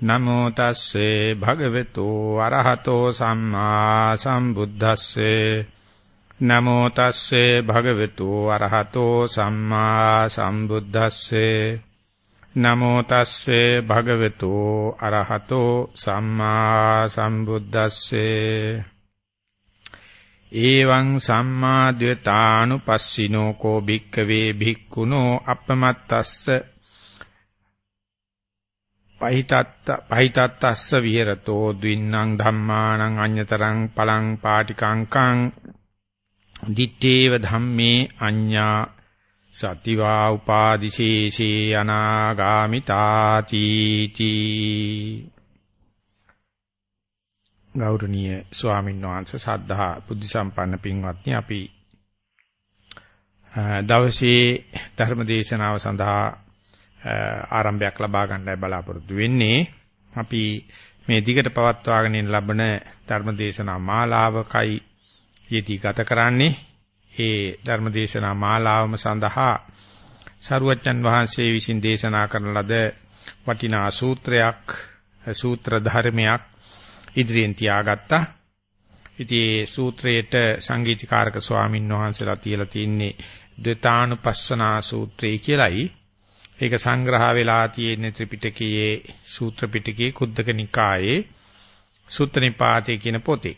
නමෝ තස්සේ භගවතු අරහතෝ සම්මා සම්බුද්දස්සේ. නමෝ තස්සේ භගවතු අරහතෝ සම්මා සම්බුද්දස්සේ. නමෝ තස්සේ භගවතු අරහතෝ සම්මා සම්බුද්දස්සේ. ඒවං සම්මා ද්වේතානුපස්සිනෝ කෝ භික්කවේ භික්ඛුනෝ අපමත්තස්ස පහිතත්ත පහිතත්තස්ස විහෙරතෝ ද්වින්නං ධම්මානං අඤ්‍යතරං පලං පාටිකංකං දිත්තේව ධම්මේ අඤ්ඤා සතිවා උපාදිශේෂේ අනාගාමිතාති තී. ගෞරවනීය ස්වාමීන් වහන්සේ සද්ධා බුද්ධ සම්පන්න පින්වත්නි අපි දවසේ ධර්ම දේශනාව සඳහා ආරම්භයක් ලබා ගන්නයි බලාපොරොත්තු වෙන්නේ. අපි මේ දිගට පවත්වාගෙන ලබන ධර්මදේශනා මාලාවකයි යෙදී ගත කරන්නේ. ඒ ධර්මදේශනා මාලාවම සඳහා සරුවච්චන් වහන්සේ විසින් දේශනා කරන ලද වටිනා සූත්‍රයක් සූත්‍ර ධර්මයක් ඉදිරියෙන් තියාගත්තා. ඉතින් මේ සූත්‍රයේට සංගීතකාරක ස්වාමින් වහන්සේලා තියලා තින්නේ ද්විතානුපස්සනා සූත්‍රය කියලයි. ඒක සංග්‍රහ වෙලා තියෙන ත්‍රිපිටකයේ සූත්‍ර පිටකයේ කුද්දක නිකායේ සූත්‍ර නිපාතේ කියන පොතේ.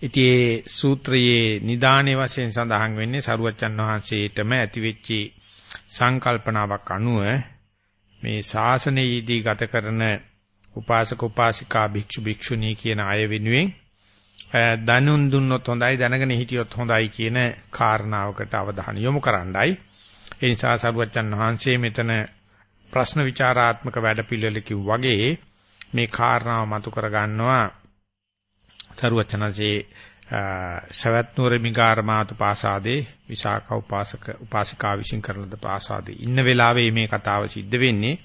ඉතින් ඒ සූත්‍රයේ නිදානේ වශයෙන් සඳහන් වෙන්නේ සරුවච්චන් වහන්සේටම ඇතිවෙච්ච සංකල්පනාවක් අනුව මේ ශාසනයේදී ගත කරන උපාසක උපාසිකා භික්ෂු භික්ෂුණී කියන අය වෙනුවෙන් දනුන් දුන්නොත් හොඳයි දැනගෙන හිටියොත් හොඳයි කියන කාරණාවකට අවධානය යොමු කරන්නයි ඒ නිසා සරුවච්චන් වහන්සේ මෙතන ප්‍රශ්න විචාරාත්මක වැඩපිළිවෙලකින් වගේ මේ කාරණාව මතු කර ගන්නවා සරුවච්චන්සේ සවැත් නුවර මිගාරමාතු පාසාදේ විශාඛ උපාසක උපාසිකා විසින් කරන ද පාසාදේ. ඉන්න වෙලාවේ මේ කතාව සිද්ධ වෙන්නේ.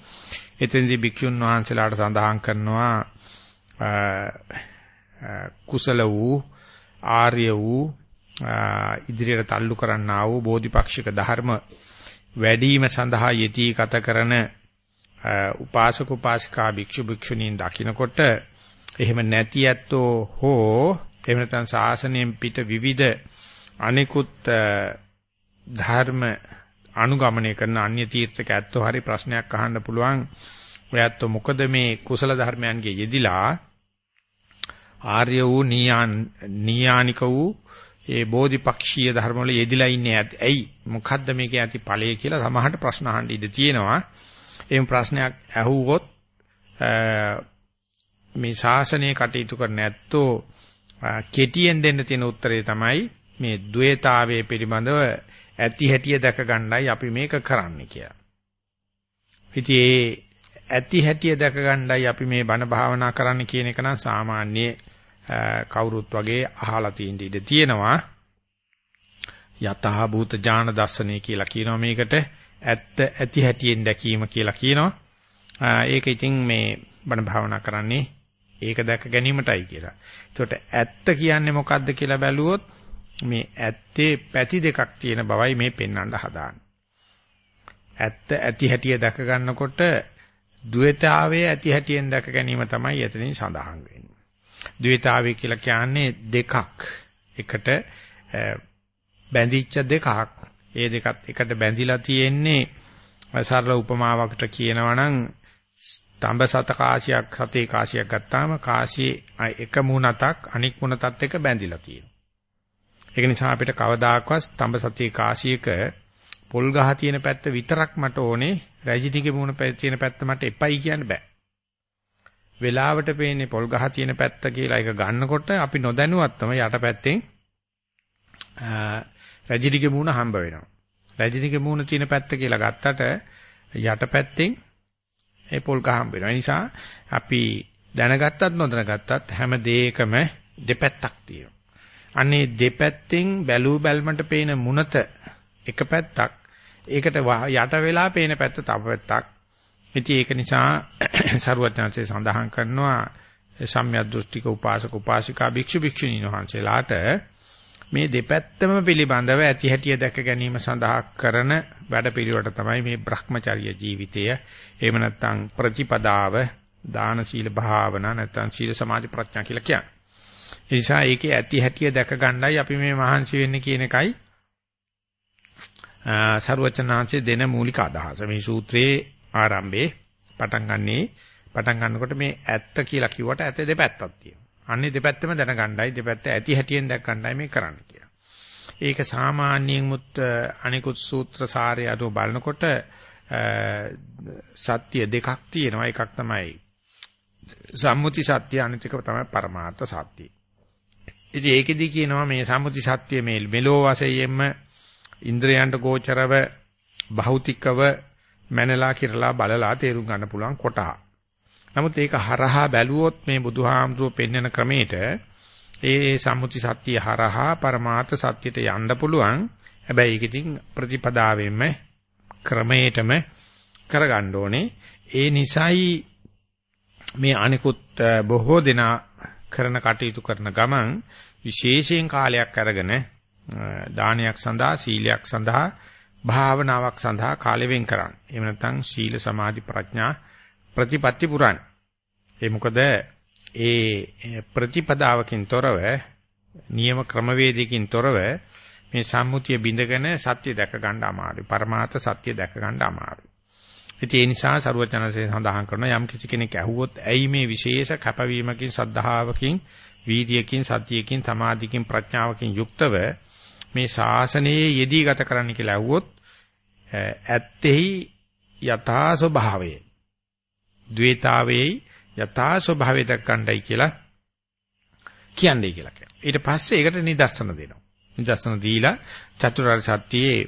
එතෙන්දී භික්ෂුන් වහන්සේලාට සඳහන් කරනවා කුසල වූ ආර්ය වූ ඉදිරියට තල්ලු කරන්නා වූ බෝධිපාක්ෂික ධර්ම වැඩිම සඳහා යෙදී ගත කරන උපාසක උපාසිකා භික්ෂු භික්ෂුණීන් දකින්නකොට එහෙම නැති ඇත්තෝ හෝ එහෙම නැත්නම් සාසනයෙන් පිට විවිධ අනිකුත් ධර්ම අනුගමනය කරන අන්‍ය තීර්ථක ඇත්තෝ හරි ප්‍රශ්නයක් අහන්න පුළුවන්. ඔයත් මොකද මේ කුසල ධර්මයන්ගේ යෙදිලා? ආර්ය වූ නීයාන් නීයානික වූ ඒ බෝධිපක්ෂීය ධර්ම වල යෙදිලා ඉන්නේ ඇයි මොකද්ද මේකේ ඇති ඵලය කියලා සමහරට ප්‍රශ්න අහන්න ඉඩ තියෙනවා. එහෙම ප්‍රශ්නයක් ඇහුවොත් මේ ශාසනය කටයුතු කරන ඇත්තෝ කෙටියෙන් දෙන්න තියෙන උත්තරේ තමයි මේ द्वේතාවයේ පිළිබඳව ඇති හැටිය දැක ගන්නයි අපි මේක කරන්නේ කියලා. ඉතින් ඒ ඇති හැටිය දැක ගන්නයි අපි මේ බණ භාවනා කරන්න කියන එක නම් සාමාන්‍ය කවුරුත් වගේ අහලා තියෙන ඉඩ තියෙනවා. යතහ භූත ඥාන දර්ශනය කියලා කියනවා මේකට. ඇත්ත ඇති හැටියෙන් දැකීම කියලා කියනවා. ඒක ඉතින් මේ බණ භාවනා කරන්නේ ඒක දැක ගැනීමටයි කියලා. ඒකට ඇත්ත කියන්නේ මොකද්ද කියලා බැලුවොත් මේ ඇත්තේ පැති දෙකක් තියෙන බවයි මේ පෙන්වන්න හදාන්නේ. ඇත්ත ඇති හැටිය දැක ගන්නකොට ද්වේතාවයේ ඇති හැටියෙන් දැක ගැනීම තමයි එතනින් සඳහන් වෙන්නේ. ද්වේතාවය කියලා කියන්නේ දෙකක්. එකට බැඳිච්ච දෙකක්. ඒ දෙකත් එකට බැඳිලා තියෙන්නේ සරල උපමාවකට කියනවා නම් තඹ සත කාසියක් සතේ කාසියක් ගත්තාම කාසියේ එක මුණතක් අනික් මුණතත් එක්ක බැඳිලා තියෙනවා. ඒක නිසා අපිට කවදාකවත් තඹ සතේ කාසියක පොල් ගහ තියෙන පැත්ත විතරක් මට ඕනේ රැජිනිගේ මුණ තියෙන පැත්ත මට එපයි කියන්න බෑ. වෙලාවට පේන්නේ පොල් ගහ තියෙන පැත්ත කියලා එක ගන්නකොට අපි නොදැනුවත්වම යටපැත්තෙන් රජිනිගේ මූණ හම්බ වෙනවා. රජිනිගේ මූණ තියෙන පැත්ත කියලා ගත්තට යටපැත්තෙන් ඒ පොල් ගහ හම්බ වෙනවා. ඒ නිසා අපි දැනගත්තත් නොදැනගත්තත් හැම දෙයකම දෙපැත්තක් තියෙනවා. අනේ දෙපැත්තෙන් බැලූ බැල්මට පේන මුණත එක පැත්තක් ඒකට යට වෙලා පේන පැත්ත තව පැත්තක් ඉතින් ඒක නිසා සරුවත්‍යංශය සඳහන් කරනවා සම්‍යක් දෘෂ්ටික උපාසක උපාසිකා භික්ෂු භික්ෂුණීන් වහන්සේලාට මේ දෙපැත්තම පිළිබඳව ඇති හැටිය දැක ගැනීම සඳහා කරන වැඩ පිළිවෙලට තමයි මේ Brahmacharya ජීවිතය එහෙම නැත්නම් ප්‍රතිපදාව දාන සීල භාවනා නැත්නම් සීල සමාධි ප්‍රඥා කියලා කියන්නේ. ඒ නිසා ඒකේ ඇති හැටිය දැක ගන්නයි අපි මේ මහන්සි වෙන්නේ කියන එකයි සරුවචනාංශයේ දෙන මූලික අදහස. මේ සූත්‍රයේ ආරම්භයේ පටන් ගන්නේ පටන් ගන්නකොට මේ ඇත්ත කියලා කිව්වට ඇත දෙපැත්තක් තියෙනවා. අන්නේ දෙපැත්තම දැනගන්නයි දෙපැත්ත ඇති හැටියෙන් දැක් ගන්නයි මේ කරන්න කියලා. ඒක සාමාන්‍යයෙන් මුත් අනිකුත් සූත්‍ර සාරය අනුව බලනකොට සත්‍ය දෙකක් තියෙනවා. එකක් තමයි සම්මුති සත්‍ය අනිත් එක තමයි පරමාර්ථ සත්‍ය. ඉතින් ඒකෙදි කියනවා මේ සම්මුති සත්‍ය මේ මෙලෝ වශයෙන්ම ඉන්ද්‍රයන්ට ගෝචරව භෞතිකව මනලා කිරලා බලලා තේරුම් ගන්න පුළුවන් කොටහ. නමුත් ඒක හරහා බැලුවොත් මේ බුදුහාමුදුරුව පෙන්වන ක්‍රමයට ඒ සම්මුති සත්‍ය හරහා පරමාර්ථ සත්‍යයට යන්න පුළුවන්. හැබැයි ඒක ඉතින් ප්‍රතිපදාවෙන්ම ක්‍රමයටම කරගන්න ඕනේ. ඒ නිසයි මේ අනිකුත් බොහෝ දෙනා කරන කටයුතු කරන ගමන් විශේෂයෙන් කාලයක් අරගෙන දානයක් සඳහා සීලයක් සඳහා භාවනාවක් සඳහා කාලෙ වෙන් කරන්න. එහෙම නැත්නම් සීල සමාධි ප්‍රඥා ප්‍රතිපatti පුරන්න. ඒ මොකද ඒ ප්‍රතිපදාවකින් තොරව නියම ක්‍රමවේදයකින් තොරව මේ සම්මුතිය බිඳගෙන සත්‍ය දැක ගන්න අමාරුයි. පරමාර්ථ සත්‍ය දැක ගන්න අමාරුයි. ඉතින් ඒ නිසා සරුවචනසේ සඳහන් කරන යම් කිසි කෙනෙක් ඇහුවොත් ඇයි මේ විශේෂ කැපවීමකින් සද්ධාවකින් වීර්යයකින් සතියකින් සමාධියකින් ප්‍රඥාවකින් යුක්තව මේ ශාසනයේ යෙදී ගත කරන්න කියලා ඇහුවොත් ඇත්තෙහි යථා ස්වභාවය ද්වේතාවේ යථා ස්වභාවය දක්වන්නයි කියලා කියන්නේ කියලා කියනවා. ඊට පස්සේ ඒකට නිදර්ශන දෙනවා. නිදර්ශන දීලා චතුරාර්ය සත්‍යයේ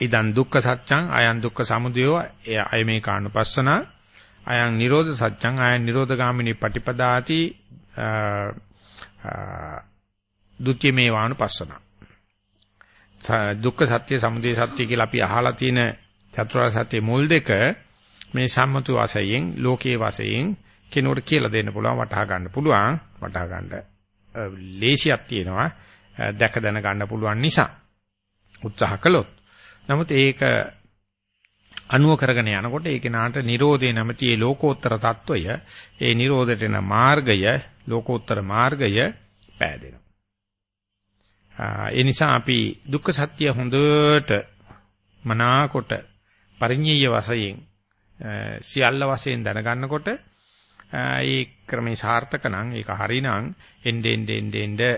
ඉදන් දුක්ඛ සත්‍යං අයං දුක්ඛ සමුදයෝ අය මේ කාණුපස්සන අයං නිරෝධ සත්‍යං අයං නිරෝධ ගාමිනී පටිපදාති ဒ ුතිය මේ වානුපස්සන. දුක්ඛ සත්‍ය සමුදය සත්‍ය කියලා අපි අහලා තියෙන චතුරාර්ය සත්‍ය මුල් දෙක මේ සම්මතු වශයෙන් ලෝකයේ වශයෙන් කෙනෙකුට කියලා දෙන්න පුළුවන් වටහා ගන්න පුළුවන් වටහා ගන්න ලේසියක් තියෙනවා දැක දැන ගන්න පුළුවන් නිසා. උත්සාහ කළොත්. නමුත් ඒක අනුව කරගෙන යනකොට ඒ කෙනාට Nirodhe නැමැති ඒ ලෝකෝත්තර తত্ত্বය ඒ Nirodhට එන මාර්ගය ලෝකෝත්තර මාර්ගය පෑදෙනවා. ඒ නිසා අපි දුක්ඛ සත්‍ය හොඳට මනාකොට පරිඤ්ඤය වශයෙන් සියල්ල වශයෙන් දැනගන්නකොට ඒ ක්‍රමේ සාර්ථක නම් ඒක හරිනම් එnde ende ende ende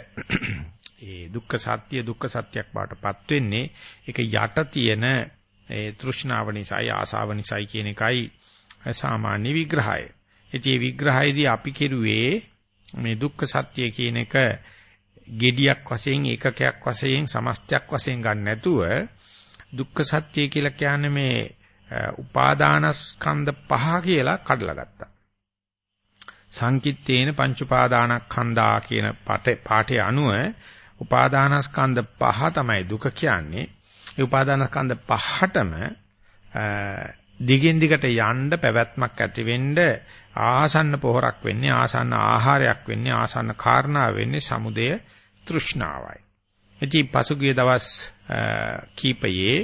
ඒ දුක්ඛ සත්‍ය දුක්ඛ සත්‍යක් බාටපත් වෙන්නේ ඒක යට තියෙන ඒ තෘෂ්ණාව නිසායි ආසාව නිසායි කියන එකයි සාමාන්‍ය විග්‍රහය. ඉතින් මේ විග්‍රහයේදී අපි කෙරුවේ මේ දුක්ඛ සත්‍ය කියන එක gediyak වශයෙන් ඒකකයක් වශයෙන් සමස්තයක් වශයෙන් ගන්න නැතුව දුක්ඛ සත්‍ය කියලා කියන්නේ මේ උපාදානස්කන්ධ පහ කියලා කඩලා ගත්තා. සංකිට්තේන පංච උපාදානස්කන්ධා කියන පාඨය අනුව උපාදානස්කන්ධ පහ තමයි දුක කියන්නේ. ඒ උපාදානස්කන්ධ පහටම දිගින් දිගට යන්න පැවැත්මක් ඇති වෙන්න ආසන්න පොහොරක් වෙන්නේ ආසන්න ආහාරයක් වෙන්නේ ආසන්න කාරණා වෙන්නේ සමුදය තෘෂ්ණාවයි. ඉතින් පසුගිය දවස් කීපයේ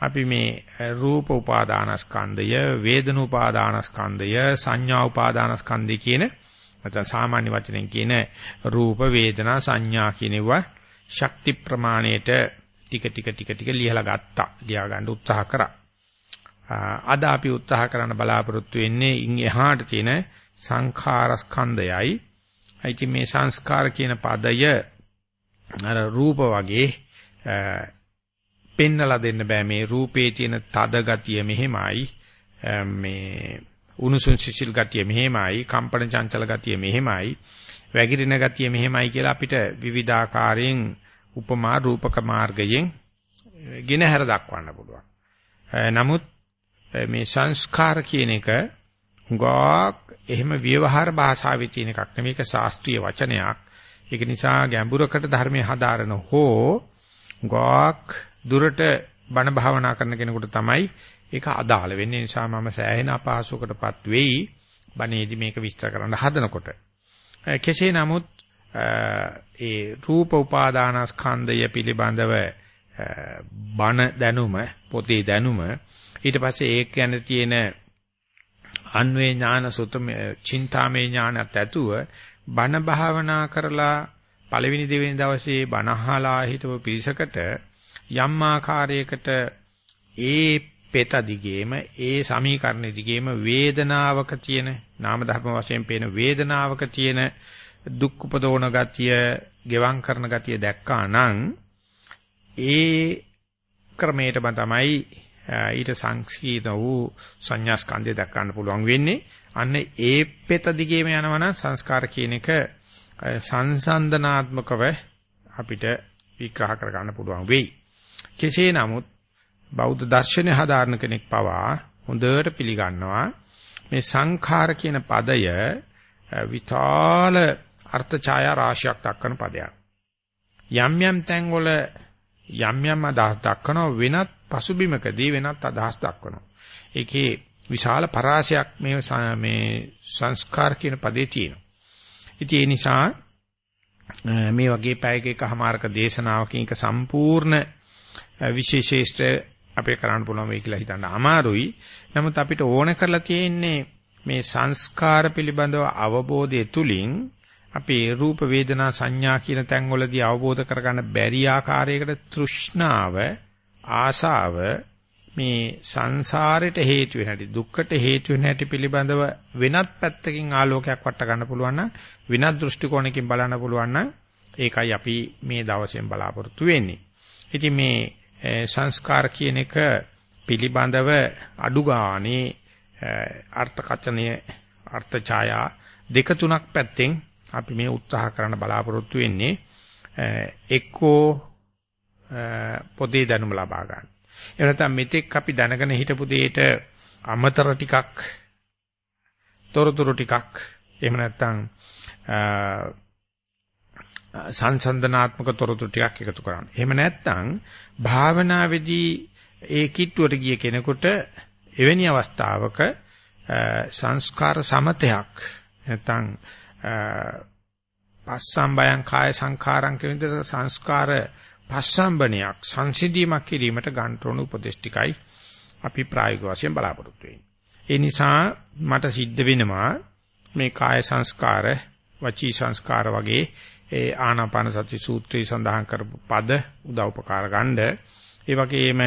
අපි මේ රූප උපාදානස්කන්ධය, වේදන උපාදානස්කන්ධය, සංඥා උපාදානස්කන්ධය කියන නැත්නම් සාමාන්‍ය වචනෙන් කියන රූප වේදනා සංඥා කියනවා ශක්ති ප්‍රමාණයට ටික ටික ටික ටික ලියලා ගත්තා. ලියා ගන්න උත්සාහ කරා. අද අපි උත්සාහ කරන්න බලාපොරොත්තු වෙන්නේ ඉන් එහාට තියෙන සංඛාර ස්කන්ධයයි. අයිති මේ සංස්කාර කියන පදය අර රූප වගේ පෙන්නලා දෙන්න බෑ. මේ රූපේ තියෙන තද ගතිය මෙහෙමයි. මේ උණුසුම් සිසිල් ගතිය මෙහෙමයි, කම්පන චංචල ගතිය මෙහෙමයි, වැగిරෙන ගතිය මෙහෙමයි කියලා අපිට විවිධාකාරයෙන් උපමා රූපක මාර්ගයෙන් ගෙනහැර දක්වන්න පුළුවන්. නමුත් මේ සංස්කාර කියන එක ගාක් එහෙම ව්‍යවහාර භාෂාවේ තියෙන එකක් නෙමෙයි ඒක ශාස්ත්‍රීය වචනයක්. ඒක නිසා ගැඹුරකට ධර්මයේ හදාරන හෝ ගාක් දුරට බණ භාවනා කරන කෙනෙකුට තමයි ඒක අදාළ වෙන්නේ නිසා මම සෑහෙන අපහසුකටපත් වෙයි බණේදි මේක විස්තර කරන්න හදනකොට. කෙසේ නමුත් ඒ රූප උපාදානස්කන්ධය පිළිබඳව බණ දැනුම පොතේ දැනුම ඊට පස්සේ ඒක ගැන තියෙන අන්වේ ඥාන සුතම චින්තාමේ ඥානත් ඇතුව බණ භාවනා කරලා පළවෙනි දෙවෙනි දවසේ බණ අහලා හිටව පිරිසකට යම් ආකාරයකට ඒ පෙත දිගේම ඒ සමීකරණ දිගේම වේදනාවක තියෙන නාම ධර්ම වශයෙන් පේන වේදනාවක තියෙන දුක් උපදවන ගතිය, ගෙවම් කරන ගතිය දැක්කා නම් ඒ ක්‍රමයටම තමයි ඊට සංකීර්ණ වූ සංඥා ස්කන්ධය දක්වන්න පුළුවන් වෙන්නේ. අන්න ඒ පෙත දිගේම යනවනම් සංස්කාර කියන එක සංසන්දනාත්මකව අපිට විග්‍රහ කර ගන්න පුළුවන් වෙයි. කෙසේ නමුත් බෞද්ධ දර්ශනය හදාරන කෙනෙක් පවා හොඳට පිළිගන්නවා මේ සංඛාර කියන පදය විශාල අර්ථ ඡායා රාශියක් දක්වන පදයක්. යම් යම් තැන්වල යම් යම් අදහස් දක්වනවා වෙනත් පසුබිමකදී වෙනත් අදහස් දක්වනවා. ඒකේ විශාල පරාසයක් මේ මේ සංස්කාර කියන පදේ තියෙනවා. ඉතින් ඒ නිසා මේ වගේ පැයක එකමාරක දේශනාවකින් එක සම්පූර්ණ විශේෂේෂ්ඨ අපේ කරන්න පුළුවන් වෙයි කියලා හිතන්න අමාරුයි. නමුත් අපිට ඕන කරලා තියෙන්නේ මේ සංස්කාර පිළිබඳව අවබෝධය තුලින් අපේ රූප වේදනා සංඥා කියන තැන්වලදී අවබෝධ කරගන්න බැරි ආකාරයකට තෘෂ්ණාව ආසාව මේ සංසාරයට හේතු වෙන හැටි දුක්කට හේතු වෙන හැටි පිළිබඳව වෙනත් පැත්තකින් ආලෝකයක් වට ගන්න පුළුවන් නම් වෙනත් දෘෂ්ටි කෝණයකින් බලන්න පුළුවන් නම් ඒකයි අපි මේ දවසෙන් බලාපොරොත්තු වෙන්නේ. ඉතින් මේ සංස්කාර කියන එක පිළිබඳව අඩු ගානේ අර්ථකථනය අර්ථ ඡායා දෙක තුනක් පැත්තෙන් අපි මේ උත්සාහ කරන්න බලාපොරොත්තු වෙන්නේ එක්කෝ පොදේ දැනුම ලබා ගන්න. එහෙම නැත්නම් මෙතෙක් අපි දැනගෙන හිටපු දෙයට අමතර ටිකක් තොරතුරු ටිකක් එහෙම නැත්නම් සංසන්දනාත්මක තොරතුරු ටිකක් එකතු කරන්න. එහෙම නැත්නම් භාවනාවේදී ඒ කිට්ටුවට ගිය කෙනෙකුට එවැනි අවස්ථාවක සංස්කාර සමතයක් නැත්නම් පස්සම්බයං කාය සංඛාරං කියන විදිහට සංස්කාර පස්සම්බණයක් සංසිඳීමක් කිරීමට ගන්න උපදේශ ටිකයි අපි ප්‍රායෝගික වශයෙන් බලාපොරොත්තු වෙන්නේ. ඒ නිසා මට සිද්ධ වෙනවා මේ කාය සංස්කාර, වචී සංස්කාර වගේ ඒ ආනාපාන සති සූත්‍රයේ සඳහන් කරපු පද උදව්පකාර ගන්න. ඒ වගේම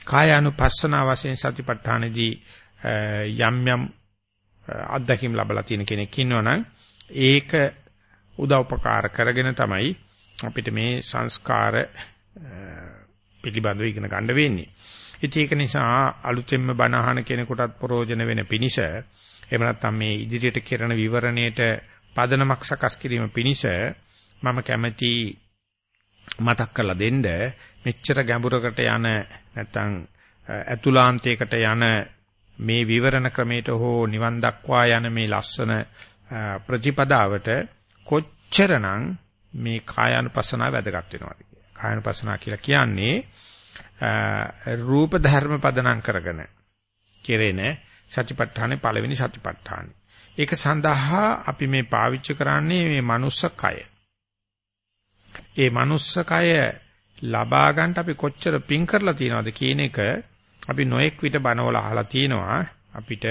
කායානුපස්සනා වශයෙන් සතිපට්ඨානෙදී යම් යම් අත්දැකීම් ලැබලා තියෙන කෙනෙක් ඉන්නවනම් ඒක උදව්පකාර කරගෙන තමයි අපිට මේ සංස්කාර පිළිබඳව ඉගෙන ගන්න වෙන්නේ. ඉතින් ඒක නිසා අලුතෙන්ම බණ අහන කෙනෙකුටත් ප්‍රයෝජන වෙන පිණිස එහෙම නැත්නම් මේ ඉදිරියට කරන විවරණයට පදනමක් සකස් කිරීම පිණිස මම කැමැති මතක් කරලා දෙන්න මෙච්චර ගැඹුරකට යන නැත්නම් ඇතුලාන්තයකට යන මේ විවරණ ක්‍රමයට හෝ නිවන් දක්වා යන මේ ලස්සන ප්‍රතිපදාවට කොච්චරනම් මේ කායानुපස්සනාව වැදගත් වෙනවා කියන්නේ. කායानुපස්සනාව කියලා කියන්නේ රූප ධර්ම පදනම් කරගෙන කෙරෙන සතිපට්ඨානේ පළවෙනි සතිපට්ඨානේ. ඒක සඳහා අපි මේ පාවිච්චි කරන්නේ මේ මනුස්ස කය. ඒ මනුස්ස කය ලබා ගන්නට අපි කොච්චර පින් කරලා තියෙනවද කියන එක අපි නොඑක් විට බනවල අහලා තියෙනවා. අපිට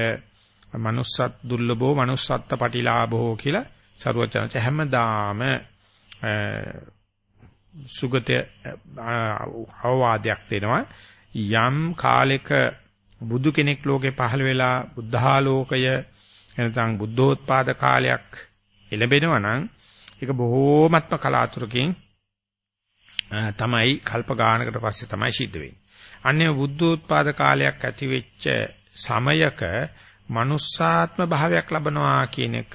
manussත් දුර්ලභෝ manussත්ත පටිලාභෝ කියලා සරුවචනච හැමදාම සුගත අවවාදයක් දෙනවා යම් කාලයක බුදු කෙනෙක් ලෝකේ පහළ වෙලා බුද්ධාලෝකය එනතන් බුද්ධෝත්පාද කාලයක් එළඹෙනවා නම් ඒක බොහෝමත්ම කලාතුරකින් තමයි කල්ප ගානකට පස්සේ තමයි සිද්ධ වෙන්නේ. අන්නේ බුද්ධෝත්පාද කාලයක් ඇති වෙච්ච සමයක manussාත්ම භාවයක් ලබනවා කියන එක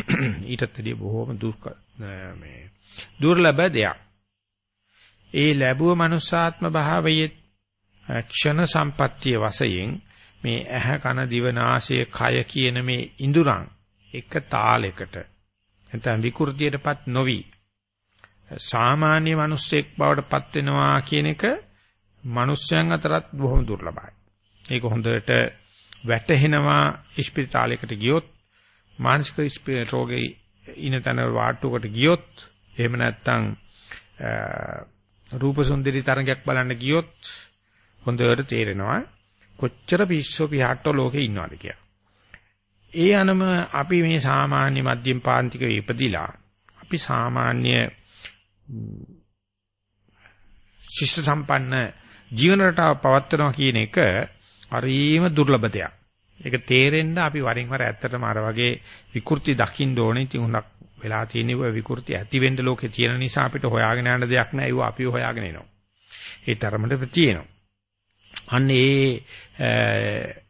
ඊටත් වැඩිය බොහෝම දුක් මේ දුර්ලභ දෙයක්. ඒ ලැබුව manussාත්ම භාවයේ ක්ෂණ සම්පත්තිය වශයෙන් මේ ඇහ කන දිව නාසය කය කියන මේ ඉඳුරන් එක තාලයකට නැත්නම් විකෘතියටපත් නොවි සාමාන්‍ය මිනිස්සෙක් බවට පත් වෙනවා කියන එක මිනිස්යන් අතරත් බොහොම දුර්ලභයි. ඒක හොඳට වැටහෙනවා ස්පිරිතාලයකට ගියොත් මානසික රෝගේ ඉන තැන වාට්ටුවකට ගියොත් එහෙම නැත්නම් රූප සුන්දරි තරඟයක් බලන්න ගියොත් හොඳට තේරෙනවා කොච්චර පිස්සෝ පිහට්ටෝ ලෝකේ ඉන්නවද කියලා. ඒ අනම අපි මේ සාමාන්‍ය මධ්‍යම පාන්තික ඉපදිලා අපි සාමාන්‍ය ශිෂ්ට සම්පන්න ජීවන රටාව පවත්වනවා කියන එක හරිම දුර්ලභ දෙයක්. ඒක තේරෙන්න අපි වරින් වර ඇත්තටම අර වගේ විකෘති දකින්න ඕනේ. ඉතින් උනක් වෙලා තියෙන විකෘති ඇති වෙන්න ලෝකේ තියෙන නිසා අපිට හොයාගෙන යන්න දෙයක් නැහැ. ඒව අපි හොයාගෙන එනවා. ඒ තරමට තියෙනවා. අන්න ඒ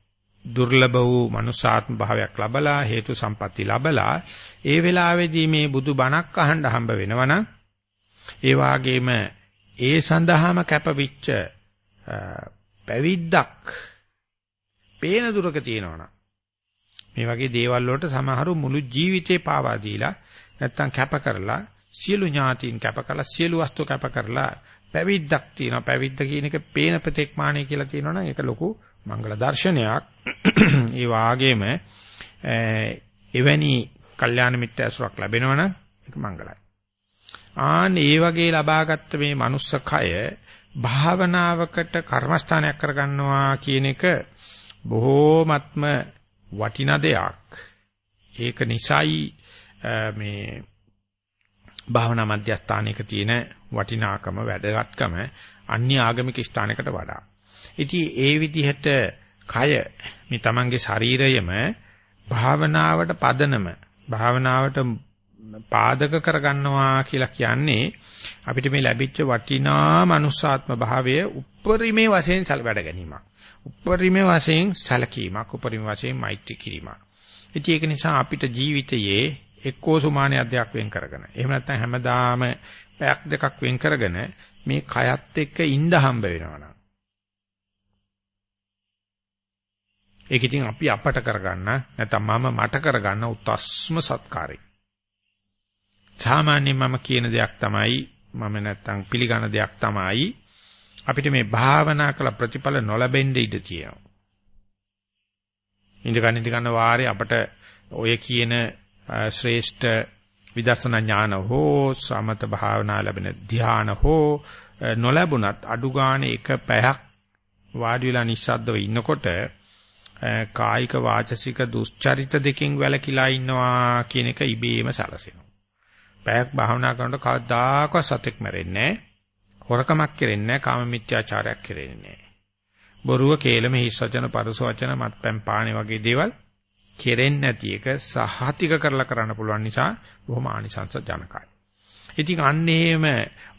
දුර්ලභ වූ මනුසාත්ම භාවයක් ලබලා හේතු සම්පatti ලබලා ඒ වෙලාවේදී මේ බුදු බණක් අහන්න හම්බ වෙනවනම් ඒ වාගේම ඒ සඳහාම කැපවිච්ච පැවිද්දක් පේන දුරක තියෙනවනම්. මේ වගේ දේවල් වලට සමහරු මුළු ජීවිතේ පාවා දීලා නැත්තම් කැප කරලා සියලු ඥාතීන් කැප කරලා සියලු වස්තු කැප කරලා පැවිද්දක් තියෙනවා. පැවිද්ද කියන එක පේන ප්‍රතික්මාණය කියලා තියෙනවනම් ඒක ලොකු මංගල දර්ශනයක්. ඒ වාගේම එවැනි කල්යාණ මිත්‍ර ඇසුරක් ලැබෙනවනම් ඒක මංගලයි. ආන් ඒ වගේ ලබාගත්ත මේ manuss කය භාවනාවකට කර්මස්ථානයක් කරගන්නවා කියන එක බොහෝමත්ම වටිනා දෙයක්. ඒක නිසයි මේ භාවනා මධ්‍යස්ථානයක තියෙන වටිනාකම වැදගත්කම අන්‍ය ආගමික ස්ථානයකට වඩා. ඉතින් ඒ විදිහට කය මේ තමන්ගේ ශරීරයම භාවනාවට පදනම භාවනාවට පාදක කරගන්නවා කියලා කියන්නේ අපිට මේ ලැබිච්ච වටිනා මනුස්සාත්ම භාවය උප්පරිමේ වශයෙන් සැල වැඩ ගැනීමක්. උප්පරිමේ වශයෙන් සැලකීමක්, උපරිමේ වශයෙන් මෛත්‍රී කිරීමක්. ඉතින් ඒක නිසා අපිට ජීවිතයේ එක්කෝ සුමානයක් දෙයක් වෙන් කරගෙන. එහෙම නැත්නම් හැමදාම පැයක් දෙකක් වෙන් කරගෙන මේ කයත් එක්ක ඉඳ හම්බ වෙනවනම්. ඒක ඉතින් අපි අපට කරගන්න නැත්නම් මම මට කරගන්න උත්ස්ම සත්කාරයි. සාමාන්‍යයෙන් මම කියන දෙයක් තමයි මම නැත්තම් පිළිගන්න දෙයක් තමයි අපිට මේ භාවනා කළ ප්‍රතිඵල නොලැබෙන්න ඉඩ තියෙනවා. ඉඳගන්න ඉඳගන්න වාරේ අපට ඔය කියන ශ්‍රේෂ්ඨ විදර්ශනා ඥාන හෝ සමත භාවනා ලැබෙන ධ්‍යාන හෝ නොලැබුණත් අඩු ගානේ එක පැයක් වාඩි වෙලා නිස්සද්දව ඉන්නකොට කායික වාචසික දුස්චරිත දෙකෙන් වැළකීලා ඉන්නවා කියන එක ඉබේම සැලසෙනවා. පැයක් භාවනා කරනකොට කවදාකවත් සතෙක් මැරෙන්නේ නැහැ. හොරකමක් කරෙන්නේ නැහැ. කාම මිත්‍යාචාරයක් කරෙන්නේ නැහැ. බොරුව කේලම හිස් වචන පරස වචන මත්පැන් පානේ වගේ දේවල් කෙරෙන්නේ නැති එක සහතික කරලා කරන්න පුළුවන් නිසා බොහොම ආනිසංස ජනකයි. ඉතින් අන්න එහෙම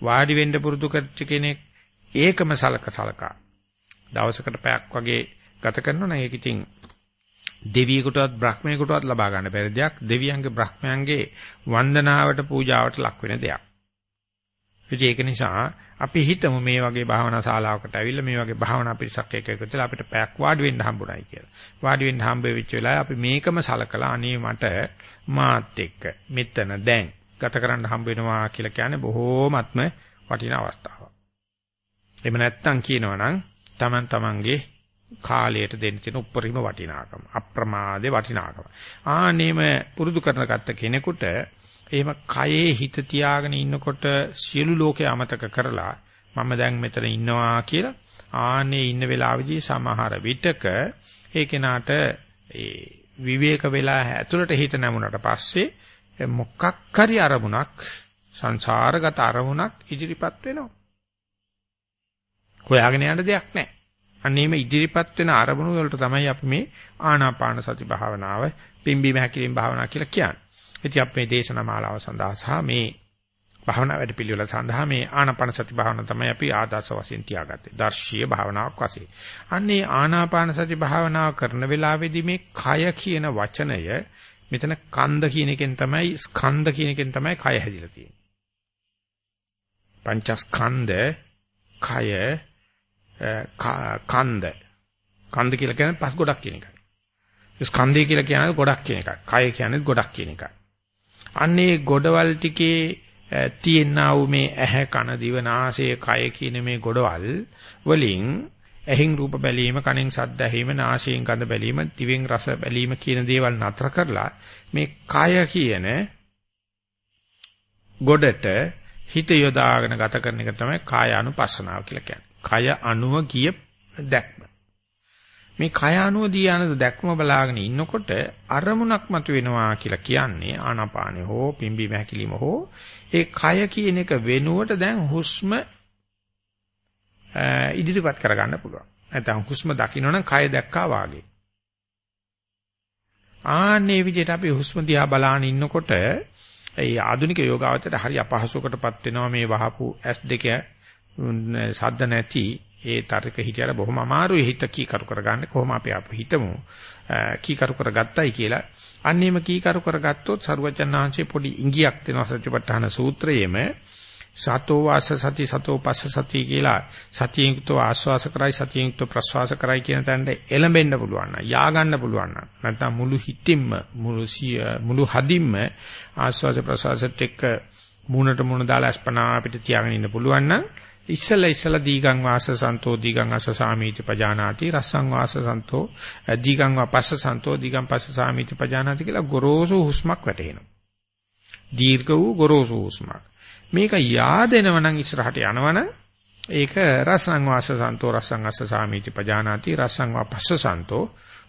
වාඩි වෙන්න පුරුදු කරච්ච කෙනෙක් ඒකම සලක සලකා දවසකට පැයක් වගේ ගත කරනවා නම් ඒක ඉතින් දෙවියෙකුටවත් බ්‍රහ්මයෙකුටවත් ලබා ගන්න බැරි දෙයක් දෙවියන්ගේ බ්‍රහ්මයන්ගේ වන්දනාවට පූජාවට ලක් වෙන දෙයක්. ඉතින් ඒක නිසා අපි හිතමු මේ වගේ භාවනා ශාලාවකට ඇවිල්ලා මේ වගේ භාවනා පිරිසක් එක්ක එකතු වෙලා අපිට පැයක් වාඩි වෙන්න හම්බුනායි කියලා. වාඩි වෙන්න හම්බ වෙච්ච වෙලාවේ අපි මේකම සලකලා අනේ මට මාත් එක්ක මෙතන දැන් ගත කරන්න හම්බ වෙනවා කියලා කියන්නේ බොහෝමත්ම වටිනා අවස්ථාවක්. එහෙම නැත්තම් කියනවනම් Taman tamanගේ කාලයට දෙන්න තියෙන උප්පරිම වටිනාකම අප්‍රමාදේ වටිනාකම. ආනේම පුරුදු කරන ගත්ත කෙනෙකුට එහෙම කයේ හිත තියාගෙන ඉන්නකොට සියලු ලෝකේ අමතක කරලා මම දැන් මෙතන ඉන්නවා කියලා ආනේ ඉන්න වෙලාවේදී සමහර විටක ඒ කෙනාට ඒ විවේක වෙලා ඇතුළට හිත නැමුණට පස්සේ මොකක් හරි අරමුණක් සංසාරගත අරමුණක් ඉදිරිපත් වෙනවා. හොයාගෙන යන්න දෙයක් නැහැ. අන්නේම ඉදිරිපත් වෙන අරමුණු වලට තමයි අපි මේ ආනාපාන සති භාවනාව, පිම්බීම හැකිලිම් භාවනාව කියලා කියන්නේ. ඉතින් අපි මේ දේශනා මාලාව සඳහා සහ මේ භාවනා වැඩපිළිවෙල සඳහා මේ ආනාපාන සති භාවනාව තමයි අපි ආදර්ශ වශයෙන් තියාගත්තේ. දර්ශීය භාවනාවක් වශයෙන්. අන්නේ ආනාපාන සති භාවනාව කරන වෙලාවේදී මේ කය කියන වචනය මෙතන කන්ද කියන එකෙන් තමයි ස්කන්ධ කියන එකෙන් තමයි කය හැදිලා තියෙන්නේ. පංචස්කන්ධ කය කන්ද. කන්ද කියලා කියන්නේ පස් ගොඩක් කියන එකයි. ස්කන්ධය කියලා කියන්නේ ගොඩක් කියන එකයි. කය කියන්නේ ගොඩක් කියන එකයි. අන්නේ ගොඩවල් ටිකේ තියෙනා වූ මේ ඇහැ කන දිව නාසය කය කියන මේ ගොඩවල් වලින් ඇහින් රූප බැලීම කනෙන් ශබ්ද ඇහිම නාසයෙන් ගඳ බැලීම දිවෙන් රස බැලීම කියන දේවල් නතර කරලා මේ කය කියන ගොඩට හිත යොදාගෙන ගත කරන එක තමයි කායානුපස්සනාව කියලා කියන්නේ. කය අණුව ගිය දැක්ම. මේ කය අනුව ධානයද දැක්ම බලාගෙන ඉන්නකොට අරමුණක් මතුවෙනවා කියලා කියන්නේ ආනාපානෙ හෝ පිම්බි මහැකිලිම හෝ ඒ කය කියන එක වෙනුවට දැන් හුස්ම ඉදිරිපත් කරගන්න පුළුවන්. නැත්නම් හුස්ම දකින්නනම් කය දැක්කා වාගේ. ආන්නේ විදිහට අපි හුස්ම දිහා බලාගෙන ඉන්නකොට ඒ ආධුනික යෝගාවචරයට හරි අපහසුකටපත් වෙනවා මේ වහපු S2 සද්ද නැති ඒ තරක හිටියට බොහොම අමාරුයි හිත කීකරු කරගන්න. කොහොම අපි අපි හිතමු? කීකරු කරගත්තයි කියලා. අන්නේම කීකරු කරගත්තොත් සරුවචනාංශේ පොඩි ඉඟියක් දෙනවා සත්‍යපට්ඨාන සූත්‍රයේම. සතෝ වාස සති සතෝ පස්ස සති කියලා සතියෙන් යුක්තව ආස්වාස කරයි සතියෙන් යුක්තව ප්‍රස්වාස කරයි කියන තැනට එළඹෙන්න පුළුවන් නම් යා ගන්න පුළුවන් නම් නැත්නම් මුළු හිතින්ම මුළු මුළු හදින්ම ආස්වාස ප්‍රස්වාසත් එක්ක මූණට මූණ දාලා අස්පනා අපිට තියාගෙන ඉන්න පුළුවන් නම් ඉස්සල ඉස්සල දීගං වාස සන්තෝ දීගං අස සාමීති පජානාති රස්සං වාස සන්තෝ දීගං වාපස්ස සන්තෝ දීගං පස්ස සාමීති පජානාති කියලා ගොරෝසු හුස්මක් වැටෙනවා. දීර්ඝ වූ ගොරෝසු හුස්මක්. මේක yaadෙනව නම් ඉස්සරහට යනවනම් ඒක රස්සං වාස සන්තෝ රස්සං අස්ස සාමීති පජානාති රස්සං වාපස්ස සන්තෝ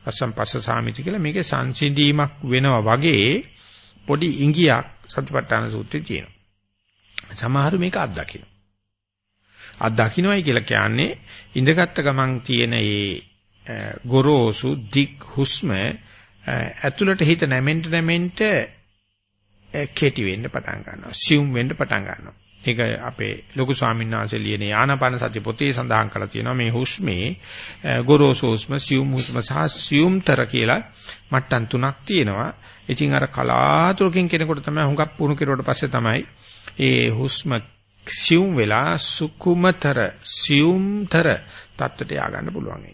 රස්සං පස්ස සාමීති කියලා මේකේ සංසිඳීමක් වෙනවා වගේ පොඩි ඉඟියක් සතිපට්ඨාන සූත්‍රයේ තියෙනවා. සමහරු මේක අත්දකින්න. අත්දකින්නයි කියලා කියන්නේ ඉඳගත්ත ගමන් තියෙන ඒ ගොරෝසු දික් හුස්ම ඇතුළට හිත නැමෙන්න නැමෙන්න කෙටි වෙන්න පටන් ගන්නවා. සියුම් වෙන්න පටන් ගන්නවා. ඒක අපේ ලොකු ස්වාමීන් වහන්සේ ලියන ආනාපාන සති පොතේ සඳහන් කරලා තියෙනවා මේ හුස්මේ ගොරෝසු හුස්ම සියුම් හුස්ම සහ සියුම්තර කියලා මට්ටම් තුනක් තියෙනවා. ඉතින් අර කලාතුරකින් කෙනෙකුට තමයි හුඟක් පුහුණු කෙරුවට පස්සේ තමයි ඒ හුස්ම සියුම් වෙලා සුකුමතර සියුම්තර தත්වට ය아가න්න පුළුවන්.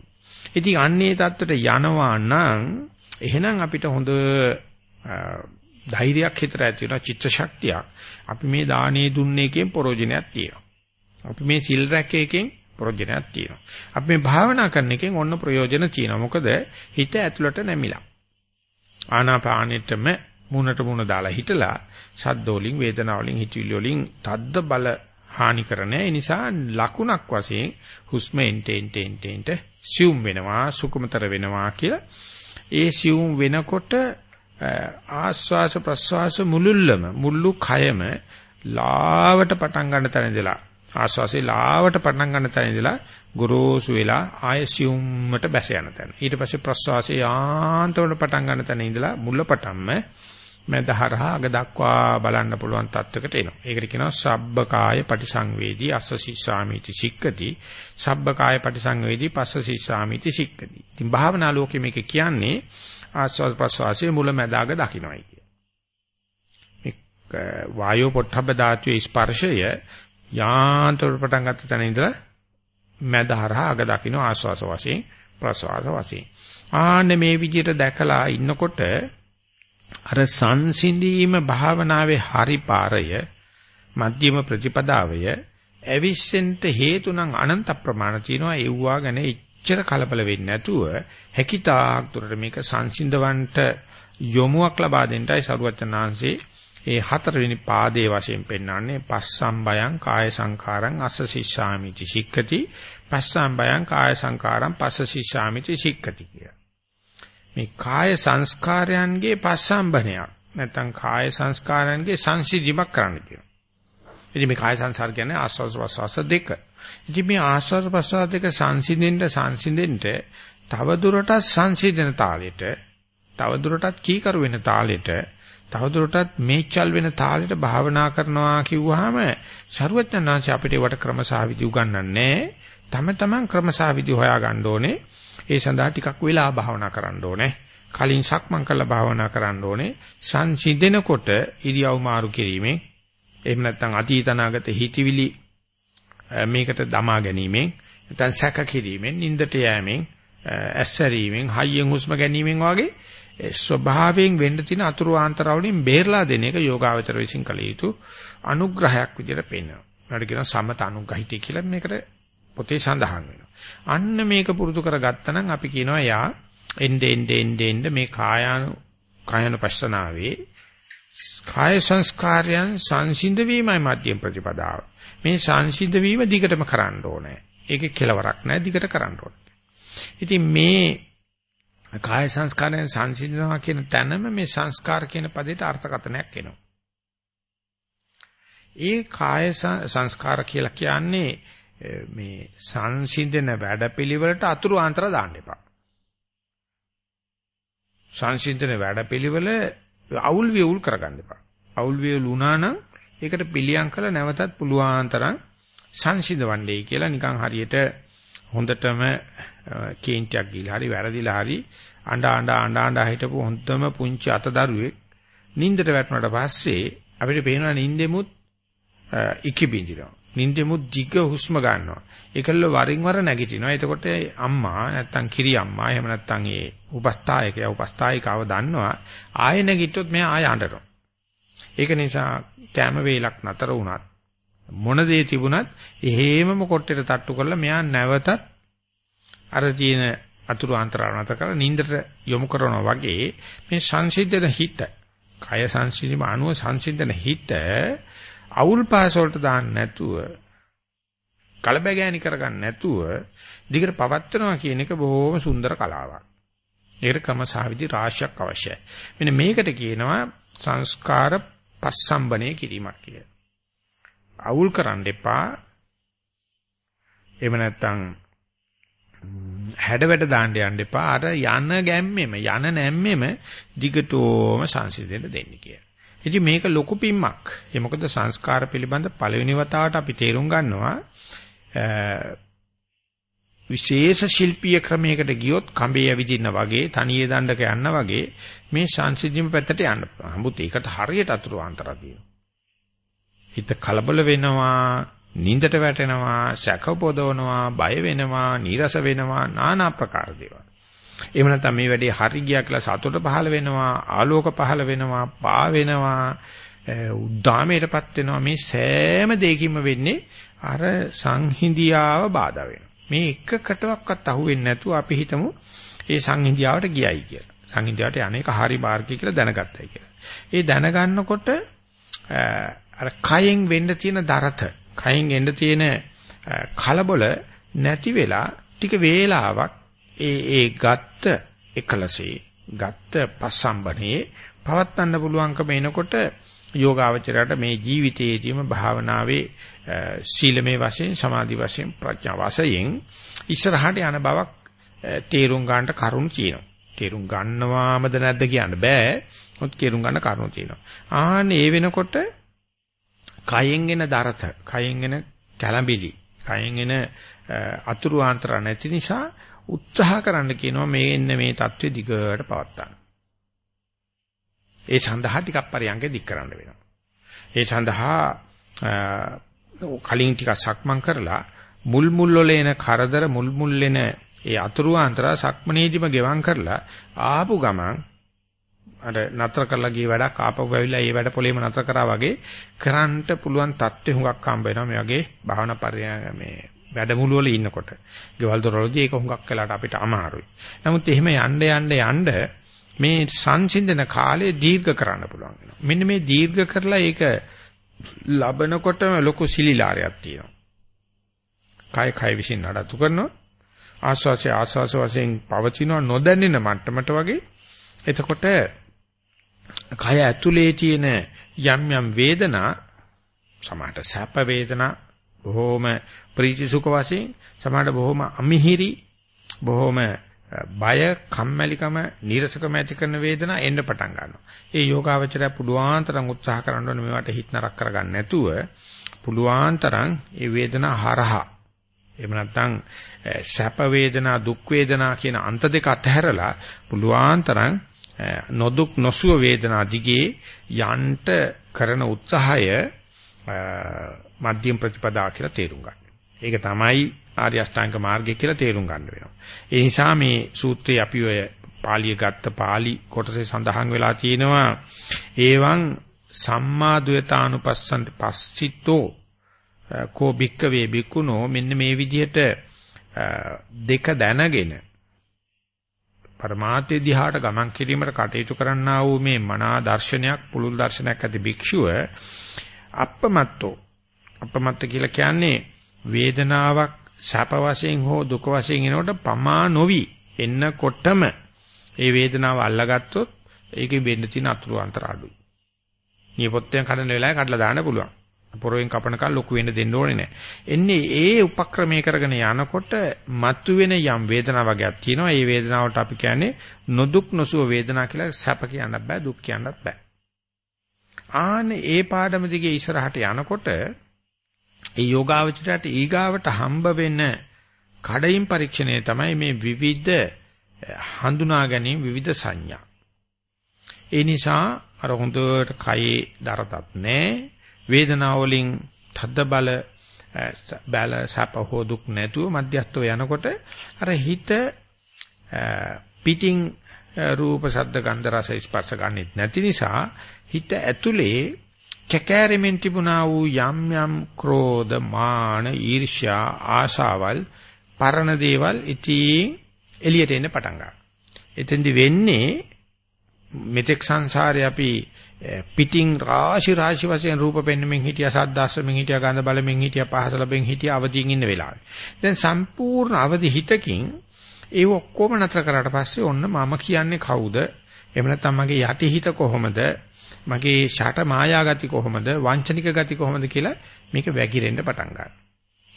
ඉතින් අන්නේ தත්වට යනවා නම් එහෙනම් අපිට හොඳ ධෛර්යයක් හිතට ඇති වෙනවා චිත්ත ශක්තියක්. අපි මේ දානේ දුන්නේ එකෙන් ප්‍රෝජනයක් තියෙනවා. අපි මේ සිල් රැකේකෙන් ප්‍රයෝජනයක් තියෙනවා. අපි මේ භාවනා කරන එකෙන් ඔන්න ප්‍රයෝජන තියෙනවා. මොකද හිත ඇතුළට නැමිලා. ආනාපානෙටම මුණට මුණ දාලා හිටලා ශබ්ද වලින් වේදනා වලින් හිතවිලි වලින් තද්ද බල හානි කරන්නේ ඒ නිසා ලකුණක් වශයෙන් හුස්ම එන්ට එන්ට එන්ට එන්ට සියුම් වෙනවා සුකුමතර වෙනවා කියලා. ඒ සියුම් වෙනකොට ආස්වාස ප්‍රස්වාස මුලුල්ලම මුල්ලු කයම ලාවට පටන් ගන්න තැන ඉඳලා ආස්වාසේ ලාවට පටන් ගන්න තැන ඉඳලා ගොරෝසු වෙලා ආය සියුම්මට බැස යන තැන. ඊට පස්සේ ප්‍රස්වාසයේ යාන්තමට පටන් ගන්න තැන ඉඳලා මුල පටන්ම මැදහරහා අග දක්වා බලන්න පුළුවන් තත්වයකට එනවා. ඒකට කියනවා සබ්බකාය පටිසංවේදී අස්ස සිස්සාමිති සික්කති. සබ්බකාය පටිසංවේදී පස්ස සිස්සාමිති සික්කති. ඉතින් භාවනා ලෝකෙ මේක කියන්නේ ආස්වාද ප්‍රසවාසයේ මුල මැදාග දකින්නයි කිය. මේ වායෝ පොට්ටබ්බ ධාතුවේ ස්පර්ශය යාන්තර පටන් ගත්ත තැන ඉඳලා මැදහරහා අග දකින්න ආස්වාස වශයෙන් ප්‍රසවාස වශයෙන්. ආන්න මේ විදිහට දැකලා ඉන්නකොට අර සංසිඳීම භාවනාවේ හරි පාරය මධ්‍යම ප්‍රතිපදාවය ඇවිස්සෙන්ට හේතු නම් අනන්ත ප්‍රමාණ තියෙනවා. ඒවා ගැන එච්චර කලබල වෙන්නේ නැතුව හැකිතාක් දුරට මේක සංසිඳවන්ට යොමුවක් ලබා දෙන්නයි සරුවචනාංශේ ඒ හතරවෙනි පාදයේ වශයෙන් පෙන්වන්නේ. පස්සම්බයං කාය සංඛාරං අස්ස සිස්සාමිති සික්කති. පස්සම්බයං කාය සංඛාරං පස්ස සිස්සාමිති සික්කති කියලා මේ කාය සංස්කාරයන්ගේ පස්සම්බනයක් නැත්නම් කාය සංස්කාරයන්ගේ සංසිධීමක් කරන්න කියනවා. ඉතින් මේ කාය සංස්කාර කියන්නේ ආස්වාද ප්‍රසවාස දෙක. ඉතින් මේ ආස්වාද ප්‍රසවාස දෙක සංසිඳෙන්න සංසිඳෙන්න තව දුරටත් සංසිඳන තාලෙට තව දුරටත් කීකරු වෙන තාලෙට තව දුරටත් මේචල් වෙන තාලෙට භාවනා කරනවා කිව්වහම ਸਰුවඥාන්සේ අපිට වට ක්‍රමසාවිදි උගන්වන්නේ තම තමන් ක්‍රමසාවිදි හොයා ගන්න ඕනේ ඒ සඳහා ටිකක් වෙලා භාවනා කරන්න ඕනේ. කලින් සක්මන් කරලා භාවනා කරන්න ඕනේ. සංසිඳෙනකොට ඉරියව් මාරු කිරීමෙන් එහෙම නැත්නම් අතීත අනාගත හිතවිලි මේකට දමා ගැනීමෙන් නැත්නම් සැක කිරීමෙන් නින්දට යෑමෙන් ඇස්සරීමෙන් හයියෙන් හුස්ම ගැනීමෙන් වගේ ස්වභාවයෙන් වෙන්න තියෙන අතුරු ආන්තරවලින් බේරලා දෙන එක යෝගාවචර විසින් කළ යුතු අනුග්‍රහයක් විදිහට පෙන්වනවා. ඒකට කියනවා සමත අනුග්‍රහිතය කියලා මේකට පොතේ සඳහන් වෙනවා. අන්න මේක පුරුදු කරගත්තා නම් අපි කියනවා යා එnde ende ende ende මේ කායානු කායන පස්සනාවේ කාය සංස්කාරයන් සංසිඳ වීමයි මධ්‍යම ප්‍රතිපදාව. මේ සංසිඳ වීම දිගටම කරන්න ඕනේ. ඒකේ කෙලවරක් නැහැ දිගට කරන්න ඕනේ. ඉතින් මේ කාය සංස්කාරයෙන් සංසිඳනවා කියන තැනම මේ සංස්කාර කියන පදේට අර්ථකථනයක් එනවා. ඒ කාය සංස්කාර කියලා කියන්නේ මේ සංසිඳන වැඩපිළිවෙලට අතුරු ආන්තර දාන්න එපා. සංසිඳන වැඩපිළිවෙල අවුල් වියුල් කරගන්න එපා. අවුල් වියුල් වුණා නම් ඒකට පිළියම් කළ නැවතත් පුළුවන් තරම් සංසිඳවන්නේ කියලා නිකන් හරියට හොඳටම කේන්තියක් ගිහලා හරි වැරදිලා හරි අඬ අඬ අඬ අඬ හිටපු හොඳම පුංචි අතදරුවෙක් නින්දට වැටුණාට පස්සේ අපිට පේනවා නින්දෙමුත් ඉකිබින්දිනවා. නින්දෙමුත් දිග හුස්ම ගන්නවා. ඒකල්ල වරින් වර නැගිටිනවා. එතකොට අම්මා නැත්තම් කිරි අම්මා එහෙම නැත්තම් ඒ උපස්ථායකයා උපස්ථායිකාව දන්නවා ආයෙ නැගිට්ටොත් මෙයා ආයෙ අඬනවා. ඒක නිසා කැම වේලක් නතර වුණත් මොන දේ තිබුණත් එහෙමම කොට්ටේට තට්ටු කරලා මෙයා නැවතත් අර තියෙන අතුරු අන්තරාල නැතර කරලා නින්දට යොමු කරනවා වගේ මේ සංසිද්ධන හිත කය සංසිඳීම අනුව සංසිද්ධන හිත අවුල් පාස වලට දාන්න නැතුව කලබගෑනි කරගන්න නැතුව දිගට පවත්නවා කියන එක බොහොම සුන්දර කලාවක්. ඒකට ක්‍රමසහවිදි රාශියක් අවශ්‍යයි. මෙන්න මේකට කියනවා සංස්කාර පස්සම්බනේ කිරීමක් කියලා. අවුල් කරන්න එපා. එහෙම නැත්නම් හැඩවැඩ දාන්න යන්න එපා. අර යන ගැම්මෙම යන නැම්මෙම දිගටම සංසිඳෙන්න දෙන්න කියලා. ඉතින් මේක ලොකු පිම්මක්. ඒ මොකද සංස්කාර පිළිබඳ පළවෙනි වතාවට අපි තේරුම් ගන්නවා විශේෂ ශිල්පීය ක්‍රමයකට ගියොත් කඹේ ඇවිදින්න වගේ තනියේ දණ්ඩක යන්න වගේ මේ සංසිද්ධිම පැත්තට යන්න. නමුත් ඒකට හරියට අතුරු ආන්තරා තියෙනවා. හිත කලබල වෙනවා, නින්දට වැටෙනවා, සැක පොදවනවා, බය වෙනවා, නීරස වෙනවා, নানা ආකාර දේවල්. එහෙම නැත්නම් මේ වැඩේ හරි ගියා කියලා සතුට පහළ වෙනවා, ආලෝක පහළ වෙනවා, පා වෙනවා, උද්දාමයටපත් වෙනවා. මේ සෑම දෙයකින්ම වෙන්නේ අර සංහිඳියාව බාධා වෙනවා. මේ එකකටවත් අහුවෙන්නේ නැතුව අපි හිතමු ඒ සංහිඳියාවට ගියයි කියලා. සංහිඳියාවට අනේක හරි මාර්ගය කියලා දැනගත්තයි කියලා. ඒ දැනගන්නකොට අර කයෙන් වෙන්න තියෙන දරත, කයෙන් එන්න තියෙන කලබල නැති වෙලා ටික වේලාවක් ඒ ඒ ගත්ත එකලසේ ගත්ත පස්සම්බනේ පවත්වන්න පුළුවන්කම එනකොට යෝගාවචරයට මේ ජීවිතයේදීම භාවනාවේ සීලමේ වශයෙන් සමාධි වශයෙන් ප්‍රඥා වශයෙන් ඉස්සරහට යන බවක් තේරුම් ගන්නට කරුණු තියෙනවා. තේරුම් ගන්නවාමද නැද්ද කියන්න බෑ. මොකද තේරුම් ගන්න කරුණු තියෙනවා. ආන්නේ ඒ වෙනකොට කයෙන් එන දරත, කයෙන් එන කැළඹිලි, කයෙන් එන අතුරු ආන්තර නැති නිසා උත්සාහ කරන්න කියනවා මේ එන්න මේ தત્ත්වෙ දිගට පවත්වා ඒ සඳහා ටිකක් පරියන්ක දික් කරන්න වෙනවා. ඒ සඳහා කලින් ටිකක් සක්මන් කරලා මුල් මුල් වල එන කරදර මුල් මුල් එන ඒ අතුරු අන්තර සක්මනේදිම ගෙවම් කරලා ආපු ගමන් අර නතර කරලා ගිය වැඩක් ආපහු ඇවිල්ලා ඒ වැඩ පොලේම නතර කරා වගේ කරන්නට පුළුවන් තත්ත්වෙ හුඟක් හම්බ වෙනවා මේ වගේ භාවනා පරියන් මේ වැඩමුළු වල ඉන්නකොට. ගෙවල් දොරවලදී ඒක හුඟක් වෙලාට අපිට අමාරුයි. නමුත් එහෙම යන්න යන්න යන්න මේ සංසිඳන කාලය දීර්ඝ කරන්න පුළුවන් වෙනවා. මෙන්න මේ දීර්ඝ කරලා ඒක ලබනකොටම ලොකු සිලිලාරයක් තියෙනවා. කය කය විසින් නඩත්තු කරනවා. ආස්වාසය ආස්වාස වශයෙන් පවතිනවා නොදැන්නෙන මට්ටමට වගේ. එතකොට කය ඇතුලේ තියෙන යම් යම් වේදනා සමහරට සැප වේදනා බොහොම ප්‍රීති සුඛ වශයෙන් සමහරට බොහොම අමිහිරි බොහොම බය, කම්මැලිකම, නීරසකම ඇති කරන වේදනා එන්න පටන් ගන්නවා. ඒ යෝගාවචරය පුළුවන් තරම් උත්සාහ කරන්න ඕනේ මේවට හිත නරක කරගන්න නැතුව පුළුවන් තරම් ඒ වේදනා හරහා එහෙම නැත්නම් සැප වේදනා, දුක් වේදනා කියන අන්ත දෙක අතහැරලා පුළුවන් තරම් නොදුක් නොසුව වේදනා දිගේ යන්ට කරන උත්සාහය මධ්‍යම ප්‍රතිපදා කියලා තේරුම් ගන්න. ඒක තමයි ආර්ය අෂ්ටාංග මාර්ගය කියලා තේරුම් ගන්න වෙනවා. ඒ නිසා මේ සූත්‍රයේ අපි ඔය පාළිය ගත්ත පාළි කොටසේ සඳහන් වෙලා තියෙනවා ඒවං සම්මා ද්වේතානුපස්සන්ට පස්චිත්තෝ කෝ භික්කවේ භික්ඛුනෝ මෙන්න මේ විදිහට දෙක දැනගෙන පරමාර්ථය දිහාට ගමන් කිරීමට කටයුතු කරන්නා වූ මේ මනා දර්ශනයක් පුළුල් දර්ශනයක් ඇති භික්ෂුව අප්පමත්තෝ අප්පමත්ත කියලා කියන්නේ වේදනාවක් සැප වශයෙන් හෝ දුක වශයෙන් එනකොට පමා නොවි එන්නකොටම ඒ වේදනාව අල්ලගත්තොත් ඒකේ වෙන්න තියෙන අතුරු අන්තර අඩුයි. නියපොත්තෙන් කඩන වෙලාවේ කඩලා දාන්න පුළුවන්. පොරවෙන් කපනකල් ලොකු වෙන්න දෙන්න ඕනේ නැහැ. එන්නේ ඒ උපක්‍රමයේ කරගෙන යනකොට මතුවෙන යම් වේදනාවක් වර්ගයක් තියෙනවා. ඒ වේදනාවට අපි කියන්නේ නොදුක් නොසුව වේදනා කියලා සැප කියන්නත් බෑ දුක් කියන්නත් බෑ. ආනේ ඒ පාඩම දිගේ ඉස්සරහට යනකොට ඒ යෝගාවචරයට ඊගාවට හම්බ වෙන කඩයින් පරීක්ෂණය තමයි මේ විවිධ හඳුනා ගැනීම විවිධ සංඥා. ඒ නිසා අර හොඳට කයේ දරතක් නැහැ. වේදනාව වලින් තද්ද බල බල සප හෝ දුක් නැතුව මධ්‍යස්තව යනකොට අර හිත පිටින් රූප ශබ්ද ගන්ධ රස ස්පර්ශ ගන්නෙත් නැති නිසා හිත ඇතුලේ කැකෑරෙමින් තිබුණා වූ යම් යම් ක්‍රෝධ මාන ඊර්ෂ්‍යා ආශාවල් පරණ දේවල් ඉතින් එළියට එන්න පටන් ගන්නවා. එතෙන්දි වෙන්නේ මෙතෙක් සංසාරේ අපි පිටින් රාශි රාශි වශයෙන් රූප පෙන්වමින් හිටියා සද්දාස්සමින් හිටියා ගඳ බලමින් හිටියා පහස ලැබෙමින් හිටියා අවදිින් ඉන්න වෙලාවේ. දැන් සම්පූර්ණ අවදි හිතකින් ඒ ඔක්කොම නතර කරාට පස්සේ ඔන්න මම කියන්නේ කවුද? එහෙම නැත්නම් මගේ යටි හිත කොහොමද? මගේ ෂට මායාගති කොහොමද? වංචනික ගති කොහොමද කියලා මේක වැగిරෙන්න පටන් ගන්නවා.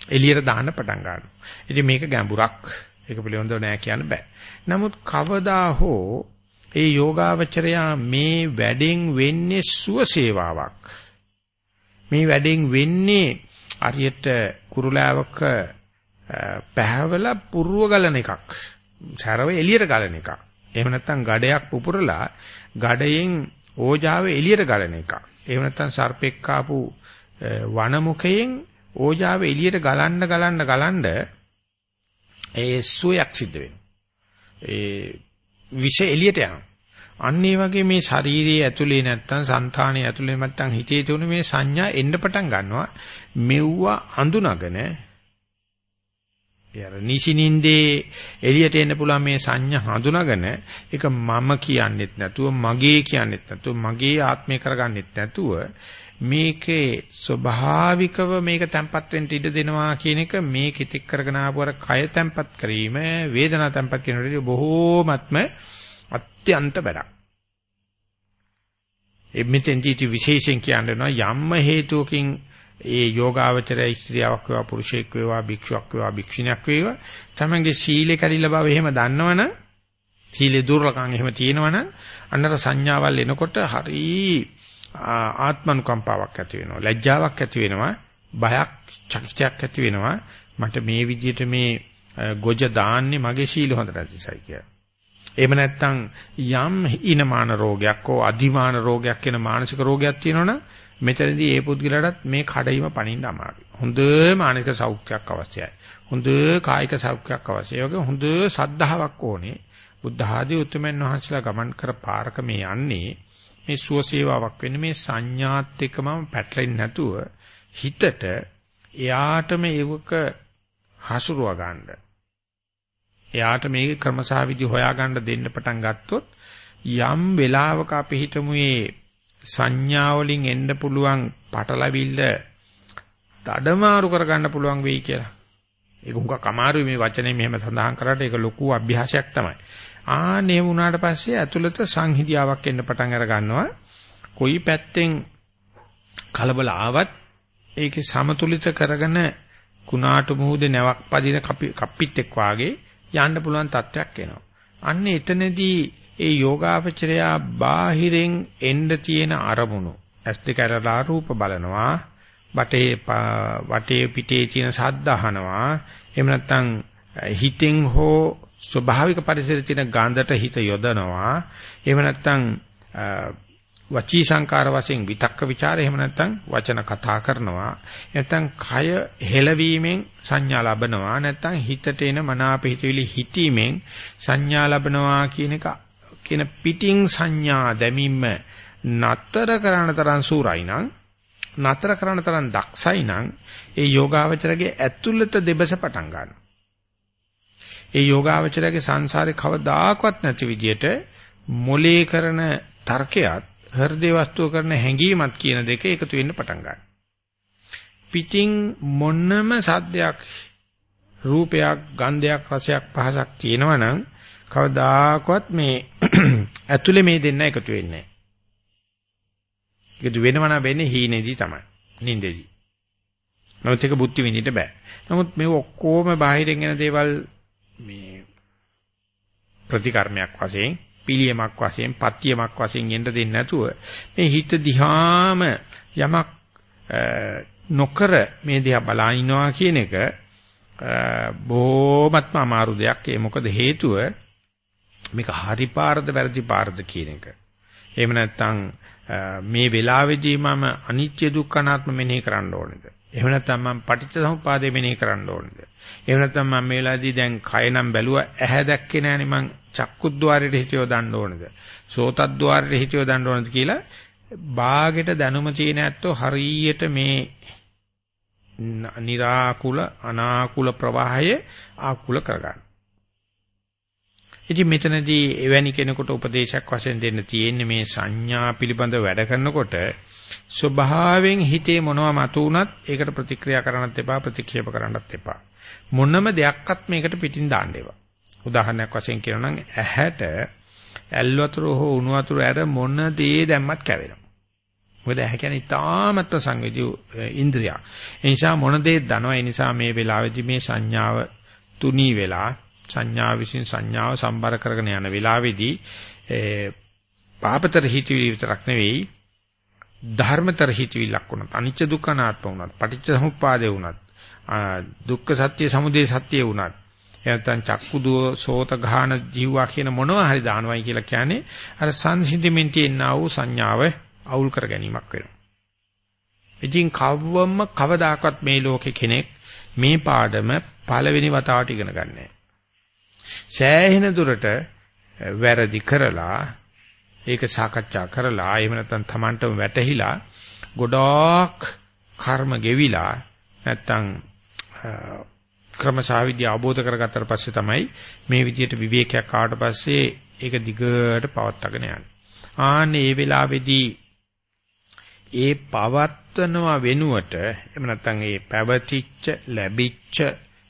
එළියට දාන්න පටන් ගන්නවා. ඉතින් මේක ගැඹුරක්. ඒක පිළිබඳව නෑ කියන්න බෑ. නමුත් කවදා හෝ ඒ යෝගාවචරයා මේ වැඩෙන් වෙන්නේ සුවසේවාවක්. මේ වැඩෙන් වෙන්නේ හරියට කුරුලාවක පැහැවලා පුරුව ගලන එකක්. සරව එළියට ගලන එකක්. එහෙම නැත්නම් ගඩයක් පුපුරලා ගඩයෙන් ඕජාව එළියට ගලන එකක්. එහෙම නැත්නම් සර්පෙක් කාපු වනමුඛයෙන් ඕජාව එළියට ගලන්න ගලන්න ගලන්න ඒ සුවයක් සිද්ධ වෙනවා. ඒ විෂ එළියට යනවා. අන්න ඒ වගේ මේ ශාරීරියේ ඇතුලේ නැත්තම් సంతානයේ ඇතුලේ නැත්තම් හිතේ තුන මේ සංඥා එන්න පටන් ගන්නවා. මෙව්වා අඳුනගෙන යර නිසිනින්දේ එළියට එන්න පුළුවන් මේ සංඥා හඳුනාගෙන ඒක මම කියන්නෙත් නැතුව මගේ කියන්නෙත් නැතුව මගේ ආත්මය කරගන්නෙත් නැතුව මේකේ ස්වභාවිකව මේක තැම්පත් වෙන්න ඉඩ දෙනවා කියන එක මේ කිතික් කරගෙන ආපු අර කය තැම්පත් කිරීම වේදනා තැම්පත් කිරීම බොහෝමත්ම අත්‍යන්ත වැඩක්. ඒ මෙතෙන්දී විශේෂයෙන් කියනවා යම්ම හේතුවකින් ඒ යෝගාවචරය ස්ත්‍රියක් වේවා පුරුෂයෙක් වේවා භික්ෂුවක් වේවා භික්ෂුණියක් වේවා තමන්ගේ සීලේ කැඩිලා බව එහෙම දන්නවනම් සීලේ දුර්ලකම් එහෙම තියෙනවනම් අන්නතර සංඥාවල් එනකොට හරි ආත්මනුකම්පාවක් ඇති වෙනවා ලැජ්ජාවක් ඇති වෙනවා බයක් චකිතයක් ඇති වෙනවා මට මේ විදිහට මේ ගොජ දාන්නේ මගේ සීල හොඳට ඇතිසයි කියලා. එහෙම නැත්නම් යම් ඊනමාන රෝගයක් හෝ අධිමාන රෝගයක් කියන මානසික රෝගයක් තියෙනවනම් මෙතනදී ඒ පුද්ගලයාටත් මේ කඩයිම පණින්න අමාරුයි. හොඳ මානසික සෞඛ්‍යයක් අවශ්‍යයි. හොඳ කායික සෞඛ්‍යයක් අවශ්‍යයි. ඒ වගේ හොඳ සද්ධාාවක් ඕනේ. බුද්ධ ආදී උතුම්යන් වහන්සේලා ගමන් කර පාරක මේ යන්නේ මේ සුවසේවාවක් වෙන්නේ මේ සංඥාත් එක්කම පැටලෙන්නේ නැතුව හිතට එයාටම ඒවක හසුරුව ගන්න. එයාට මේක ක්‍රමසහවිදි හොයාගන්න දෙන්න පටන් ගත්තොත් යම් වෙලාවක අපි හිතමු මේ සංඥා වලින් එන්න පුළුවන් පටලවිල්ල තඩමාරු කරගන්න පුළුවන් වෙයි කියලා. ඒක හුඟක් අමාරුයි මේ වචනේ මෙහෙම සඳහන් කරාට ඒක ලොකු අභ්‍යාසයක් තමයි. ආනේ වුණාට පස්සේ ඇතුළත සංහිදියාවක් එන්න පටන් අර ගන්නවා. කොයි පැත්තෙන් කලබල ආවත් ඒකේ සමතුලිත කරගෙන කුණාටු මුහුදේ නැවක් පදින කප්පිටෙක් වාගේ යන්න පුළුවන් තත්ත්වයක් එනවා. අන්න එතනදී ඒ යෝගාපචරයා බාහිරෙන් එන්න තියෙන අරමුණු. ඇස් දෙක අරලා රූප බලනවා වටේ වටේ පිටේ තියෙන ශබ්ද අහනවා. එහෙම නැත්නම් හිතෙන් හෝ ස්වභාවික පරිසරයේ තියෙන ගන්ධට හිත යොදනවා. එහෙම නැත්නම් වචී සංකාර වශයෙන් විතක්ක ਵਿਚාර එහෙම නැත්නම් වචන කතා කරනවා. නැත්නම් කය හෙලවීමෙන් සංඥා ලබනවා. නැත්නම් හිතට එන මනාප හිතවිලි හිතීමෙන් සංඥා ලබනවා කියන එක කියන පිටින් සංඥා දැමීම නතර කරන තරම් සූරයි නම් නතර කරන තරම් දක්ෂයි නම් ඒ යෝගාවචරගේ ඇතුළත දෙබස පටන් ගන්නවා ඒ යෝගාවචරයේ සංසාරේ කවදාකවත් නැති විදියට මොලේ කරන තර්කයක් හෘදේ වස්තුව කරන හැඟීමත් කියන දෙක එකතු වෙන්න පටන් ගන්නවා. පිටින් මොන්නම සද්දයක් රූපයක්, ගන්ධයක්, රසයක්, පහසක් තියෙනවා නම් කවදාකවත් මේ ඇතුලේ මේ දෙන්න එකතු වෙන්නේ නැහැ. එකතු වෙනවා නම් වෙන්නේ හීනේදී තමයි. නින්දේදී. නමුත් ඒක බුද්ධි විඳින්න බෑ. නමුත් මේ ඔක්කොම බාහිරින් එන දේවල් මේ ප්‍රතිකර්මයක් වශයෙන්, පිළියමක් වශයෙන්, පත්‍යමක් වශයෙන් එන්න දෙන්නේ නැතුව මේ හිත දිහාම යමක් නොකර මේ දිහා බලා ඉන්නවා කියන එක බොහොමත්ම අමාරු දෙයක්. ඒ මොකද හේතුව මේක හරි පාරද වැරදි පාරද කියන එක. එහෙම නැත්නම් මේ වෙලාවේදී මම අනිත්‍ය දුක්ඛ අනාත්ම මෙනෙහි කරන්න ඕනේද? එහෙම නැත්නම් මම පටිච්චසමුප්පාදය මෙනෙහි කරන්න ඕනේද? එහෙම නැත්නම් මම මේ වෙලාවේදී දැන් කය නම් බැලුවා ඇහැ දැක්කේ නැහනේ මං චක්කුද්්වාරයට හිතියව දාන්න ඕනේද? සෝතද්්වාරයට හිතියව දාන්න ඕනේද කියලා බාගෙට දැනුම තියෙන ඇත්තෝ හරියට මේ निराකුල අනාකුල ප්‍රවාහය ආකුල කරගන්න. ඉතින් මෙතනදී එවැනි කෙනෙකුට උපදේශයක් වශයෙන් දෙන්න තියෙන්නේ මේ සංඥා පිළිබඳ වැඩ කරනකොට ස්වභාවයෙන් හිතේ මොනවා මතු වුණත් ඒකට ප්‍රතික්‍රියා කරන්නත් එපා ප්‍රතික්ෂේප කරන්නත් එපා. මොනම දෙයක්වත් මේකට පිටින් දාන්න එපා. උදාහරණයක් වශයෙන් කියනවා නම් ඇහැට ඇල් වතුර හෝ උණු වතුර ඇර මොන දේ දැම්මත් කැවෙනවා. මොකද ඇහැ කියන්නේ ඉතාමත්ව සංවේදී ඉන්ද්‍රියක්. ඒ නිසා මොන දේ දනවා ඒ නිසා මේ වෙලාවේදී මේ සංඥාව තුනී වෙලා සංඥා විසින් සංඥාව සම්බර කරගෙන යන වෙලාවේදී පාපතර හිතවිලි විතරක් නෙවෙයි ධර්මතර හිතවිල්ලක් වුණත් අනිච්ච දුක්ඛනාත්ම වුණත් පටිච්ච සමුප්පාදේ වුණත් දුක්ඛ සත්‍ය සමුදය සත්‍ය වුණත් එතන චක්කුදුව සෝත ගාන ජීවා කියන මොනවා හරි දානවයි කියලා කියන්නේ අර සංසිඳෙමින් තියෙනා වූ සංඥාව අවුල් කර ගැනීමක් වෙනවා. ඉතින් කවවම කවදාකවත් මේ ලෝකේ කෙනෙක් මේ පාඩම පළවෙනි වතාවට ඉගෙන ගන්නෑ. සෑහෙන දුරට වැරදි කරලා ඒක සාකච්ඡා කරලා එහෙම නැත්නම් Tamanටම වැටහිලා ගොඩාක් කර්ම ගෙවිලා නැත්නම් ක්‍රමසාවිද්‍ය අවබෝධ කරගත්තට පස්සේ තමයි මේ විදිහට විවේකයක් ආවට පස්සේ ඒක දිගට පවත්වාගෙන යන්නේ. ආන්නේ මේ වෙලාවේදී ඒ පවත්වනවා වෙනුවට එහෙම නැත්නම් ඒ පැවතිච්ච ලැබිච්ච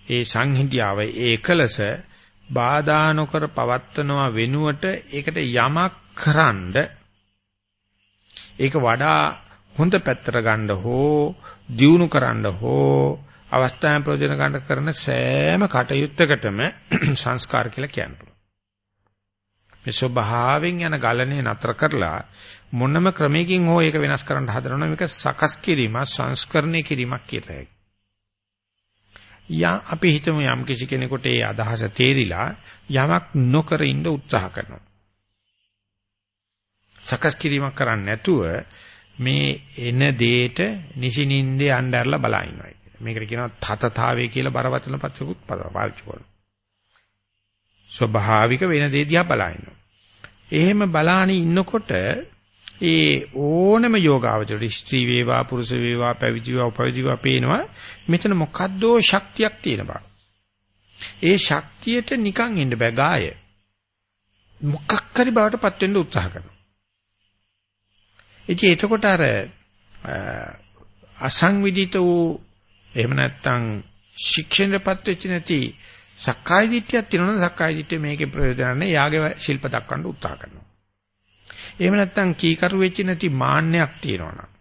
ඒ සංහිඳියාව ඒකලස බාධා නොකර පවත්වනවා වෙනුවට ඒකට යමක් කරන්ඩ ඒක වඩා හොඳ පැත්තට ගන්න හෝ දියුණු කරන්න හෝ අවස්ථාවෙන් ප්‍රයෝජන ගන්න කරන සෑම කටයුත්තකටම සංස්කාර කියලා කියනවා. මේ ස්වභාවයෙන් යන ගලණය නතර කරලා මොනම ක්‍රමයකින් හෝ ඒක වෙනස් කරන්න හදනවා මේක සකස් කිරීම සංස්කරණය කිරීමක් කියලා හැකියි. යා අපි හිතමු යම් කිසි කෙනෙකුට ඒ අදහස තේරිලා යමක් නොකර ඉන්න උත්සාහ කරනවා. සකස් කිරීමක් කරන්නේ නැතුව මේ එන දෙයට නිසිනින්දේ අnderලා බලා ඉන්නවා. මේකට කියනවා තතතාවය කියලා බරවචන පත්‍රකුත් පාවිච්චි කරනවා. ස්වභාවික වෙන දේ දිහා බලා ඉන්නවා. එහෙම බලාගෙන ඉන්නකොට ඒ ඕනම යෝගාවචරයට ස්ත්‍රී වේවා පුරුෂ වේවා පැවිදි වේවා උපවිදි වේවා පේනවා මෙතන මොකද්දෝ ශක්තියක් තියෙන බව. ඒ ශක්තියට නිකන් ඉන්න බෑ ගාය. මොකක් හරි බවටපත් වෙන්න උත්සාහ කරනවා. ඉතින් එතකොට අර අසංවිධිත වූ එහෙම නැත්නම් ශික්ෂණයටපත් වෙච්ච නැති සක්කාය දිට්ඨියක් තියෙනවනේ සක්කාය දිට්ඨිය මේකේ ප්‍රයෝජන නැහැ. යාගේ ශිල්ප දක්වන්න උත්සාහ කරනවා. එහෙම නැත්නම් කීකරු වෙච්ච නැති මාන්නයක් තියෙනවනම්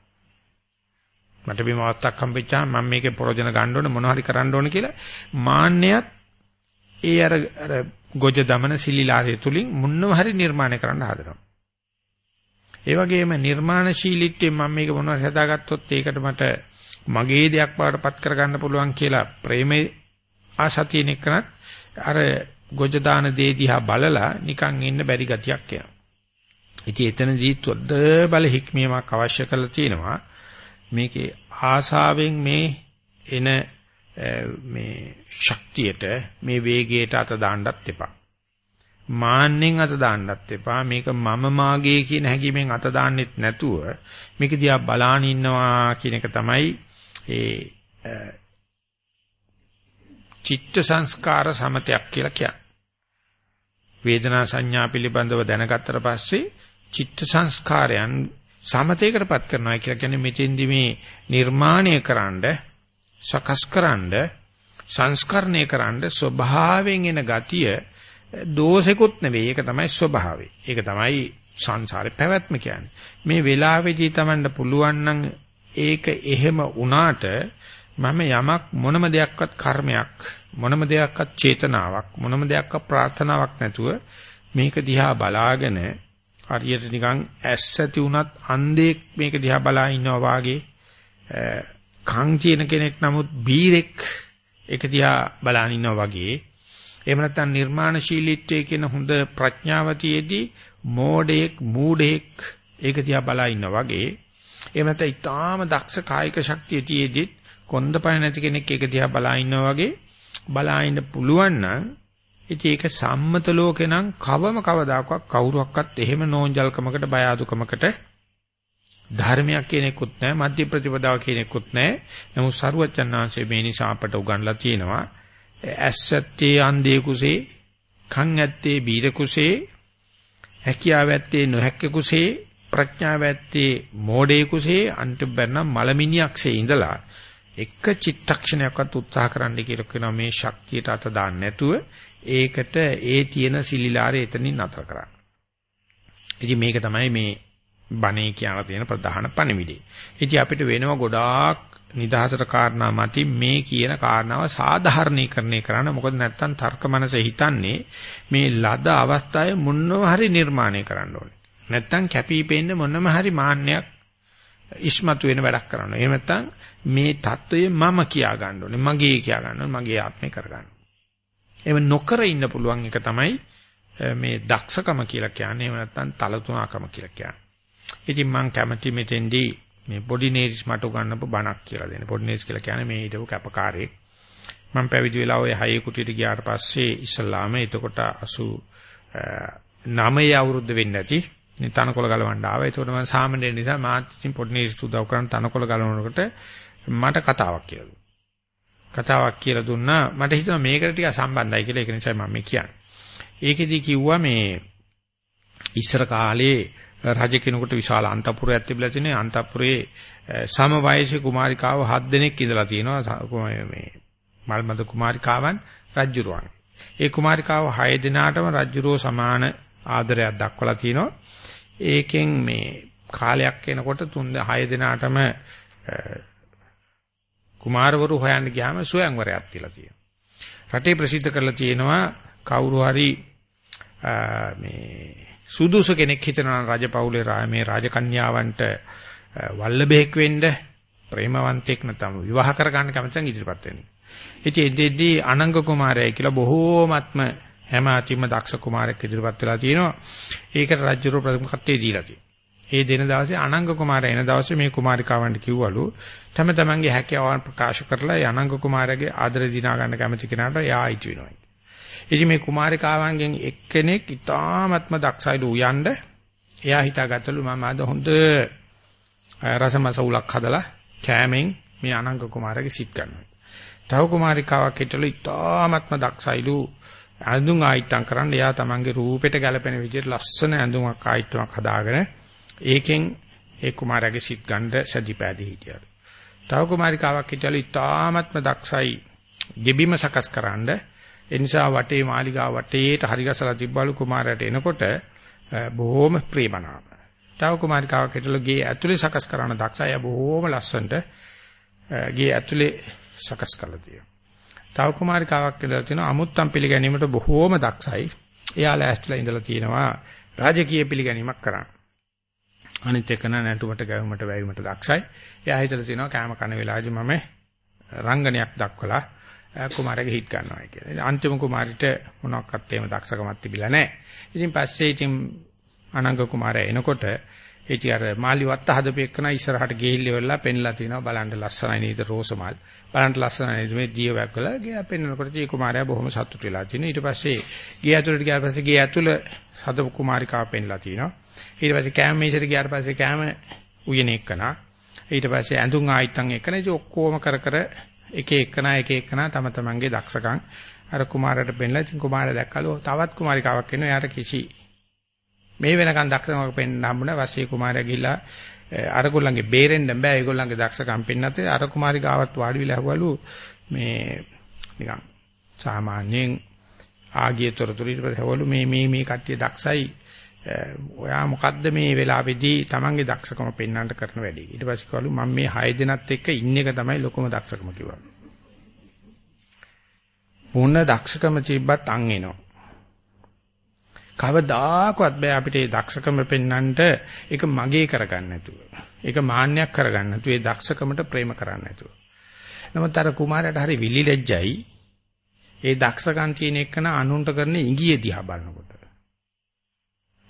මට මේ අවස්ථාවක් හම්බෙච්චාම මම මේකේ ප්‍රයෝජන ගන්න ඕනේ මොනවා හරි කරන්න ඕනේ කියලා මාන්නයත් ඒ අර අර ගොජ දමන සිලිලාරය තුලින් මුන්නව හරි නිර්මාණය කරන්න හදනවා. ඒ වගේම නිර්මාණශීලීත්වයෙන් මම මේක මොනවා හරි හදාගත්තොත් ඒකට මට මගේ දෙයක් බවට පත් කරගන්න පුළුවන් කියලා ප්‍රේමේ ආසතියන එකනත් අර ගොජ දාන දේ දිහා බලලා නිකන් ඉන්න බැරි ගතියක් එනවා. ඉතින් එතනදී තොද්ද බල හික්මීමක් අවශ්‍ය කරලා තියෙනවා. මේකේ ආසාවෙන් මේ එන මේ ශක්තියට මේ වේගයට අත දාන්නත් එපා. මාන්නෙන් අත දාන්නත් එපා. මේක මම මාගේ කියන හැඟීමෙන් අත දාන්නෙත් නැතුව මේක දිහා බලාන ඉන්නවා කියන එක තමයි ඒ චිත්ත සංස්කාර සමතයක් කියලා කියන්නේ. වේදනා සංඥා පිළිබඳව දැනගත්තට පස්සේ චිත්ත සංස්කාරයන් සමතේකටපත් කරනවා කියලා කියන්නේ මෙතෙන්දි මේ නිර්මාණය කරන්න සකස්කරනද සංස්කරණය කරන්න ස්වභාවයෙන් එන ගතිය දෝෂෙකුත් නෙවෙයි. ඒක තමයි ස්වභාවය. ඒක තමයි සංසාරේ පැවැත්ම කියන්නේ. මේ වෙලාවේදී Tamanට පුළුවන් නම් ඒක එහෙම වුණාට මම යමක් මොනම දෙයක්වත් කර්මයක් මොනම දෙයක්වත් චේතනාවක් මොනම දෙයක්වත් ප්‍රාර්ථනාවක් නැතුව මේක දිහා බලාගෙන හරියට නිකන් ඇස් ඇති වුණත් අන්ධෙක් මේක දිහා බලා ඉන්නවා වාගේ කන් තියෙන කෙනෙක් නමුත් බීරෙක් ඒක දිහා බලාගෙන ඉන්නවා වගේ. එහෙම නැත්නම් නිර්මාණශීලීත්වයේ කියන හොඳ ප්‍රඥාවතියේදී මෝඩෙක් මූඩෙක් ඒක දිහා බලා ඉන්නවා වගේ. එහෙම නැත්නම් ඊටාම දක්ෂ කායික ශක්තිය තියේදී කොන්දපණ නැති කෙනෙක් ඒක දිහා බලා ඉන්නවා වගේ. බලා ඉන්න පුළුවන් නම් ඉතින් ඒක සම්මත ලෝකේ නම් කවම කවදාකවත් කවුරුවක්වත් එහෙම නෝන්ජල්කමකට බය අදුකමකට ධර්මයක් කියනෙකුත් නැහැ මධ්‍ය ප්‍රතිපදාව කියනෙකුත් නැහැ. නමුත් සරුවචන්නාංශයේ මේ නිසා අපට උගන්ලා තියෙනවා. ඇස්සත්තේ අන්දේ කුසේ කන් ඇත්තේ බීර කුසේ හැකියාව ඇත්තේ නොහැක්ක කුසේ ප්‍රඥාව ඇත්තේ මෝඩේ කුසේ අන්ට බැන්නම් මලමිනියක්සේ ඉඳලා එක චිත්තක්ෂණයක්වත් උත්සාහ කරන්න කියලා කියනවා මේ ශක්තියට අත දාන්න නැතුව ඒකට ඒ තියෙන සිලිලාරය එතනින් නතර කරා. ඉතින් මේක තමයි මේ බණේ කියන තියෙන ප්‍රධාන පණිවිඩය. ඉතින් අපිට වෙනව ගොඩාක් නිදහසට කාරණා මතින් මේ කියන කාරණාව සාධාරණීකරණය කරන්න මොකද නැත්තම් තර්ක මනස හිතන්නේ මේ ලද අවස්ථාවේ මොනව හරි නිර්මාණය කරන්න ඕනේ. නැත්තම් කැපිපෙන්න මොනම හරි මාන්නයක් ඉස්මතු වෙන වැඩක් කරනවා. එහෙම නැත්තම් මේ தত্ত্বය මම කියා ගන්න ඕනේ. මගේ කියා ගන්න ඕනේ. මගේ ආත්මේ කර ගන්න. එහෙම නොකර ඉන්න පුළුවන් එක තමයි මේ දක්ෂකම කියලා කියන්නේ. එහෙම නැත්තම් තලතුණකම කියලා කියන්නේ. ඉතින් මම කැමති මෙතෙන්දී මේ පොඩි නේරිස් මට උගන්නපු බණක් කියලා දෙන්න. පොඩි නේරිස් කියලා කියන්නේ මේ හිටපු කැපකාරයෙක්. මම පැවිදි වෙලා ওই හයේ කුටියට ගියාට පස්සේ ඉස්ලාම එතකොට 89 අවුරුද්ද වෙන්නේ නැති මේ තනකොළ ගලවන්න ආවා. ඒකට මම සාමාන්‍ය නිසා මාත් ඉතින් පොඩි නේරිස් උදව් කරන් තනකොළ ගලවනකොට මට කතාවක් කියලා දුන්නා. කතාවක් කියලා දුන්නා මට හිතෙනවා මේකට ටිකක් සම්බන්ධයි කියලා ඒක නිසා මම මේ කියන්නේ. ඒකෙදි කිව්වා මේ ඉස්සර කාලේ රජ කෙනෙකුට විශාල අන්තපුරයක් තිබිලා තියෙනවා. අන්තපුරේ සම වයසේ කුමාරිකාව 7 දෙනෙක් ඉඳලා තියෙනවා. මේ මල්මද කුමාරිකාවන් රජුරුවන්. ඒ කුමාරිකාව 6 දෙනාටම රජුරෝ සමාන ආදරයක් දක්වලා තිනවා. ඒකෙන් මේ කාලයක් එනකොට තුන් 6 දෙනාටම කුමාරවරු හොයන්න ගියාම සොයන්වරයක් කියලා තියෙනවා. රටේ ප්‍රසිද්ධ කරලා තියෙනවා කවුරු හරි මේ සුදුසු කෙනෙක් හිතනවා රජපෞලේ මේ රාජකන්‍යාවන්ට වල්ලබෙක් වෙන්න ප්‍රේමවන්තෙක් නැත්නම් විවාහ කරගන්න කැමතින් ඉදිරිපත් වෙනවා. ඉතින් එදෙදී අනංග කුමාරයයි කියලා බොහෝමත්ම හැම අතිම දක්ෂ කුමාරයෙක් ඉදිරිපත් වෙලා තියෙනවා. ඒකට රජුරු ප්‍රමුඛත්වයේ දීලා තියෙනවා. ඒ දින දවසේ අනංග කුමාරයා එන දවසේ මේ කුමාරිකාවන්ට කිව්වලු තම තමන්ගේ හැකියාවන් ප්‍රකාශ කරලා ඒ අනංග කුමාරයාගේ ආදර දිනා ගන්න කැමති කෙනාට එයා අයිති වෙනවා. ඉතින් මේ කුමාරිකාවන්ගෙන් එක්කෙනෙක් ඉතාමත්ම දක්ෂයිලු උයන්ඩ එයා හිතාගත්තලු මම අද හොඳ රසමස උලක් හදලා කෑමෙන් මේ අනංග කුමාරයාගේ සිත් ගන්නවා. තව කුමාරිකාවක් හිටලු ඉතාමත්ම දක්ෂයිලු ඇඳුම් ආයිත්තම් කරන්න එයා තමන්ගේ රූපෙට ගැලපෙන විදිහට ලස්සන ඇඳුමක් ආයිත්තමක් හදාගෙන ඒකෙන් ඒ කුමාරයාගේ සිත් ගන්න සැදිපෑදී හිටියලු. තව කුමාරිකාවක් හිටියලු ඉතාමත්ම දක්ෂයි ගෙබිම සකස් කරන්න. ඒ නිසා වටේ මාලිගාව වටේට හරි ගසලා තිබ්බලු කුමාරයාට එනකොට බොහොම ප්‍රේමනාප. තව කුමාරිකාවක් හිටියලු ගේ ඇතුලේ සකස් කරන දක්ෂය බොහොම ලස්සනට ගේ ඇතුලේ සකස් කරලා තියෙනවා. තව කුමාරිකාවක් කියලා තියෙනවා අමුත්තම් පිළිගැනීමට බොහෝම දක්ෂයි. එයා ලෑස්තිලා ඉඳලා තියෙනවා රාජකීය පිළිගැනීමක් කරන්න. අනිත් එක නැටුමට ගැවුමට වැයුමට දක්ෂයි. එයා හිතලා තිනවා කෑම කන වෙලාවේදී මම රංගනයක් දක්වලා කුමාරගේ හිට ගන්නවා කියලා. අන්තිම කුමාරිට මොනක්වත් එහෙම දක්ෂකමක් තිබිලා නැහැ. ඉතින් පස්සේ ඉතින් අනංග කුමාරයා එනකොට ඉතින් අර මාලි වත්ත හදපෙකන ඉස්සරහට ගිහිල්ලා වෙලා පෙන්ලා තිනවා බලන්න ලස්සනයි නේද රෝසමල්. බලන්න ලස්සනයි නේද මේ දිය වැක්කලා ගියා පෙන්නකොට ඒ කුමාරයා බොහොම සතුටු වෙලා තිනවා. ඊට පස්සේ ගේ ඇතුළට ගියාට පස්සේ ගේ ඇතුළ සද කුමාරිකාව පෙන්ලා තිනවා. ඊට පස්සේ කෑම මේසෙට ගියාට පස්සේ කෑම උයන එක්කනා ඊට පස්සේ ඇඳුම් ආයිත්තන් එක්කන ඉතින් ඔක්කොම කර කර එක එකනා එක එකනා තම තමන්ගේ දක්ෂකම් අර කුමාරට පෙන්ලා ඉතින් කුමාරයා දැක්කලු තවත් කුමාරිකාවක් එනවා එයාට කිසි මේ වෙනකන් දක්ෂකමක් පෙන්වන්න හම්බුණා වස්සේ කුමාරයා ගිහිල්ලා අරගොල්ලන්ගේ බේරෙන්න බෑ. ඒගොල්ලන්ගේ දක්ෂකම් පෙන්නත් අර කුමාරිකාවත් වාඩි වෙලා ඇහුවලු මේ නිකන් සාමාන්‍යයෙන් ආගිය තොරතුරු ඊට පස්සේ හවලු මේ මේ මේ කට්ටිය දක්ෂයි. ඔයා මොකද්ද මේ වෙලාවේදී Tamange දක්ෂකම පෙන්වන්නට කරන වැඩේ? ඊට පස්සේ කවලු මම මේ 6 දෙනත් එක්ක ඉන්න එක තමයි ලොකුම දක්ෂකම කිව්වා. මොන දක්ෂකම තිබ්බත් අන් එනවා. කවදාකවත් බෑ අපිට මේ දක්ෂකම පෙන්වන්නට ඒක මගේ කරගන්න නැතුව. ඒක මාන්නයක් කරගන්න නැතුව ඒ දක්ෂකමට ප්‍රේම කරන්න නැතුව. නමුත් අර කුමාරයාට හරි විලි ලැජ්ජයි. ඒ දක්ෂකම් තියෙන එකන අනුන්ට කරන ඉඟිය දිහා බලනකොට.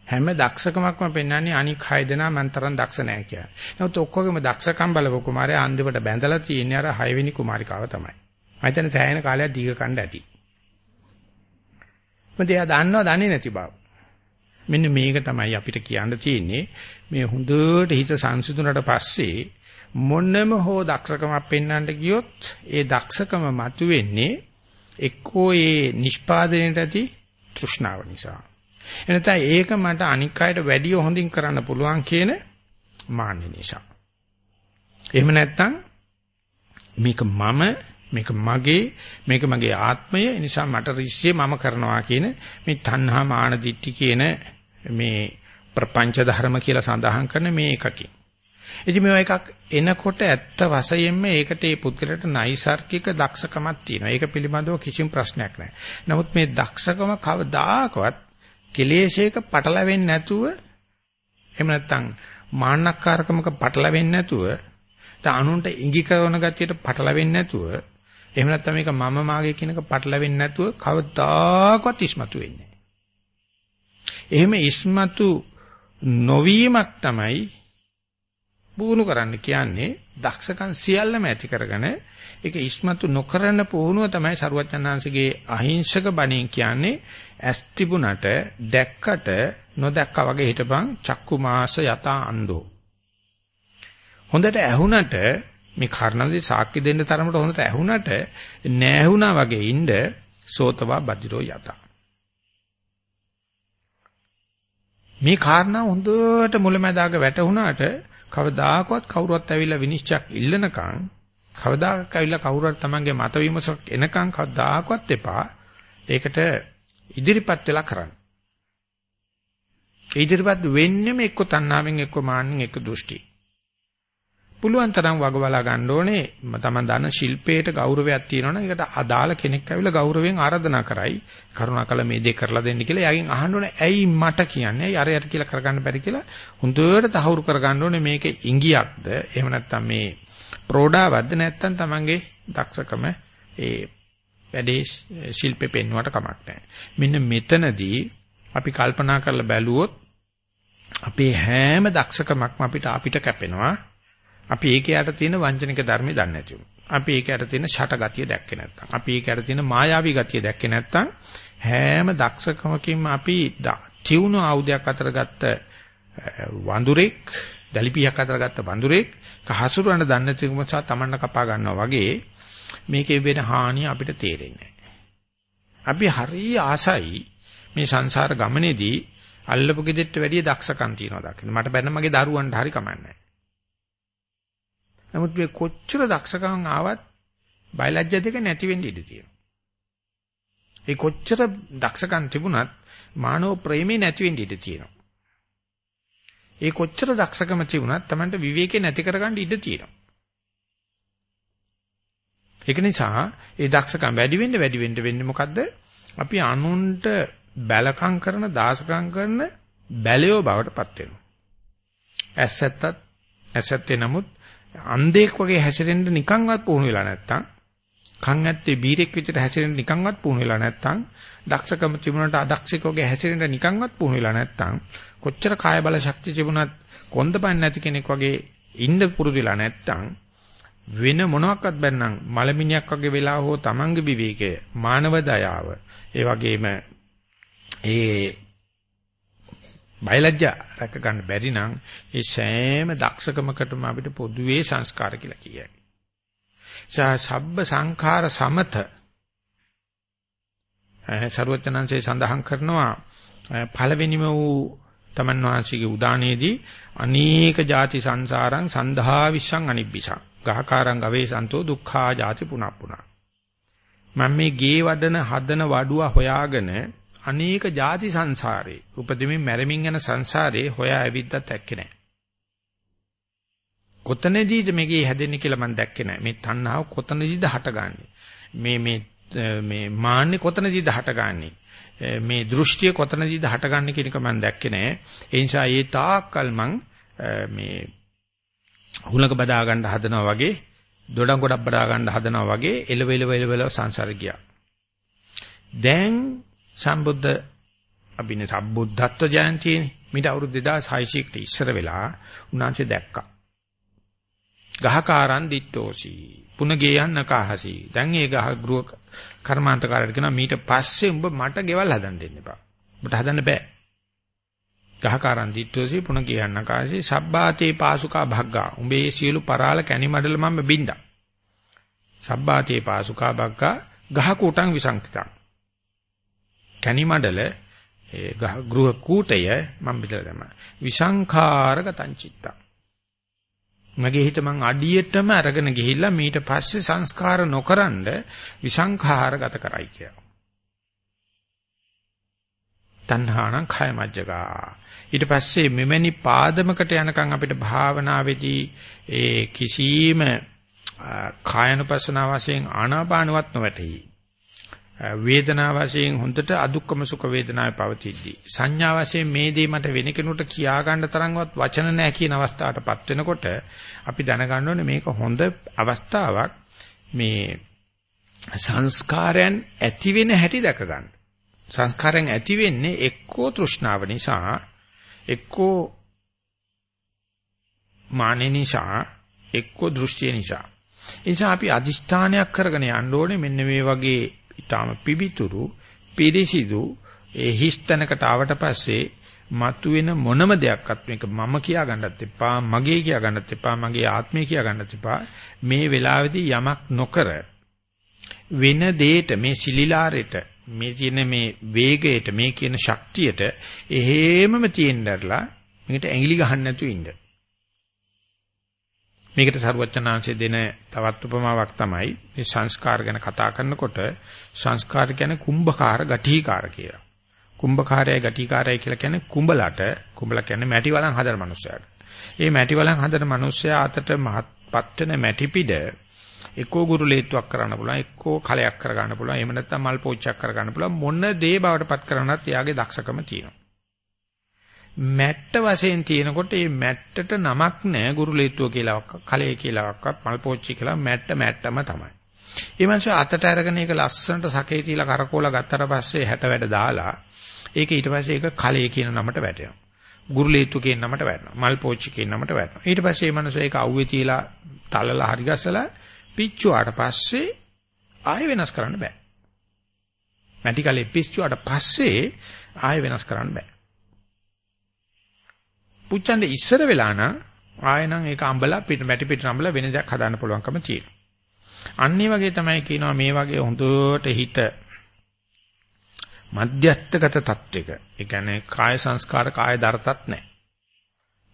හැම දක්ෂකමක්ම පෙන්වන්නේ අනික් හය දෙනා මන් තරම් දක්ෂ නැහැ කියලා. නමුත් ඔක්කොගේම දක්ෂකම් බලව කුමාරයා අන්තිමට බැඳලා තියෙන්නේ අර හයවෙනි කුමාරිකාව තමයි. මම හිතන්නේ සෑහෙන කාලයක් දීඝ කණ්ඩ ඇති. මොකද එයා දන්නව දන්නේ නැති බව. මෙන්න මේක තමයි අපිට කියන්න තියෙන්නේ. මේ හොඳට හිත සංසිඳුණට පස්සේ මොනම හෝ දක්ෂකමක් පෙන්වන්න ගියොත් ඒ දක්ෂකම මතුවෙන්නේ එක්කෝ ඒ නිෂ්පාදනයේට ඇති තෘෂ්ණාව නිසා. එනතයි ඒක මට අනික් අයට වැඩිය හොඳින් කරන්න පුළුවන් කියන මාන්න නිසා. එහෙම නැත්නම් මේක මම මේක මගේ මේක මගේ ආත්මය නිසා මට රිශ්ියේ මම කරනවා කියන මේ තණ්හා මාන දිට්ඨි කියන මේ ප්‍රපංච ධර්ම කියලා සඳහන් කරන මේ එකකින්. ඉතින් මේවා එකක් එනකොට ඇත්ත වශයෙන්ම ඒකට ඒ පුද්ගලට නයිසර්ගික දක්ෂකමක් තියෙනවා. ඒක පිළිබඳව කිසිම ප්‍රශ්නයක් නැහැ. නමුත් මේ දක්ෂකම කවදාකවත් කෙලෙෂයක පටලැවෙන්නේ නැතුව එහෙම නැත්නම් මාන්නක්කාරකමක පටලැවෙන්නේ නැතුව තා අනුන්ට ඉඟි කරන ගතියට පටලැවෙන්නේ නැතුව එහෙම නැත්නම් මේක මම මාගේ කියනක පටලැවෙන්නේ නැතුව කවදාකවත් ඉස්මතු වෙන්නේ එහෙම ඉස්මතු නොවීමක් තමයි පුහුණු කරන්න කියන්නේ දක්ෂකම් සියල්ලම ඇති කරගෙන ඒක ඉස්මතු නොකරන පුහුණුව තමයි සරුවචනාංශගේ අහිංසක බණෙන් කියන්නේ ඇස් තිබුණට දැක්කට නොදැක්කා වගේ හිටපන් චක්කු මාස යතා අන්දෝ හොඳට ඇහුණට මේ කර්ණවලදී සාක්ෂි දෙන්න තරමට හොඳට ඇහුණට නැහුණා වගේ ඉන්න සෝතවා බදිරෝ යතා මේ කාරණා හොඳට මුලැමැදාක වැටුණාට කවදාකවත් කවුරුවත් ඇවිල්ලා විනිශ්චයක් ඉල්ලනකම් කවදාකවත් ඇවිල්ලා කවුරුවත් Tamange මත විමසක් එනකම් කවදාකවත් එපා ඒකට ඉදිරිපත් වෙලා කරන්න. ඒ ඉදිරිපත් වෙන්නේම එක්ක තණ්හාවෙන් එක්ක මාන්නෙන් එක්ක දෘෂ්ටි. පුළුවන් තරම් වගවලා ගන්න ඕනේ. තමන් දන්න ශිල්පයට ගෞරවයක් තියෙනවනම් ඒකට අදාළ කෙනෙක් ඇවිල්ලා ගෞරවයෙන් ආරාධනා කරයි. කරුණාකර මේ දේ කරලා දෙන්න කියලා එයාගෙන් අහන්න ඕනේ. ඇයි මට කියන්නේ? ඇයි අරයට කියලා කරගන්න බැරි කියලා හොඳට තහවුරු කරගන්න ඕනේ. මේක ඉංගියක්ද එහෙම නැත්නම් මේ ප්‍රෝඩාවක්ද? නැත්නම් තමන්ගේ දක්ෂකම ඒ වැඩේ ශිල්පෙ පෙන්වුවට කමක් නැහැ. මෙන්න මෙතනදී අපි කල්පනා කරලා බැලුවොත් අපේ හැම දක්ෂකමක්ම අපිට අපිට කැපෙනවා. අපි ඒකේ යට තියෙන වංචනික ධර්මේ දන්නේ නැති අපි ඒකේ යට තියෙන ෂට ගතිය දැක්කේ නැත්නම්. අපි ඒකේ යට තියෙන මායාවී ගතිය දැක්කේ නැත්නම් හැම දක්ෂකමකින්ම අපි තියුණු ආයුධයක් අතර ගත්ත වඳුරෙක්, දලිපියක් අතර ගත්ත වඳුරෙක් කහසුරවන්න දන්නේ නැති නිසා තමන්න කපා ගන්නවා වගේ මේකේ වෙන හානිය අපිට තේරෙන්නේ අපි හරි ආසයි මේ සංසාර ගමනේදී අල්ලපු ගෙදෙට්ට වැඩිය දක්ෂකම් තියනවා දකින්න. මට බැන්න මගේ දරුවන්ට හරි කමන්නේ නමුත් මේ කොච්චර දක්ෂකම් ආවත් බයලජ්‍ය දෙක නැති වෙන්න ඉඩ තියෙනවා. ඒ කොච්චර දක්ෂකම් තිබුණත් මානව ප්‍රේමේ නැති වෙන්න ඉඩ තියෙනවා. ඒ කොච්චර දක්ෂකම තිබුණත් Tamanට විවේකේ නැති කරගන්න ඉඩ තියෙනවා. ඒක නිසා ඒ දක්ෂකම් වැඩි වෙන්න වැඩි වෙන්න වෙන්නේ මොකද්ද? අපි අනුන්ට බැලකම් කරන දාසකම් කරන බැලියෝ බවට පත් වෙනවා. ඇස්සත්තත් ඇසත්තේ නමුත් අන්ධෙක් වගේ හැසිරෙන්න නිකන්වත් පුහුණු වෙලා නැත්තම් කන් ඇත්තේ බීරෙක් විදිහට හැසිරෙන්න නිකන්වත් පුහුණු වෙලා නැත්තම් දක්ෂකම තිබුණාට අදක්ෂෙක් වගේ හැසිරෙන්න නිකන්වත් පුහුණු වෙලා නැත්තම් කොච්චර කාය බල ශක්තිය තිබුණත් කොන්දපන් නැති කෙනෙක් වගේ ඉන්න පුරුදු වෙලා නැත්තම් වෙන මොනවාක්වත් බැන්නම් මලමිණියක් වගේ වෙලා හෝ තමන්ගේ විවේකය මානව දයාව ඒ වගේම ඒ බයලජ්ජා රැක ගන්න බැරි නම් ඒ සෑම දක්ෂකමකටම අපිට පොදුවේ සංස්කාර කියලා කියයි. සා සබ්බ සංඛාර සමත සර්වඥාන්සේ සඳහන් කරනවා පළවෙනිම වූ තමන් වහන්සේගේ උදානයේදී අනේක ಜಾති සංසාරං සන්ධා විශ්සං අනිබ්බිසං ගහකාරං ගවේ සන්තෝ දුක්ඛා ಜಾති පුනප්පුනා මම මේ ගේ වඩන හදන වඩුව හොයාගෙන අනේක ಜಾති සංසාරේ උපදෙමින් මැරෙමින් යන සංසාරේ හොයා ඇවිද්දත් ඇක්කේ නැහැ. කොතනදීද මේකේ හැදෙන්නේ කියලා මම දැක්කේ නැහැ. මේ තණ්හාව කොතනදීද හටගන්නේ? මේ මේ මේ මාන්නේ කොතනදීද හටගන්නේ? මේ දෘෂ්ටිය කොතනදීද හටගන්නේ කියන එක මම දැක්කේ නැහැ. ඒ නිසා ඒ තාක්කල් මම මේ හුලක බදා ගන්න හදනවා වගේ දොඩම් ගොඩක් බදා ගන්න හදනවා වගේ එලවෙල වෙලවෙල සංසාර ගියා. දැන් සම්බුද්ධ අභිනේ සම්බුද්ධත්ව ජයන්තියේ මිට අවුරුදු 2600කට ඉස්සර වෙලා උන්වහන්සේ දැක්කා. ගහකාරන් දිට්ටෝසි. පුනගේයන් නකහසි. දැන් ඒ ගහ ගෘහ කර්මාන්තකාරයට කියනවා මීට පස්සේ උඹ මට ගෙවල් හදන්න දෙන්න එපා. උඹට හදන්න බෑ. ගහකාරන් දිට්ටෝසි පුනගේයන් නකහසි සබ්බාතේ පාසුකා භග්ගා. උඹේ සියලු පරාල කැණි මඩල මම බින්දා. සබ්බාතේ පාසුකා භග්ගා ගහ කුටං විසංකිතං. කැණි මඩල ඒ ගෘහ කූටය මම බෙදලා දැම්මා. විසංඛාරගතං චිත්තං. මගේ හිත මං අඩියටම අරගෙන ගිහිල්ලා මීට පස්සේ සංස්කාර නොකරනද විසංඛාරගත කරයි කියලා. තණ්හාණං khය මජ්ජකා. ඊට පස්සේ මෙවැනි පාදමකට යනකම් අපිට භාවනාවේදී ඒ කිසියම් කායනුපස්සන වශයෙන් ආනාපානවත් නොවැටහි. වේදනා වශයෙන් හොඳට අදුක්කම සුඛ වේදනාවේ පවතිද්දී සංඥා වශයෙන් මේ දේ මට වෙන කෙනෙකුට කියා ගන්න තරම්වත් වචන නැහැ කියන අවස්ථාවටපත් වෙනකොට අපි දැනගන්න ඕනේ මේක හොඳ අවස්ථාවක් මේ සංස්කාරයන් ඇති වෙන හැටි දැක ගන්න. සංස්කාරයන් ඇති වෙන්නේ එක්කෝ තෘෂ්ණාව නිසා එක්කෝ මානෙ නිසා එක්කෝ දෘෂ්ටිය නිසා. ඒ නිසා අපි අදිෂ්ඨානයක් කරගෙන යන්න ඕනේ මෙන්න මේ වගේ ඊටාම පිවිතුරු පිරිසිදු ඒ හිස්තැනකට ආවට පස්සේ මතුවෙන මොනම දෙයක්වත් මේක මම කියා ගන්නත් එපා මගේ කියා ගන්නත් එපා මගේ ආත්මය කියා ගන්නත් එපා. මේ වෙලාවේදී යමක් නොකර වෙන දෙයට මේ සිලිලාරෙට මේ තියෙන මේ වේගයට මේ කියන ශක්තියට එහෙමම තියෙන්නදලා මේකට ඇඟිලි ගහන්න නැතුව ඉන්න. මේකට සරුවචනාංශය දෙන තවත් උපමාවක් තමයි මේ සංස්කාර ගැන කතා කරනකොට සංස්කාර කියන්නේ කුම්භකාර ගටිකාර කියලා. කුම්භකාරයයි ගටිකාරයයි කියලා කියන්නේ කුඹලට කුඹල කියන්නේ මැටි වලන් හදන මනුස්සයාට. ඒ මැටි වලන් හදන මනුස්සයා අතට මහත්පත් වෙන මැටි පිට එක්කෝ ගුරු ලේත්තුවක් කරන්න පුළුවන් එක්කෝ කලයක් කර ගන්න පුළුවන් එහෙම නැත්නම් මල් පෝච්චක් කර ගන්න පුළුවන් මොන දේ බවට පත් කරන්නත් එයාගේ දක්ෂකම තියෙනවා. මැට්ට වශයෙන් තියෙනකොට මේ මැට්ටට නමක් නැහැ ගුරුලීත්වෝ කියලාවක් කලේ කියලාවක් මල්පෝච්චි කියලා මැට්ට මැට්ටම තමයි. ඒ මංස අතට අරගෙන ඒක ලස්සනට සකේ තියලා කරකෝලා ගත්තට පස්සේ හැට වැඩ දාලා ඒක ඊට පස්සේ ඒක කලේ කියන නමට වැටෙනවා. ගුරුලීත්ව කියන නමට වැටෙනවා. මල්පෝච්චි කියන නමට වැටෙනවා. ඊට පස්සේ මේ මනස ඒක අවුවේ තියලා තලලා හරි ගස්සලා පිච්චුවාට පස්සේ ආයෙ වෙනස් කරන්න බෑ. මැටි කලේ පිච්චුවාට පස්සේ ආයෙ වෙනස් කරන්න බෑ. පුච්චන්නේ ඉස්සර වෙලා නම් ආයෙනම් ඒක අඹලා පිට මැටි පිට අඹලා වෙන දෙයක් හදාන්න පුළුවන්කම තියෙනවා. අන්න වගේ තමයි කියනවා මේ වගේ හොඳට හිත මධ්‍යස්ථගත තත්වයක. ඒ කියන්නේ කාය සංස්කාර කාය දරතත් නැහැ.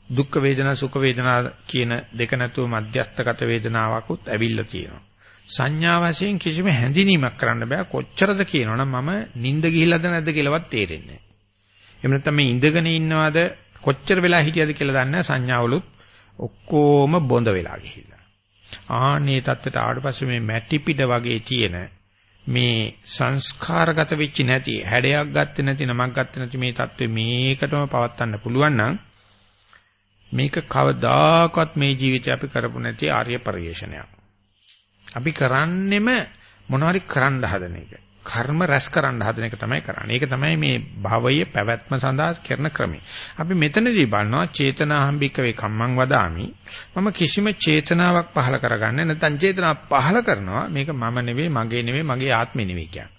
දුක් වේදනා සුඛ වේදනා කියන දෙක නැතුව මධ්‍යස්ථගත වේදනාවකුත් ඇවිල්ලා තියෙනවා. සංඥා වශයෙන් කිසිම හැඳිනීමක් කරන්න බෑ කොච්චරද කියනවනම් මම නිින්ද ගිහිල්ලාද නැද්ද කියලාවත් තේරෙන්නේ නැහැ. එහෙම නැත්නම් මේ ඉඳගෙන ඉන්නවද කොච්චර වෙලා හිටියද කියලා දන්නේ සංඥාවලුත් ඔක්කොම බොඳ වෙලා ගිහිල්ලා. ආනේ தත්තට ආවට පස්සේ මේ මැටි පිට වගේ තියෙන මේ සංස්කාරගත වෙච්ච නැති හැඩයක් ගත්තේ නැති නමක් ගත්තේ නැති මේ தත්ත්වේ මේකටම පවත්වන්න පුළුවන් නම් මේක කවදාකවත් මේ ජීවිතේ අපි කරපු නැති ආර්ය පරිශ්‍රණයක්. අපි කරන්නෙම මොනවාරි කරන්න හදන එක. කර්ම රැස් කරන්න හදන එක තමයි කරන්නේ. ඒක තමයි මේ භවයේ පැවැත්ම සඳහා කරන ක්‍රමය. අපි මෙතනදී බලනවා චේතනාහම්බික වේ කම්මං වදාමි. මම කිසිම චේතනාවක් පහල කරගන්නේ නැත්නම් චේතනාවක් පහල කරනවා. මේක මම නෙවෙයි, මගේ නෙවෙයි, මගේ ආත්මෙ නෙවෙයි කියන්නේ.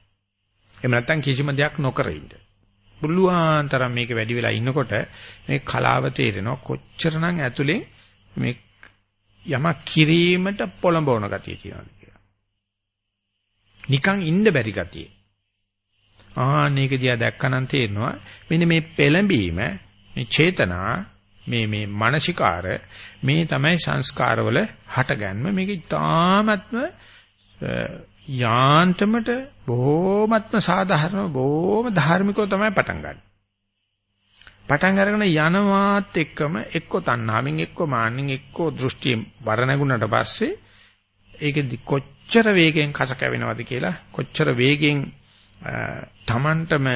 එහෙම නැත්නම් කිසිම දෙයක් නොකර ඉන්න. පුළුවන් තරම් මේක වැඩි වෙලා ඉන්නකොට මේ කලාව තේරෙනවා කොච්චරනම් ඇතුලේ මේ යමක් කිරීමට පොළඹවන ගතිය තියෙනවා. නිකන් ඉන්න බැරි ගතිය. ආන්නේක දිහා දැක්කනම් තේරෙනවා මෙන්න මේ පෙළඹීම මේ චේතනා මේ මේ මානසිකාර මේ තමයි සංස්කාරවල හටගන්ම මේක ඉතාමත්ම යාන්තමට බොහෝමත්ම සාධාරණ බොහෝම ධාර්මිකව තමයි පටන් ගන්න. පටන් අරගෙන යනවාත් එක්කම එක්ක තණ්හාවෙන් එක්ක මාන්නෙන් එක්ක දෘෂ්ටියෙන් වර නැගුණට පස්සේ ඒකෙදි කොච්චර කොච්චර වේගෙන් කස කැවෙනවද කියලා කොච්චර වේගෙන් තමන්ටම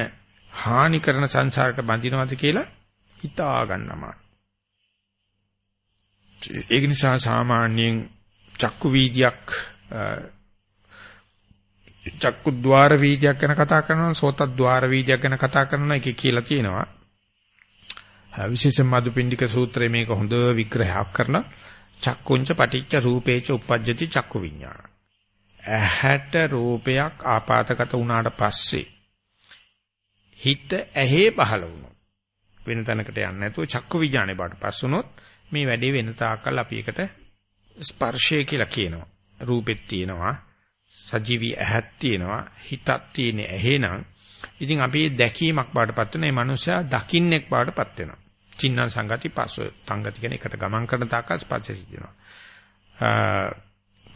හානි කරන සංසාරට බඳිනවද කියලා හිතා ගන්නවා. ඒක නිසා සාමාන්‍යයෙන් චක්කු වීදියක් චක්කු ద్వාර වීදියක් ගැන කතා කරනවා සෝත ద్వාර වීදියක් ගැන කතා කරනවා එකේ කියලා තියෙනවා. විශේෂයෙන්ම මදුපිණ්ඩික සූත්‍රයේ මේක හොඳ විග්‍රහයක් කරලා චක්කුංච පටිච්ච රූපේච uppajjati චක්කු විඥාන. ඇහැට රූපයක් ආපాతගත වුණාට පස්සේ හිත ඇහි පහළ වුණොත් වෙන තැනකට යන්නේ නැතුව චක්කු විඥානේ බාට පස් වුණොත් මේ වැඩේ වෙන තාක්කල් අපි එකට ස්පර්ශය කියලා කියනවා. රූපෙත් තියෙනවා. සජීවී ඇහක් තියෙනවා. හිතක් තියෙන ඇහෙනම් ඉතින් අපි දැකීමක් බාටපත් වෙන මේ මනුස්සයා දකින්නෙක් බාටපත් වෙනවා. චින්නං සංගති පස්ස සංගති කියන එකට ගමන් කරන තාක්කල් ස්පර්ශය සිද්ධ වෙනවා.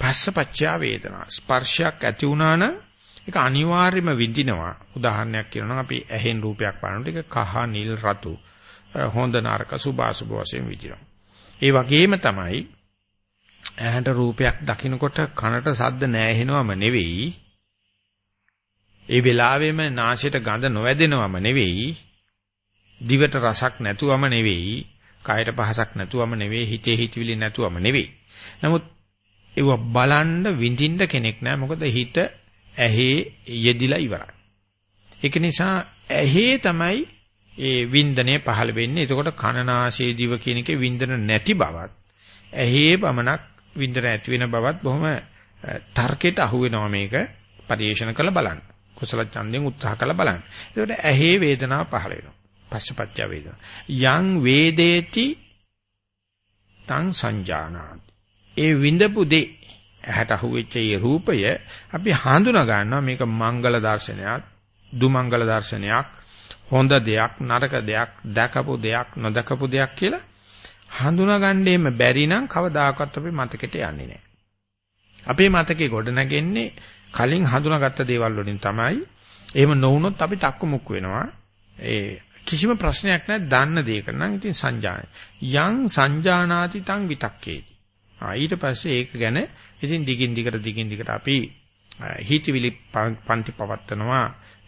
පස්සපච්චා වේදනා. ස්පර්ශයක් ඇති වුණා නම් ඒක අනිවාර්යයෙන්ම විඳිනවා. උදාහරණයක් කියනවා අපි ඇහෙන් රූපයක් බලනකොට ඒක කහ නිල් රතු හොඳ නරක සුභාසුභ වශයෙන් විඳිනවා. ඒ වගේම තමයි ඇහැට රූපයක් දකිනකොට කනට ශබ්ද නැහැ නෙවෙයි. ඒ වෙලාවෙම නාසයට ගඳ නොවැදෙනවම නෙවෙයි. දිවට රසක් නැතුවම නෙවෙයි. කයට පහසක් නැතුවම නෙවෙයි. හිතේ හිතවිලි නැතුවම නෙවෙයි. නමුත් ඒව බලන්න විඳින්න කෙනෙක් නැහැ මොකද හිත ඇහි යෙදිලා ඉවරයි ඒක නිසා ඇහි තමයි ඒ වින්දනය පහළ වෙන්නේ එතකොට කනනාශේ දිව කියන එකේ වින්දන නැති බවත් ඇහි පමණක් වින්දන ඇති වෙන බවත් බොහොම තර්කයට අහු වෙනවා මේක පරිේශන කරලා බලන්න කුසල ඡන්දයෙන් උත්සාහ කරලා බලන්න. එතකොට ඇහි වේදනාව පහළ වෙනවා. පස්සපච්ච වේදනා. යං වේදේති තං සංජානාති. ඒ විඳපු දේ ඇහැට අහුවෙච්ච ඒ රූපය අපි හඳුනා ගන්නවා මේක මංගල දර්ශනයක්, දුමංගල දර්ශනයක්, හොඳ දෙයක්, නරක දෙයක්, දැකපු දෙයක්, නොදකපු දෙයක් කියලා හඳුනා ගන්නෙම බැරි නම් කවදාකවත් අපි මතකෙට යන්නේ නැහැ. අපේ මතකේ ගොඩ නැගෙන්නේ කලින් හඳුනාගත්ත දේවල් වලින් තමයි. එහෙම නොවුනොත් අපි තක්කු මුක්කු වෙනවා. ඒ කිසිම ප්‍රශ්නයක් නැහැ දන්න දෙයක නම් ඉතින් සංජානන. යං සංජානාති තං විතක්කේති. ආ ඊට පස්සේ ඒක ගැන ඉතින් දිගින් දිගට දිගින් දිගට අපි හිතවිලි පන්ති පවත්නවා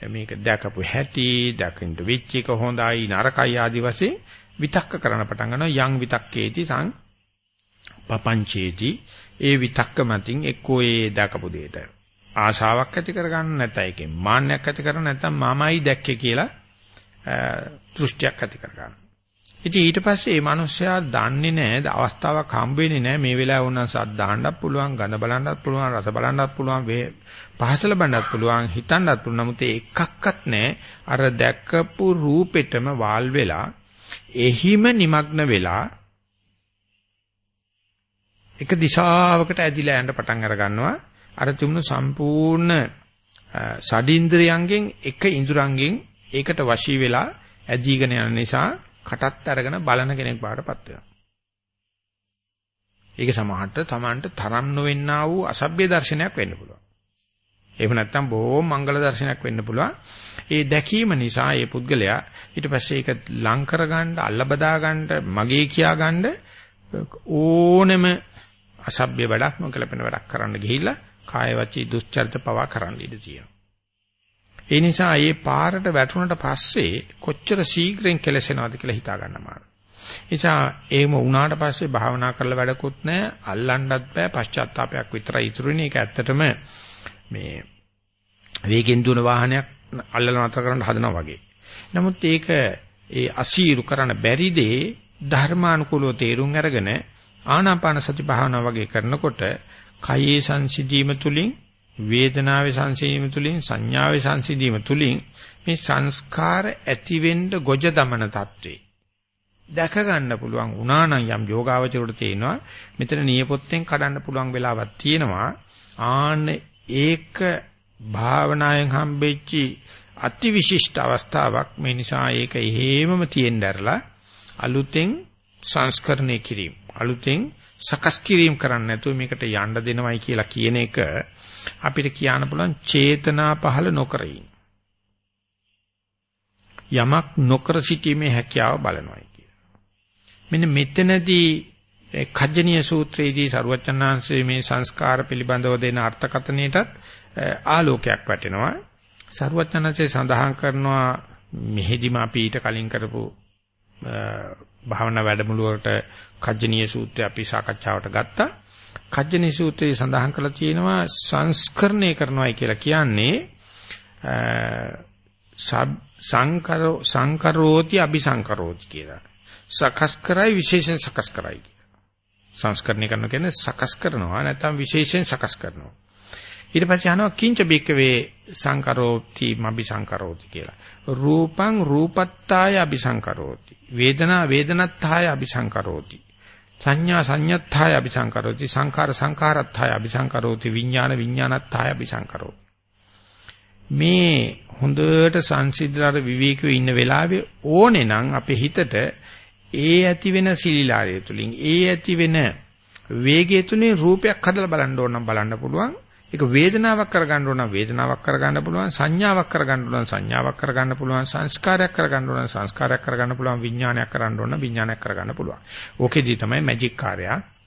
මේක දැකපු හැටි දකින්න වෙච්ච එක හොඳයි නරකයි ආදි වශයෙන් විතක්ක කරන්න පටන් ගන්නවා. යං විතක්කේති සං පපංචේති. ඒ විතක්ක මතින් එක්කෝ ඒ දැකපු දෙයට ආශාවක් ඇති කරගන්න නැත්නම් ඒකෙන් මාන්නයක් ඇති කරගන්න නැත්නම් මමයි දැක්කේ කියලා දෘෂ්ටියක් ඇති කරගන්න. ඉතින් ඊට පස්සේ මේ මිනිස්සයා දන්නේ නැහැ අවස්ථාවක් හම්බ වෙන්නේ නැහැ මේ වෙලාව වුණා සද්ද දාන්නත් පුළුවන් ගඳ බලන්නත් පුළුවන් රස බලන්නත් පුළුවන් පහස ලබන්නත් පුළුවන් හිතන්නත් පුළුවන් නමුත් ඒ එකක්වත් නැහැ අර දැක්කපු රූපෙටම වාල් වෙලා එහිම নিমগ্ন වෙලා එක දිශාවකට ඇදිලා යන්න පටන් අර ගන්නවා අර තිබුණු සම්පූර්ණ සඩින්ද්‍රයන්ගෙන් එක ඉඳුරංගෙන් ඒකට වශී වෙලා ඇදීගෙන යන නිසා කටත් අරගෙන බලන කෙනෙක් බාටපත් වෙනවා. ඒක සමහරට Tamanට තරම් නොවෙන්නා වූ අසභ්‍ය දර්ශනයක් වෙන්න පුළුවන්. එහෙම නැත්නම් බොහොම මංගල දර්ශනයක් වෙන්න පුළුවන්. ඒ දැකීම නිසා ඒ පුද්ගලයා ඊට පස්සේ ඒක ලං කරගන්න, අල්ල බදා ගන්න, මගේ කියා ගන්න ඕනෙම අසභ්‍ය වැඩක් නොකලපෙන වැඩක් කරන්න ගිහිල්ලා කාය වචී දුස්චරිත පවා කරන්න ඉඩ තියෙනවා. ඒ නිසා මේ පාරට වැටුණට පස්සේ කොච්චර ශීඝ්‍රයෙන් කෙලසෙනවද කියලා හිතා ගන්න අමාරුයි. නිසා එහෙම වුණාට පස්සේ භාවනා කරලා වැඩකුත් නැහැ, අල්ලන්නත් බෑ, පශ්චාත්තාවයක් විතරයි ඉතුරු වෙන්නේ. ඒක ඇත්තටම මේ වේගෙන් දුවන වාහනයක් අල්ලලා නතර කරන්න හදනවා වගේ. නමුත් ඒක ඒ අසීරු කරන්න බැරි දේ ධර්මානුකූලව තේරුම් අරගෙන ආනාපාන සති භාවනා වගේ කරනකොට කයේ සංසිඳීම තුලින් වේදනාවේ සංසිඳීම තුලින් සංඥාවේ සංසිඳීම තුලින් මේ සංස්කාර ඇතිවෙන්න ගොජ දමන තත්වේ දැක ගන්න පුළුවන් වුණා නම් යම් යෝගාවචරයට තේනවා. මෙතන නියපොත්තෙන් කඩන්න පුළුවන් වෙලාවක් තියෙනවා. ආන්න ඒක භාවනාවෙන් හම්බෙච්චි අතිවිශිෂ්ට අවස්ථාවක්. මේ නිසා ඒක එහෙමම තියෙන්න ඇරලා අලුතෙන් සංස්කරණය කිරීම. අලුතෙන් සකස් කිරීම කරන්න නැතුව මේකට යන්න දෙනවයි කියලා කියන එක අපිට කියන්න පුළුවන් චේතනා පහළ නොකර යමක් නොකර සිටීමේ හැකියාව බලනවායි කියලා. මෙන්න මෙතනදී කජ්ජනීය සූත්‍රයේදී සරුවචනාංශයේ මේ සංස්කාර පිළිබඳව දෙන අර්ථකථනයටත් ආලෝකයක් වැටෙනවා. සරුවචනාංශයේ සඳහන් කරනවා මෙහෙදිම අපි ඊට කලින් කරපු භාවනා වැඩමුළුවකට කජ්ජනීය සූත්‍රය අපි සාකච්ඡාවට ගත්තා. කජ්ජනීය සූත්‍රයේ සඳහන් කරලා තියෙනවා සංස්කරණය කරනවායි කියලා කියන්නේ සංකරෝ සංකරෝති අபிසංකරෝති කියලා. සකස් කරයි විශේෂයෙන් සකස් කරයි කියලා. සංස්කරණය කරනවා කියන්නේ සකස් කරනවා නැත්නම් විශේෂයෙන් සකස් කරනවා. ඊට පස්සේ අහනවා කිංච බික්කවේ සංකරෝති මබිසංකරෝති කියලා. රූපං රූපත්තාය අபிසංකරෝති. වේදනා වේදනත්ථාය අபிසංකරෝති. සංඥා සංඥත්ථාය අபிසංකරෝති. සංඛාර සංඛාරත්ථාය අபிසංකරෝති. විඥාන විඥානත්ථාය අபிසංකරෝති. මේ හොඳට සංසිද්ධාර විවේකයේ ඉන්න වෙලාවේ ඕනේ නම් අපේ හිතට ඒ ඇති වෙන සිලිලාරය තුලින් ඒ ඇති වෙන වේගය තුනේ රූපයක් හදලා බලන්න ඕන නම් බලන්න පුළුවන්. ඒක වේදනාවක් කරගන්න ඕන නම් වේදනාවක් කරගන්න පුළුවන් සංඥාවක් කරගන්න ඕන සංඥාවක් කරගන්න පුළුවන් සංස්කාරයක් කරගන්න ඕන සංස්කාරයක් කරගන්න පුළුවන් විඥානයක් කරගන්න ඕන විඥානයක් කරගන්න පුළුවන්. ඕකෙදී තමයි මැජික් කාර්යය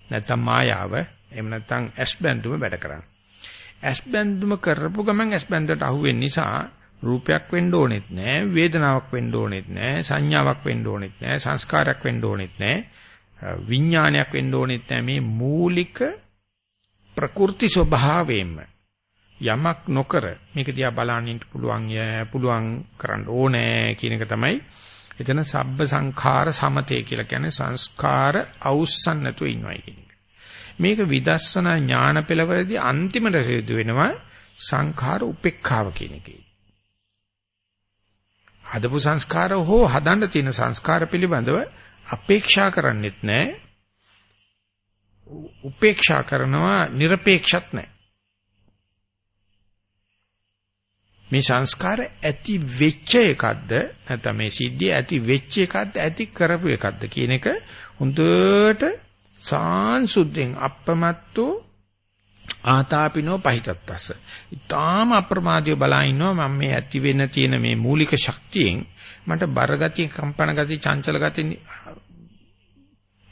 නැත්තම් මායාව එහෙම නැත්තම් ඇස් බැඳුම වැඩ කරන්නේ. ඇස් බැඳුම කරපු ගමන් ඇස් බැඳට අහුවෙන නිසා රූපයක් වෙන්න ඕනෙත් නෑ වේදනාවක් වෙන්න ඕනෙත් නෑ සංඥාවක් වෙන්න ඕනෙත් නෑ සංස්කාරයක් වෙන්න ඕනෙත් නෑ විඥානයක් වෙන්න ඕනෙත් නෑ මේ මූලික ප්‍රකෘති ස්වභාවයෙන්ම යමක් නොකර මේක දිහා බලන්න පුළුවන් පුළුවන් කරන්න ඕනේ කියන එක තමයි එතන සබ්බ සංඛාර සමතේ කියලා කියන්නේ සංස්කාර අවුස්සන් නැතුව ඉන්නවයි කියන එක. මේක විදර්ශනා ඥාන පෙළවලදී අන්තිමට සිදු වෙනවා සංඛාර උපේක්ඛාව කියන එකේ. හදපු සංස්කාර හෝ හදන්න තියෙන සංස්කාර පිළිබඳව අපේක්ෂා කරන්නෙත් නැහැ උපේක්ෂා කරනවා নিরপেক্ষත් නැහැ. මේ සංස්කාර ඇති වෙච්ච එකක්ද නැත්නම් මේ සිද්ධිය ඇති වෙච්ච එකක්ද ඇති කරපු එකක්ද කියන එක හොඳට සාංශුද්ධෙන් අප්‍රමත්තෝ ආතාපිනෝ පහිතත්තස. ඊටාම අප්‍රමාදීව බලා ඉන්නවා මම මේ ඇති වෙන තියෙන මේ මූලික ශක්තියෙන් මට බරගතිය, කම්පන ගතිය, චංචල ගතිය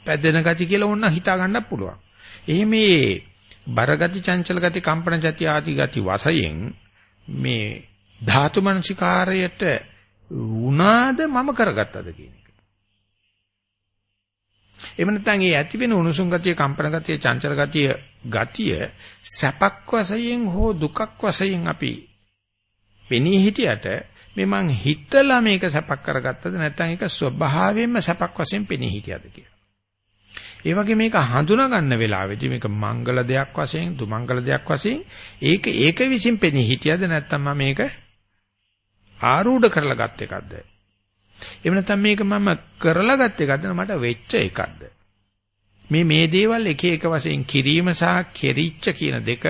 පැදෙන ගති කියලා ඕන හිතා ගන්නත් පුළුවන්. එහෙම මේ බරගති චංචල ගති කම්පන ගති ආදී ගති වශයෙන් මේ ධාතු මනසිකාරයට උනාද මම කරගත්තද කියන එක. එහෙම නැත්නම් ඒ ඇති වෙන උණුසුම් ගතිය කම්පන ගතිය චංචල ගතිය ගතිය සැපක් වශයෙන් හෝ දුකක් වශයෙන් අපි පෙනී හිටියට මේ මං හිතලා මේක සැපක් කරගත්තද නැත්නම් ඒක ස්වභාවයෙන්ම සැපක් වශයෙන් පෙනී හිටියද කියලා. ඒ වගේ මේක හඳුනා ගන්න වෙලාවෙදී මේක මංගල දෙයක් වශයෙන් දුමංගල දෙයක් වශයෙන් ඒක ඒක විසින් පෙනී හිටියද නැත්නම් මම මේක ආරූඪ කරලා ගත් එකක්ද? එහෙම නැත්නම් මේක මම කරලා ගත් එකක්ද? මට වෙච්ච එකක්ද? මේ මේ දේවල් එක එක වශයෙන් කිරීම සහ කෙරිච්ච කියන දෙක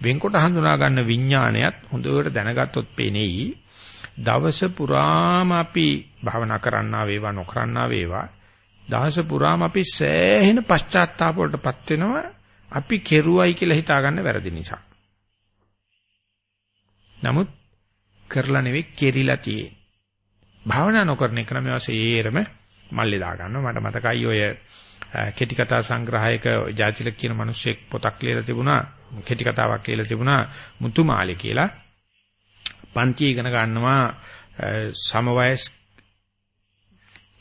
වෙන්කොට හඳුනා ගන්න විඥාණයත් හොඳට දැනගත්තොත් පෙනෙයි. දවස පුරාම අපි භවනා කරන්නා වේවා නොකරන්නා වේවා. දහස පුරාම අපි සෑහෙන පශ්චාත්තාප වලටපත් වෙනවා අපි කෙරුවයි කියලා හිතාගන්න වැරදි නිසා. නමුත් කරලා නෙවෙයි කෙරිලා තියෙන්නේ. භාවනා නොකරන එක නම් ඒවසේරම මල්ලේ දා ගන්නවා. මට මතකයි ඔය කෙටි කතා සංග්‍රහයක ජාතිලක් කියන මිනිස්සෙක් පොතක් ලියලා තිබුණා. කෙටි කතාවක් ලියලා තිබුණා මුතුමාලේ කියලා. පන්ති ඉගෙන ගන්නවා සමවයස්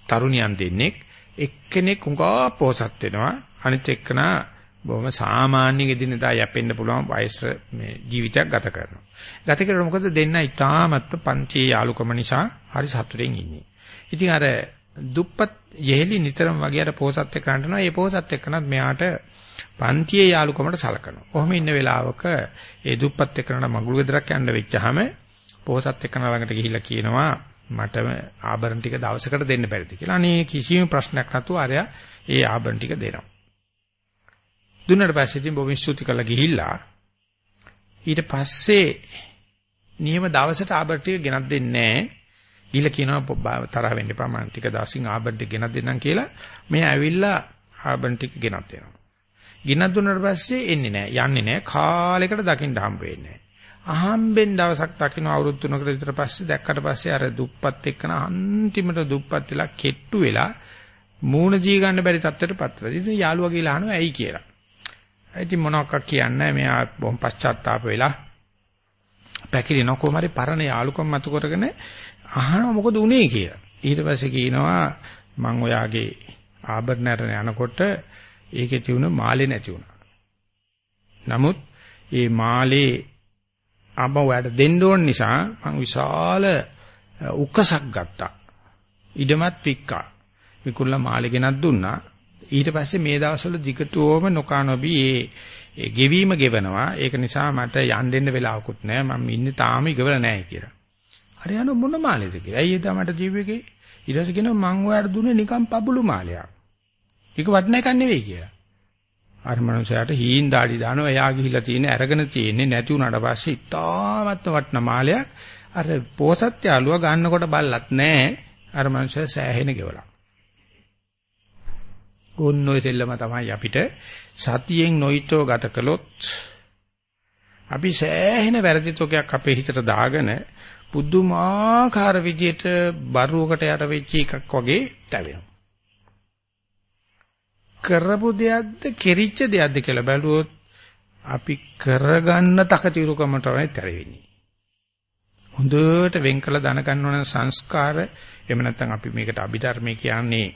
තරුණියන් දෙන්නෙක් එක්කෙනෙක් උඟා පොසත් වෙනවා අනිත් එක්කනා බොහොම සාමාන්‍ය ගෙදිනදා යැපෙන්න පුළුවන් වයස මේ ජීවිතයක් ගත කරනවා. ගත කරලා මොකද දෙන්න ඉතාමත්ම පන්තියේ යාලුකම නිසා හරි සතුටින් ඉන්නේ. ඉතින් අර දුප්පත් යෙහෙලි නිතරම වගේ අර පොසත් එක්ක කරනවා. ඒ පොසත් එක්කනත් මෙයාට පන්තියේ යාලුකමට සලකනවා. කොහොම ඉන්න වෙලාවක ඒ දුප්පත් එක්කනට මගුල් ගෙදරක් යන්න වෙච්චාම පොසත් එක්කන ළඟට ගිහිල්ලා කියනවා මට ආභරණ ටික දවසකට දෙන්න බැරිද කියලා. අනේ කිසිම ප්‍රශ්නයක් නැතුව අරයා ඒ ආභරණ ටික දෙනවා. දුන්නාට පස්සේ ඉතින් බොහොම ස්තුති කරලා ගිහිල්ලා ඊට පස්සේ නියම දවසට ආභරණ ටික ගෙනත් දෙන්නේ නැහැ. ඊළ කියනවා තරහ වෙන්න එපා මම ටික දවසින් ආබන් ටික ගෙනත් දෙන්නම් කියලා මේ ඇවිල්ලා ආබන් ටික ගෙනත් දෙනවා. ගෙනත් දුන්නාට පස්සේ එන්නේ නැහැ. යන්නේ නැහැ. කාලයකට දකින්න හම්බ වෙන්නේ අහම්බෙන් දවසක් දකින්න අවුරුදු තුනකට විතර පස්සේ දැක්කට පස්සේ අර දුප්පත් එක්කන අන්තිමට දුප්පත් වෙලා කෙට්ටු වෙලා මූණ ජී ගන්න බැරි තත්ත්වයටපත් වෙලා. ඉතින් යාළුවා කියලා අහනවා ඇයි කියලා. ඉතින් මොනවක් කියන්නේ මෙයා බොහොම පශ්චාත්තාප වෙලා පැකිලෙන කොහොම හරි පරණ යාළුකම් මතු කරගෙන අහනවා මොකද උනේ කියලා. ඊට පස්සේ කියනවා මං ඔයාගේ ආභරණයට යනකොට ඒකේ තියුණු මාලේ නැති වුණා. නමුත් ඒ මාලේ අම්ම ඔයාලට දෙන්න ඕන නිසා මං විශාල උකසක් ගත්තා. ඉඩමත් පික්කා. විකුණලා මාලේ ගෙනත් දුන්නා. ඊට පස්සේ මේ දවස්වල දිගටම නොකානොබි ඒ ඒ ගෙවීම ගෙවනවා. ඒක නිසා මට යන්න දෙන්න වෙලාවකුත් නැහැ. මම ඉන්නේ තාම ඉගවල නැහැ කියලා. හරි යන මොන මාලේද කියලා. ඇයි එදා මට දීපේකේ? ඊට පස්සේ කියනවා මං ඔයාලට දුන්නේ නිකන් පබුළු මාලයක්. ඒක වටින එකක් නෙවෙයි කියලා. අර මනුස්සයාට හීන් දාඩි දානවා එයා ගිහිල්ලා තියෙන අරගෙන තියෙන්නේ නැති වුණාට පස්සේ ඉතාමත්ම වටින මාලයක් අර පෝසත් යාළුවා ගන්නකොට බල්ලත් නැහැ අර මනුස්සයා සෑහෙන ගෙවලා. ඕන්න ඔය දෙල්ලම තමයි අපිට සතියෙන් නොයිතෝ ගත කළොත් අපි සෑහෙන වැරදි තොකයක් අපේ හිතට දාගෙන පුදුමාකාර විදියට බරුවකට යට වෙච්ච එකක් වගේ තැවෙනවා. කරපු දෙයක්ද කෙරිච්ච දෙයක්ද කියලා බැලුවොත් අපි කරගන්න තකතිරුකම තමයි තැවෙන්නේ. හොඳට වෙන් කළ දන ගන්නවන සංස්කාර එහෙම නැත්නම් අපි මේකට අභිධර්මයේ කියන්නේ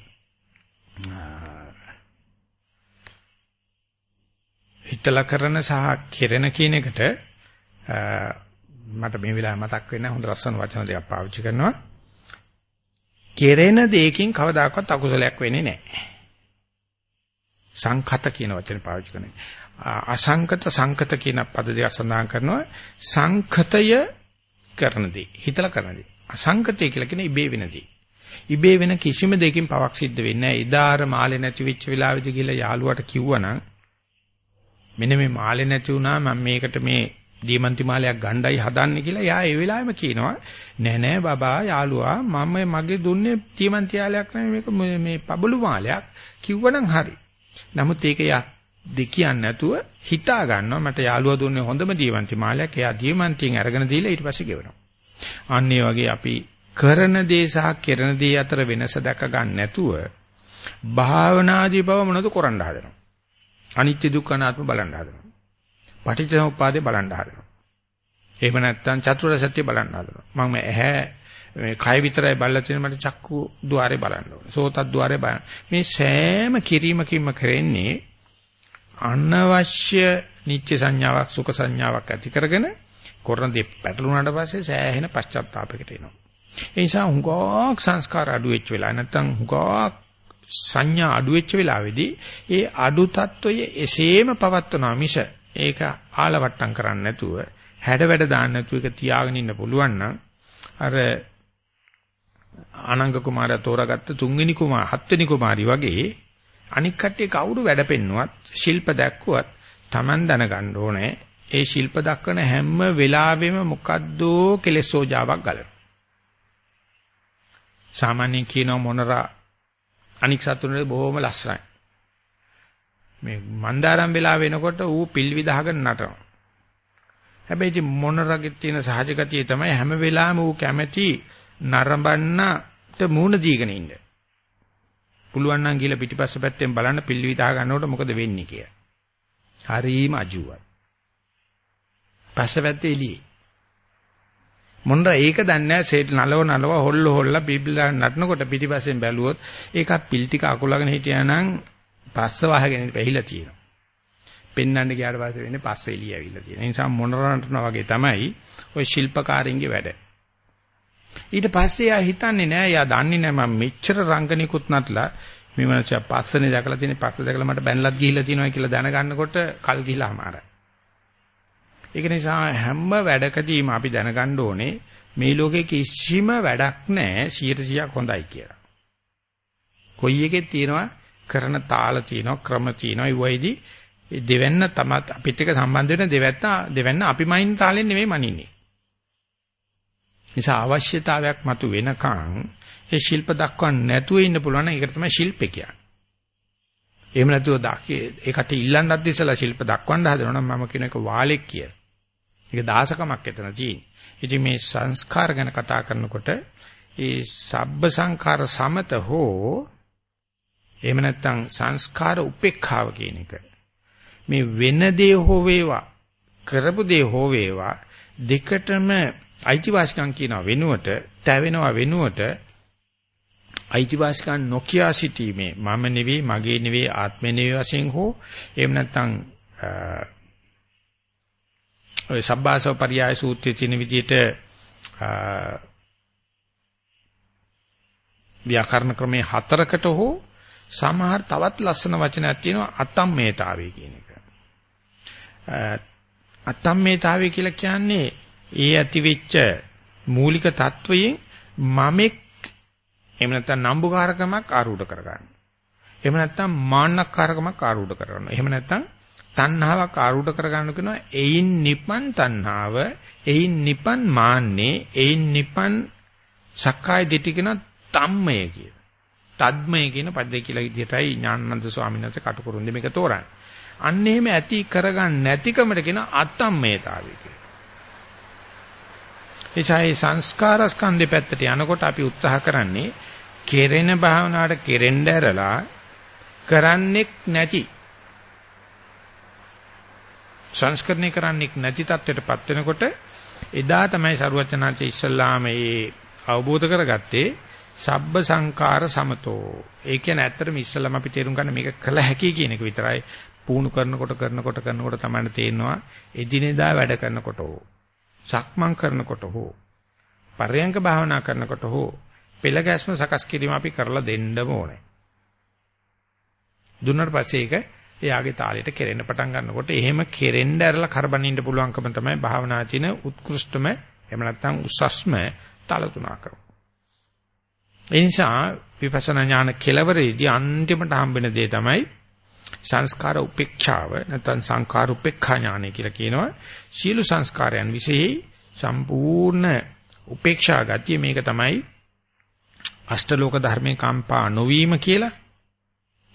හිතලා කරන සහ කෙරෙන කියන එකට මට මේ වෙලාවේ මතක් වෙන හොඳ ලස්සන වචන දෙකක් පාවිච්චි කරනවා. කෙරෙන දෙයකින් කවදාකවත් අකුසලයක් වෙන්නේ නැහැ. සංඛත කියන වචනේ පාවිච්චි කරනවා. අසංකත සංකත කියන පද දෙක සඳහන් කරනවා. සංඛතය කරන දේ, හිතලා කරන දේ. අසංකතය කියලා කියන ඉබේ වෙන දේ. ඉබේ වෙන කිසිම දෙයකින් පවක් සිද්ධ වෙන්නේ නැහැ. ඉදාර මාලේ නැති වෙච්ච වෙලාවෙදි කියලා යාළුවාට කිව්වනම් මෙන්න මේ මාලේ නැති වුණා මම මේකට මේ දීමන්ති මාලයක් ගණ්ඩායි හදන්නේ කියලා යා ඒ වෙලාවෙම කියනවා නෑ නෑ බබා යාළුවා මම මගේ දුන්නේ දීමන්ති මාලයක් නෙමෙයි මේක මේ පබළු මාලයක් කිව්වනම් හරි නමුත් ඒක යා දෙකියන්නේ නැතුව හිතා ගන්නවා. මට යාළුවා දුන්නේ හොඳම දීමන්ති මාලයක්. එයා දීමන්තියෙන් අරගෙන දීලා ඊට පස්සේ ගෙවනවා. අන්න ඒ වගේ අපි කරන දේ සහ කරන දේ අතර වෙනස දැක ගන්න නැතුව භාවනාදී බව මොනවද කරන්න හදනවා? අනිත්‍ය දුක්ඛ අනාත්ම බලන්න හදනවා. පටිච්චසමුප්පාදේ බලන්න හදනවා. එහෙම නැත්නම් චතුරාර්ය සත්‍ය බලන්න හදනවා. මම ඇහැ මේ කය විතරයි බලලා තියෙන මට චක්කු ద్వාරේ බලන්න ඕනේ. සෝතත් ద్వාරේ බලන්න. මේ සෑම කිරීමකින්ම කරන්නේ අනවශ්‍ය නිත්‍ය සංඥාවක් සුඛ සංඥාවක් ඇති කරගෙන කරන දේ පැටලුණාට පස්සේ සෑහෙන පශ්චාත්තාවයකට එනවා. ඒ නිසා හුඟක් සංස්කාර අඩු වෙච්ච වෙලාව නැත්නම් හුඟක් සංඥා අඩු වෙච්ච වෙලාවේදී ඒ අඩු తত্ত্বය එසේම පවත්වනවා මිස ඒක ආලවට්ටම් කරන්නේ නැතුව හැඩ වැඩ දාන්න නැතුව ඒක තියාගෙන ඉන්න පුළුවන් නම් අර ආනංග කුමාරයා තෝරාගත්ත තුන්වෙනි කුමාර හත්වෙනි කුමාරි වගේ අනික් කට්ටිය කවුරු වැඩ පෙන්නුවත් ශිල්ප දැක්කුවත් Taman දැනගන්න ඕනේ. ඒ ශිල්ප දක්වන හැම වෙලාවෙම මොකද්ද කෙලෙසෝජාවක් ගලන සාමාන්‍යයෙන් කියනවා මොනරා අනික් සතුනේ බොහොම ලස්සනයි. මේ මන්දාරම් වෙලා වෙනකොට ඌ පිල් විදහගෙන නටනවා. හැබැයි ඉතින් මොනරගෙ තියෙන සහජ ගතිය තමයි හැම වෙලාවෙම ඌ කැමැති නරඹන්නට මූණ දීගෙන ඉන්න. පුළුවන් නම් ගිහලා පිටිපස්ස පැත්තෙන් බලන්න පිල් විදහ ගන්නකොට මොකද වෙන්නේ කියලා. හරීම අජුවයි. පස්ස පැත්තේ එළියේ. මොනර ඒක දන්නේ නැහැ සේට නලව නලව හොල්ල හොල්ල බිබ්ලා නටනකොට පිටිපස්සෙන් බැලුවොත් ඒක පිල් ටික අකුලගෙන හිටියා නම් පස්ස වහගෙන පැහිලා තියෙනවා. පෙන්වන්න ගියාට පස්සේ වෙන්නේ පස්ස එළිය ඇවිල්ලා තියෙන. ඒ නිසා මොනරණටන වගේ තමයි ওই ශිල්පකාරින්ගේ වැඩ. ඊට පස්සේ යා හිතන්නේ නෑ යා දන්නේ නෑ මම මෙච්චර රංගනිකුත් නැట్లా මේ මනස පස්සනේ දැකලා තියෙන පස්ස දැකලා මට බැනලත් ගිහිල්ලා තියෙනවා කියලා දැනගන්නකොට කල් ගිහිලා අමාරයි. ඒක නිසා හැම වැඩකදීම අපි දැනගන්න ඕනේ මේ ලෝකේ කිසිම වැඩක් නැහැ 100%ක් හොඳයි කියලා. කොයි එකෙත් තියෙනවා කරන තාල තියෙනවා ක්‍රම තියෙනවා ඒ වයිදී දෙවන්න තම අපිත් එක්ක සම්බන්ධ වෙන දෙවැත්ත දෙවන්න අපි මයින් තාලෙන් නෙමෙයි මනින්නේ. නිසා අවශ්‍යතාවයක් මතු වෙනකන් ඒ ශිල්ප දක්වන්න නැතුව ඉන්න පුළුවන් නම් ඒකට තමයි ශිල්පේ කියන්නේ. එහෙම නැතුව දකේ ඒකට ඉල්ලන්නත් ඉස්සලා ශිල්ප දක්වන්න හදනවා නම් මම කියන එක වාලෙක් කියලා. ඒක දාසකමක් එතන තියෙන්නේ. ඉතින් මේ සංස්කාර ගැන කතා කරනකොට ඒ සබ්බ සංඛාර සමත හෝ එහෙම නැත්නම් සංස්කාර උපේක්ඛාව කියන එක. මේ වෙන දේ හෝ වේවා කරපු දේ හෝ වේවා දෙකටම අයිතිවාසිකම් කියන වෙනුවට තැවෙනවා වෙනුවට අයිතිවාසිකම් නොකිය සිටීමේ මම නෙවෙයි මගේ නෙවෙයි ආත්මෙ නෙවෙයි වශයෙන් හෝ එහෙම නැත්නම් ඔය සබ්බාසව පරියාය සූත්‍රයේ තියෙන විදිහට ව්‍යාකරණ ක්‍රමයේ හතරකට හෝ සමහර තවත් ලස්සන වචනයක් තියෙනවා අතම්මේතාවේ කියන එක. අතම්මේතාවේ කියලා කියන්නේ ඒ ඇතිවෙච්ච මූලික தত্ত্বයෙන් මමෙක් එහෙම නැත්නම් නම්බුකාරකමක් ආරූඪ කරගන්නවා. එහෙම නැත්නම් මාන්නකාරකමක් ආරූඪ කරගන්නවා. එහෙම නැත්නම් තණ්හාවක් ආරූඪ කරගන්න කියනවා. එයින් නිපන් තණ්හාව, එයින් නිපන් මාන්නේ, එයින් නිපන් සක්කාය දිටි කියන තම්මය කියන. තද්මය කියන පදේ කියලා විදිහටයි ඥානানন্দ ස්වාමීන් වහන්සේ කටුකුරුන් දෙමක තෝරන්නේ. අන්න එහෙම ඇති කරගන්න නැතිකමට කියන අත්තම්මේතාවය කියලා. එචායි සංස්කාර ස්කන්ධේ පැත්තට යනකොට අපි උත්සාහ කරන්නේ කෙරෙන භාවනාවට කෙරෙන්න ඇරලා කරන්නෙක් නැති සංස්කරණය කරන්නෙක් නැති තත්ත්වයටපත් වෙනකොට එදා තමයි සරුවචනාංශය ඉස්සල්ලාම ඒ අවබෝධ කරගත්තේ සබ්බ සංකාර සමතෝ. ඒ කියන්නේ ඇත්තටම ඉස්සල්ලාම අපි තේරුම් ගන්න මේක කළ හැකි කියන එක විතරයි. පුහුණු කරනකොට කරනකොට කරනකොට තමයි තේරෙනවා එදිනෙදා වැඩ කරනකොට හෝ සක්මන් කරනකොට හෝ පර්යංක භාවනා කරනකොට හෝ පෙළ ගැස්ම සකස් කිරීම අපි කරලා දෙන්නම ඕනේ. දුන්නාට පස්සේ ඒක එයාගේ තාලෙට කෙරෙන්න පටන් ගන්නකොට එහෙම කෙරෙන්න ඇරලා කරබනින්න පුළුවන්කම තමයි භාවනා චින උත්කෘෂ්ඨම එහෙම නැත්නම් උසස්ම තල තුනකම. ඒ නිසා විපස්සනා ඥාන කෙලවරේදී අන්තිමට හම්බෙන දේ තමයි සංස්කාර උපේක්ෂාව නැත්නම් සංකාර උපේක්ඛා ඥානය කියලා කියනවා. සියලු සංස්කාරයන් વિશેයි සම්පූර්ණ උපේක්ෂා ගතිය මේක තමයි අෂ්ටලෝක ධර්මේ කම්පා නොවීම කියලා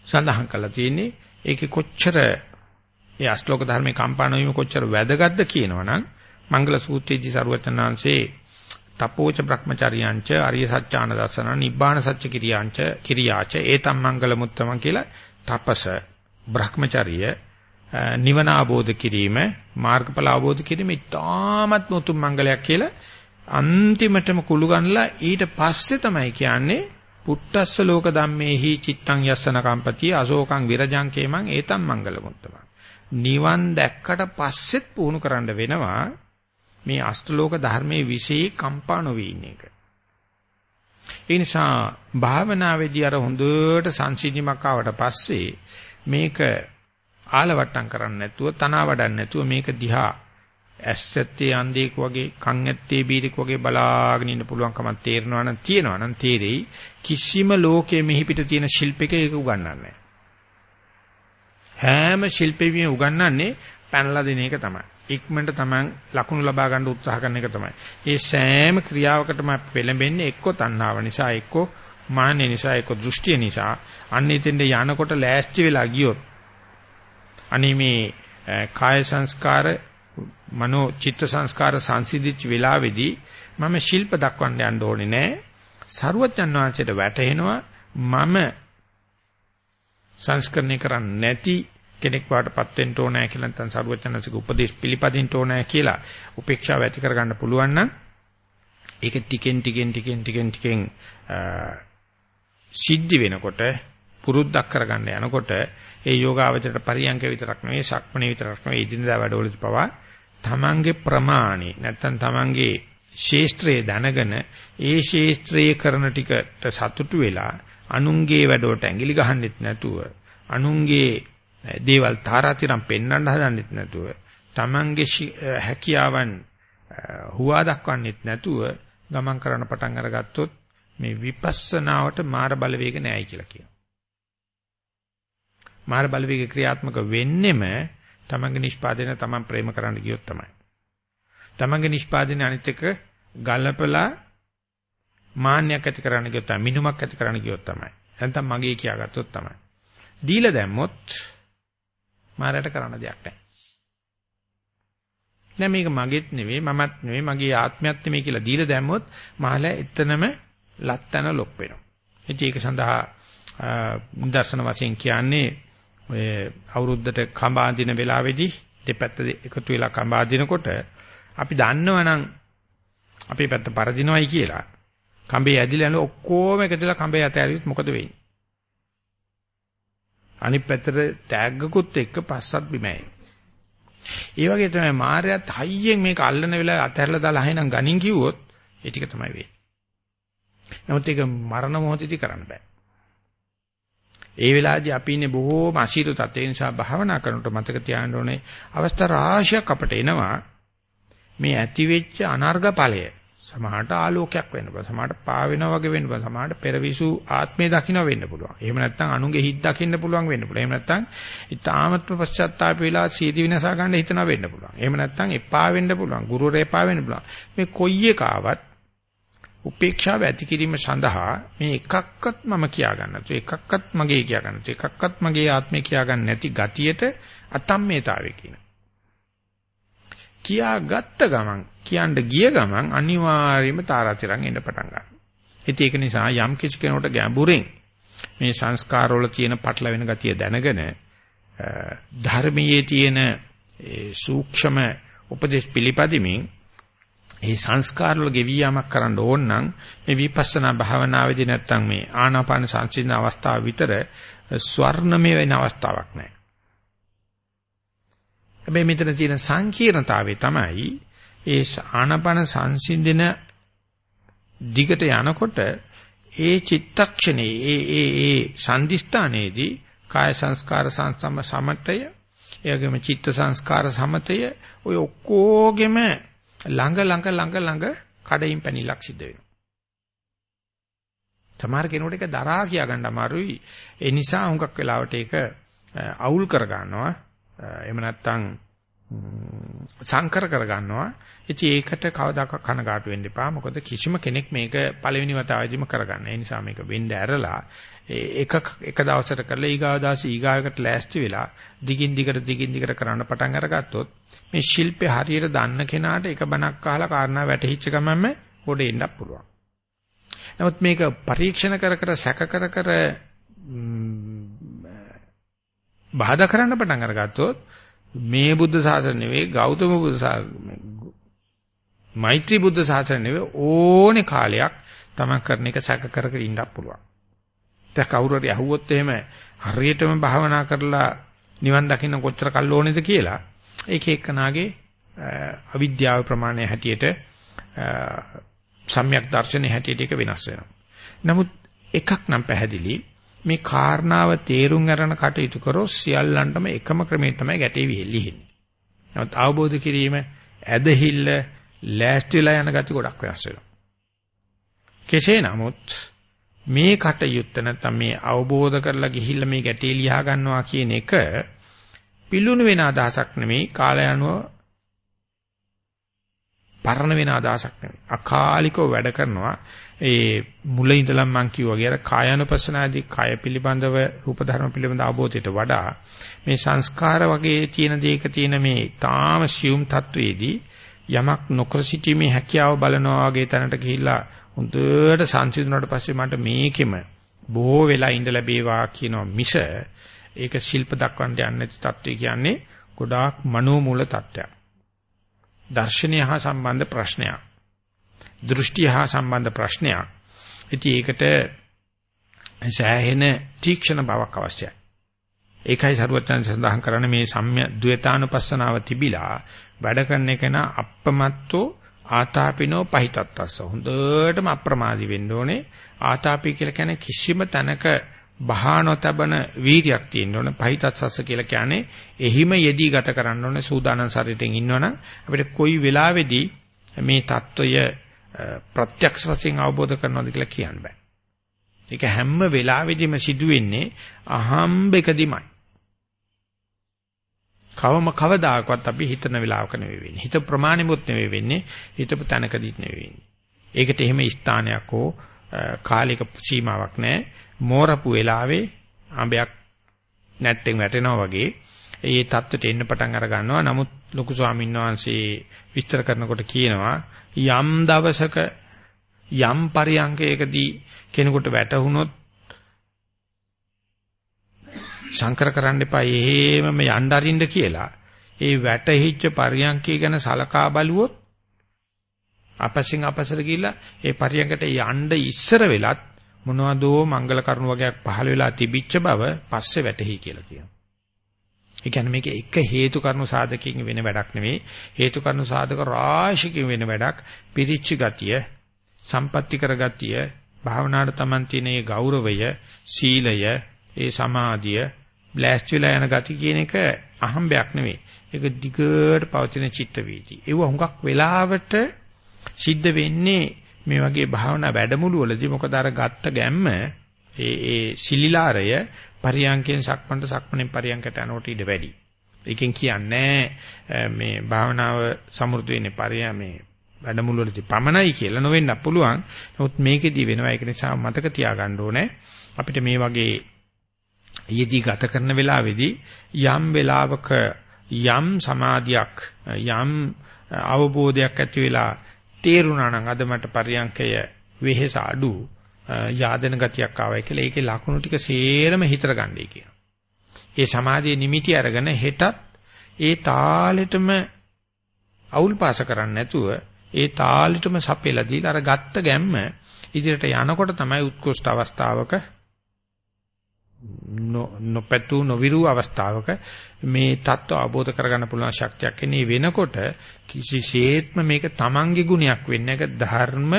සඳහන් කරලා තියෙන්නේ. ඒකේ කොච්චර ඒ අෂ්ටලෝක ධර්මේ කම්පා නොවීම කොච්චර වැදගත්ද කියනවනම් මංගල සූත්‍රයේදී සරුවචනාංශේ තපෝච බ්‍රහ්මචාරියංච අරිය සත්‍යාන දසන නිබ්බාන සත්‍ය කිරියාංච කිරියාච ඒතම් මංගල මුත්තම කියලා තපස බ්‍රහ්මචාරිය නිවන අවබෝධ කිරීම මාර්ගඵල අවබෝධ කිරීම ඉතාමත් උතුම් මංගලයක් කියලා අන්තිමටම කුළු ගන්නලා ඊට පස්සේ තමයි කියන්නේ පුට්ටස්ස ලෝක ධම්මේහි චිත්තං යස්සන කම්පතිය අශෝකං විරජං කේමං ඒතම් මංගල මුත්තම නිවන් දැක්කට පස්සෙත් පුහුණු කරන්න වෙනවා මේ අෂ්ටලෝක ධර්මයේ විශේෂ කම්පා නොවී ඉන්න එක. ඒ නිසා භාවනාවේදී අර හොඳට සංසිඳීමක් ආවට පස්සේ මේක ආලවට්ටම් කරන්න නැතුව තනවා වඩන්න නැතුව මේක දිහා ඇස්සත්තේ අන්ධෙක් වගේ කන් ඇත්තේ බීරෙක් වගේ බලාගෙන ඉන්න පුළුවන්කමක් තේරෙනවා නම් තියෙනවා නම් තේරෙයි. කිසිම ලෝකයේ මෙහි පිට තියෙන ශිල්පික ඒක උගන්වන්නේ හැම ශිල්පෙවිම උගන්වන්නේ පැනලා දෙන එක තමයි. ඉක්මනට Taman ලකුණු ලබා ගන්න උත්සාහ කරන එක තමයි. මේ සෑම ක්‍රියාවකටම පෙළඹෙන්නේ එක්ක තණ්හාව නිසා එක්ක මාන්නේ නිසා එක්ක දෘෂ්ටිය නිසා අන්න ඉතින්ද යනකොට ලෑස්ති වෙලා ගියොත් අනේ මේ කාය සංස්කාර මනෝ චිත්ත සංස්කාර සංසිද්ධිච්ච වෙලාවේදී මම ශිල්ප දක්වන්න යන්න ඕනේ නෑ. සරුවචන් වහන්සේට වැටහෙනවා මම සංස්කරණය කරන්නේ නැති කෙනෙක් වාටපත් වෙන්න ඕනෑ කියලා නැත්නම් සරුවචනසික උපදේශ පිළිපදින්න ඕනෑ කියලා උපේක්ෂාව ඇති කරගන්න පුළුවන් නම් ඒක ටිකෙන් ටිකෙන් ටිකෙන් ටිකෙන් ටිකෙන් සිද්ධ වෙනකොට පුරුද්දක් කරගන්න යනකොට ඒ යෝගාවචරයට පරියන්ක විතරක් නෙවෙයි සක්මණේ විතරක් නෙවෙයි ඉදිනදා වැඩවලදී පවා තමන්ගේ ප්‍රමාණි නැත්නම් තමන්ගේ ශේස්ත්‍රයේ දැනගෙන ඒ ශේස්ත්‍රයේ කරන ටිකට සතුටු වෙලා අනුන්ගේ වැඩවලට ඇඟිලි ගහන්නෙත් නැතුව අනුන්ගේ දේවල් තාරාතිරම් පෙන්වන්න හදන්නෙත් නැතුව Tamange හැකියාවන් හුවා දක්වන්නෙත් නැතුව ගමන් කරන්න පටන් අරගත්තොත් මේ විපස්සනාවට මාර බලවේග නෑයි කියලා කියනවා. මාර බලවේග ක්‍රියාත්මක වෙන්නෙම තමන්ගේ නිෂ්පාදනය තමන් ප්‍රේම කරන්න ගියොත් තමයි. තමන්ගේ නිෂ්පාදනය අනිත් එක ගලපලා මාන්නයක් ඇති කරන්න ගියොත් තමයි මිනුමක් ඇති කරන්න ගියොත් තමයි. නැත්නම් මගේ කියාගත්තොත් තමයි. දීලා දැම්මොත් මාරයට කරන්න දෙයක් නැහැ. නෑ මේක මගේත් නෙවෙයි මමත් නෙවෙයි මගේ ආත්මයත් නෙවෙයි කියලා දීලා දැම්මොත් මහල එතනම ලත්තන ලොප් වෙනවා. ඉතින් ඒක සඳහා දර්ශන වශයෙන් කියන්නේ ඔය අවුරුද්දට කඹ අඳින වෙලාවේදී දෙපැත්ත එකතු වෙලා කඹ අඳිනකොට අපි දන්නවනම් අපේ පැත්ත පරදිනවයි කියලා කඹේ ඇදිලා යන ඔක්කොම එකතුලා කඹේ අතෑරියොත් මොකද වෙන්නේ? අනිත් පැත්තට තෑග්ගකුත් එක්ක පස්සත් බිමයි. ඒ වගේ තමයි මායයත් හයියෙන් මේක අල්ලන වෙලාව අතහැරලා දාලා හයිනම් ගණින් කිව්වොත් ඒ ටික තමයි වෙන්නේ. නමුත් ඒක මරණ මොහොතදී කරන්න බෑ. ඒ වෙලාවේදී අපි ඉන්නේ බොහෝම අශීරු තත්ත්වේ නිසා භාවනා කරනකොට මතක තියාගන්න ඕනේ අවස්ථා රාශියක් අපට එනවා මේ ඇති වෙච්ච අනර්ග ඵලය සමහරට ආලෝකයක් වෙන්න පුළුවන්. සමහරට පා වෙනවා වගේ වෙන්න පුළුවන්. සමහරට පෙරවිසු ආත්මය දකින්න වෙන්න පුළුවන්. එහෙම නැත්නම් අනුන්ගේ හිත් දකින්න පුළුවන් වෙන්න පුළුවන්. එහෙම නැත්නම් ඊටාමත්ම පශ්චාත්තාප වෙලා සීති විනාශා ගන්න හිතනවා වෙන්න පුළුවන්. එහෙම නැත්නම් එපා වෙන්න පුළුවන්. ගුරුවරයා එපා වෙන්න පුළුවන්. මේ කොයි එකාවත් උපේක්ෂාව ඇති කිරීම සඳහා මේ එකක්වත් මම කියා ගන්න නැතු එකක්වත් මගේ කියා ගන්න නැතු එකක්වත් මගේ ආත්මය කියා ගන්න නැති ගතියට අතම්මේතාවේ කියන කියා ගත්ත ගමන් කියන්න ගිය ගමන් අනිවාර්යයෙන්ම තාරාතිරම් එන්න පටන් ගන්නවා. ඉතින් ඒක නිසා යම් කිසි කෙනෙකුට ගැඹුරින් මේ සංස්කාරවල තියෙන පටලවෙන ගතිය දැනගෙන ධර්මයේ තියෙන සූක්ෂම උපදේශ පිළිපදිමින් ඒ සංස්කාර වල ගෙවියාමක් කරන්න ඕන නම් මේ විපස්සනා භාවනාවේදී නැත්තම් මේ ආනාපාන සංසිඳන අවස්ථාව විතර ස්වර්ණමය වෙන අවස්ථාවක් නැහැ. හැබැයි මෙතන තියෙන සංකීර්ණතාවය තමයි ඒ ආනාපාන සංසිඳන දිගට යනකොට ඒ චිත්තක්ෂණේ ඒ ඒ ඒ සංදිස්ථානයේදී කාය සංස්කාර සංසම සමතය එයගේම චිත්ත සංස්කාර සමතය ඔය ඔක්කොගෙම ළඟ ළඟ ළඟ ළඟ කඩින් පැනිලක් සිද්ධ වෙනවා. සමහර කෙනෙකුට ඒක දරා කියා ගන්න අමාරුයි. ඒ නිසා හුඟක් වෙලාවට ඒක අවුල් කර ගන්නවා. එහෙම නැත්නම් සංකර කර ගන්නවා. ඉතින් ඒකට කවදාකවත් කනගාටු වෙන්න එපා. මොකද කිසිම කෙනෙක් මේක පළවෙනි වතාවෙදිම කරගන්න. ඒ නිසා මේක වෙන්න ඇරලා එක එක දවසකට කරලා ඊගාව දවසේ ඊගාවකට ලෑස්ති වෙලා දිගින් දිගට දිගින් දිගට කරන්න පටන් අරගත්තොත් මේ ශිල්පේ හරියට දන්න කෙනාට එක බණක් අහලා කාරණා වැටහිච්ච ගමන්ම ගොඩ එන්නත් පුළුවන්. නමුත් මේක පරීක්ෂණ කර කර සැක කර කර බාධා කරන්න පටන් අරගත්තොත් මේ බුද්ධ ශාසන නෙවෙයි ගෞතම බුද්ධ ශාසන මෛත්‍රී බුද්ධ ශාසන නෙවෙයි ඕනේ කාලයක් තමන් කරන එක සැක කර කර ඉන්නත් පුළුවන්. දැන් කවුරු හරි අහුවොත් එහෙම හරියටම භාවනා කරලා නිවන් දකින්න කොච්චර කල් ඕනේද කියලා ඒක එක්කනාගේ අවිද්‍යාව ප්‍රමාණය හැටියට සම්‍යක් දර්ශනයේ හැටියට ඒක වෙනස් වෙනවා. නමුත් එකක් නම් පැහැදිලි මේ කාරණාව තේරුම් ගන්න කටයුතු කරොත් සියල්ලන්ටම එකම ක්‍රමයෙන් තමයි ගැටේ විහෙල්ලිෙන්නේ. නමුත් අවබෝධ කිරීම ඇදහිල්ල ලෑස්ති වෙලා යන ගති ගොඩක් වෙනස් වෙනවා. කෙසේ නමුත් මේ කටයුත්ත නැත්නම් මේ අවබෝධ කරලා ගිහිල්ලා මේ ගැටේ ලියා ගන්නවා කියන එක පිල්ලුණු වෙන අදහසක් නෙමෙයි කාලය අනුව පරණ වෙන අදහසක් නෙමෙයි. අකාලිකව වැඩ කරනවා. ඒ මුල ඉඳලම මම කිව්වා වගේ අර කායानुපස්සනාදී කය පිළිබඳව රූප ධර්ම පිළිබඳ අවබෝධයට වඩා මේ සංස්කාර වගේ තියෙන දේක තියෙන මේ තාම සියුම් තත්වයේදී යමක් නොකර සිටීමේ හැකියාව බලනවා වගේ තැනට ගිහිල්ලා හොඳට සංසිඳුණාට පස්සේ මට මේකෙම බොහෝ වෙලා ඉඳ ලැබේවා කියනවා මිස ඒක ශිල්ප දක්වන්න යන්නේ නැති තත්වය කියන්නේ ගොඩාක් මනෝමූල තත්ත්වයක්. දර්ශනය හා සම්බන්ධ ප්‍රශ්නයක්. දෘෂ්ටි හා සම්බන්ධ ප්‍රශ්නයක්. ඉතින් ඒකට සෑහෙන තීක්ෂණ බවක් අවශ්‍යයි. ඒකයි සරුවචන සඳහන් කරන්නේ මේ සම්්‍ය ද්වේතානුපස්සනාව තිබිලා වැඩ කරන එක න අප්‍රමත්තෝ ආතාපිනෝ පහිතත්තස්ස. හොඳටම අප්‍රමාදී වෙන්න ඕනේ. ආතාපි කියලා කියන්නේ කිසිම තැනක බහානොතබන වීරියක් තියෙන්න ඕනේ. පහිතත්සස්ස කියලා කියන්නේ එහිම යෙදී ගත කරන්න ඕනේ සූදානම් ශරීරයෙන් ඉන්නවනම් අපිට කොයි වෙලාවෙදී මේ తত্ত্বය ප්‍රත්‍යක්ෂ වශයෙන් අවබෝධ කරනවද කියලා කියන්න බෑ. ඒක හැම වෙලාවෙදීම සිදුවෙන්නේ අහම්බෙකදීමයි කවම කවදාකවත් අපි හිතන වෙලාවක නෙවෙයි වෙන්නේ. හිත ප්‍රමාණිමුත් නෙවෙයි වෙන්නේ. හිතපු තැනකදීත් නෙවෙයි වෙන්නේ. ඒකට එහෙම ස්ථානයක් හෝ කාලික සීමාවක් නැහැ. මෝරපු වෙලාවේ ආඹයක් නැට්ටෙන් වැටෙනවා වගේ ඒ தත්ත්වයට එන්න පටන් අර ගන්නවා. නමුත් ලොකු ස්වාමීන් වහන්සේ විස්තර කරනකොට කියනවා යම් දවසක යම් පරියංකයකදී කෙනෙකුට වැටහුනොත් සංකර කරන්න එපා එහෙමම යන්න අරින්න කියලා. ඒ වැටහිච්ච පරියංකය ගැන සලකා බලුවොත් අපසින් අපසර ගිහිල්ලා ඒ පරියංකට යන්න ඉස්සර වෙලත් මොනවදෝ මංගල කරුණ වගේක් පහළ වෙලා තිබිච්ච බව පස්සේ වැටහි කියලා කියනවා. ඒ කියන්නේ මේක එක හේතු කරුණු සාධකකින් වෙන වැඩක් නෙවෙයි. හේතු කරුණු සාධක රාශියකින් වෙන වැඩක්. පිරිච්ච ගතිය, සම්පatti කරගතිය, භාවනාවට Taman තියෙන ඒ ගෞරවය, සීලය, ඒ සමාධිය, බ්ලාස්ට්විලා යන ගති කියන එක අහම්බයක් නෙවෙයි. ඒක දිගට පවතින චිත්ත වීති. ඒව හුඟක් වෙලාවට සිද්ධ වෙන්නේ මේ වගේ භාවනා වැඩමුළු වලදී මොකද අර ගත්ත ගැම්ම ඒ ඒ සිලිලාරය පරියංකෙන් සක්මන්ට සක්මණෙන් පරියංකට යනකොට ඉඩ වැඩි. ඒකෙන් කියන්නේ මේ භාවනාව සමෘද්ධ වෙන්නේ පරිය මේ වැඩමුළු වලදී පමණයි කියලා නොවෙන්න පුළුවන්. නමුත් මේකෙදී වෙනවා ඒක නිසා මතක තියාගන්න ඕනේ අපිට මේ වගේ යෙදී ගත කරන වෙලාවේදී යම් වෙලාවක යම් සමාධියක් යම් අවබෝධයක් ඇති වෙලා තේරුණා නම් අද මට පරියංකය වෙහෙස අඩු යාදන ගතියක් ආවයි කියලා ඒකේ ලකුණු ටික සේරම හිතර ගන්නයි කියනවා. ඒ සමාධියේ නිමිටි අරගෙන හෙටත් ඒ තාලෙටම අවුල් පාස කරන්නේ නැතුව ඒ තාලෙටම සපෙලා දීලා අර ගත්ත ගැම්ම ඉදිරියට යනකොට තමයි උත්කෘෂ්ඨ අවස්ථාවක නොපැතු නොවිරු අවස්ථාවක මේ தত্ত্ব අවබෝධ කරගන්න පුළුවන් ශක්තියක් එන්නේ වෙනකොට කිසිසේත්ම මේක තමන්ගේ ගුණයක් වෙන්නේ නැක ධර්ම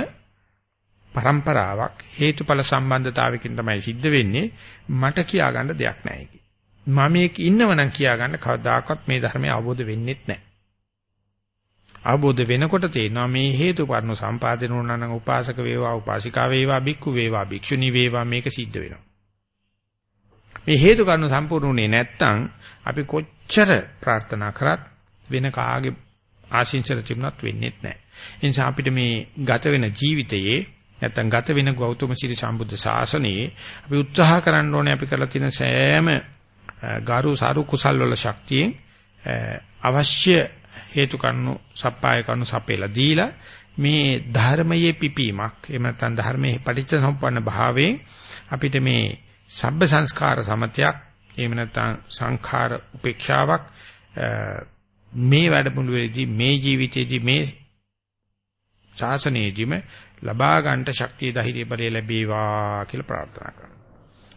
પરම්පරාවක් හේතුඵල සම්බන්ධතාවයකින් තමයි සිද්ධ වෙන්නේ මට කියාගන්න දෙයක් නැහැ කි. මම මේක ඉන්නවනම් කියාගන්න කවදාකවත් මේ ධර්මය අවබෝධ වෙන්නේත් නැහැ. අවබෝධ වෙනකොට තේනවා මේ හේතුපරණ සම්පාදනය වුණා නම් උපාසක වේවා උපාසිකා වේවා භික්ඛු වේවා භික්ෂුණී වේවා මේක සිද්ධ වෙනවා. මේ හේතු කාරණා සම්පූර්ණුනේ නැත්තම් අපි කොච්චර ප්‍රාර්ථනා කරත් වෙන කාගේ ආශිංසන තිබුණත් වෙන්නේ නැහැ. ඒ නිසා අපිට මේ ගත වෙන ජීවිතයේ නැත්තම් ගත වෙන ගෞතම සිරි සම්බුද්ධ ශාසනයේ අපි උත්සාහ කරන්න ඕනේ අපි කරලා තියෙන සෑම ගාරු සාරු කුසල් වල ශක්තියෙන් අවශ්‍ය හේතු කන්නු සප්පාය කන්නු සපේලා දීලා මේ ධර්මයේ පිපීමක් එහෙම නැත්නම් ධර්මයේ පටිච්ච සම්පන්න භාවයෙන් අපිට මේ සබ්බ සංස්කාර සමතයක් එහෙම නැත්නම් සංඛාර උපේක්ෂාවක් මේ වැඩමුළුවේදී මේ ජීවිතයේදී මේ ශාසනයේදීම ලබා ගන්නට ශක්තිය ධෛර්ය බලය ලැබේවා කියලා ප්‍රාර්ථනා කරනවා.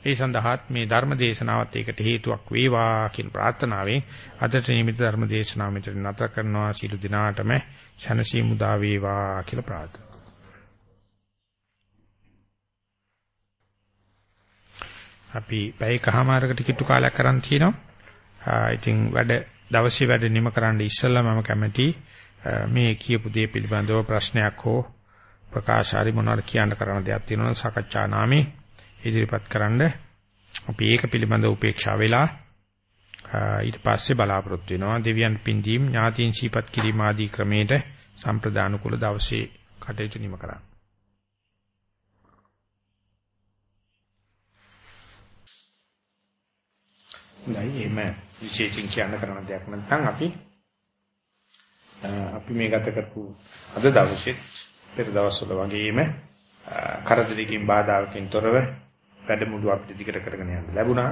ඒ සඳහාත් මේ ධර්ම දේශනාවත් ඒකට හේතුවක් වේවා කියන ප්‍රාර්ථනාවෙන් අදට නිමිත ධර්ම දේශනාව මෙතන නැත කරනවා සීල දිනාටම ශනසී මුදා වේවා කියලා ප්‍රාර්ථනා අපි පැයකමාරකට කිට්ටු කාලයක් කරන් තිනවා. ඉතින් වැඩ දවසේ වැඩ නිම කරන්න ඉස්සෙල්ලා මම කැමැති මේ කියපු දේ පිළිබඳව ප්‍රශ්නයක් හෝ ප්‍රකාශාරි මොනවාද කියන්න කරන දෙයක් තියෙනවා නම් සාකච්ඡා නාමේ ඉදිරිපත් කරන්න අපි ඒක පිළිබඳව උපේක්ෂා වෙලා ඊට පස්සේ බලාපොරොත්තු වෙනවා දෙවියන් පින්දීම් ඥාතීන් සීපත් කිරීම ආදී ක්‍රමයට සම්ප්‍රදාන කුල දවසේ කටයුතු නිම කරන්න. හොඳයි එහෙම විශේෂයෙන් කියන්න කරන දෙයක් නැත්නම් අපි අපි මේ ගත කරපු අද දවසේ පෙර දවස්වල වගේම කරදරකින් බාධාකින් තොරව වැඩමුළු අපිට දිගට කරගෙන යන්න ලැබුණා.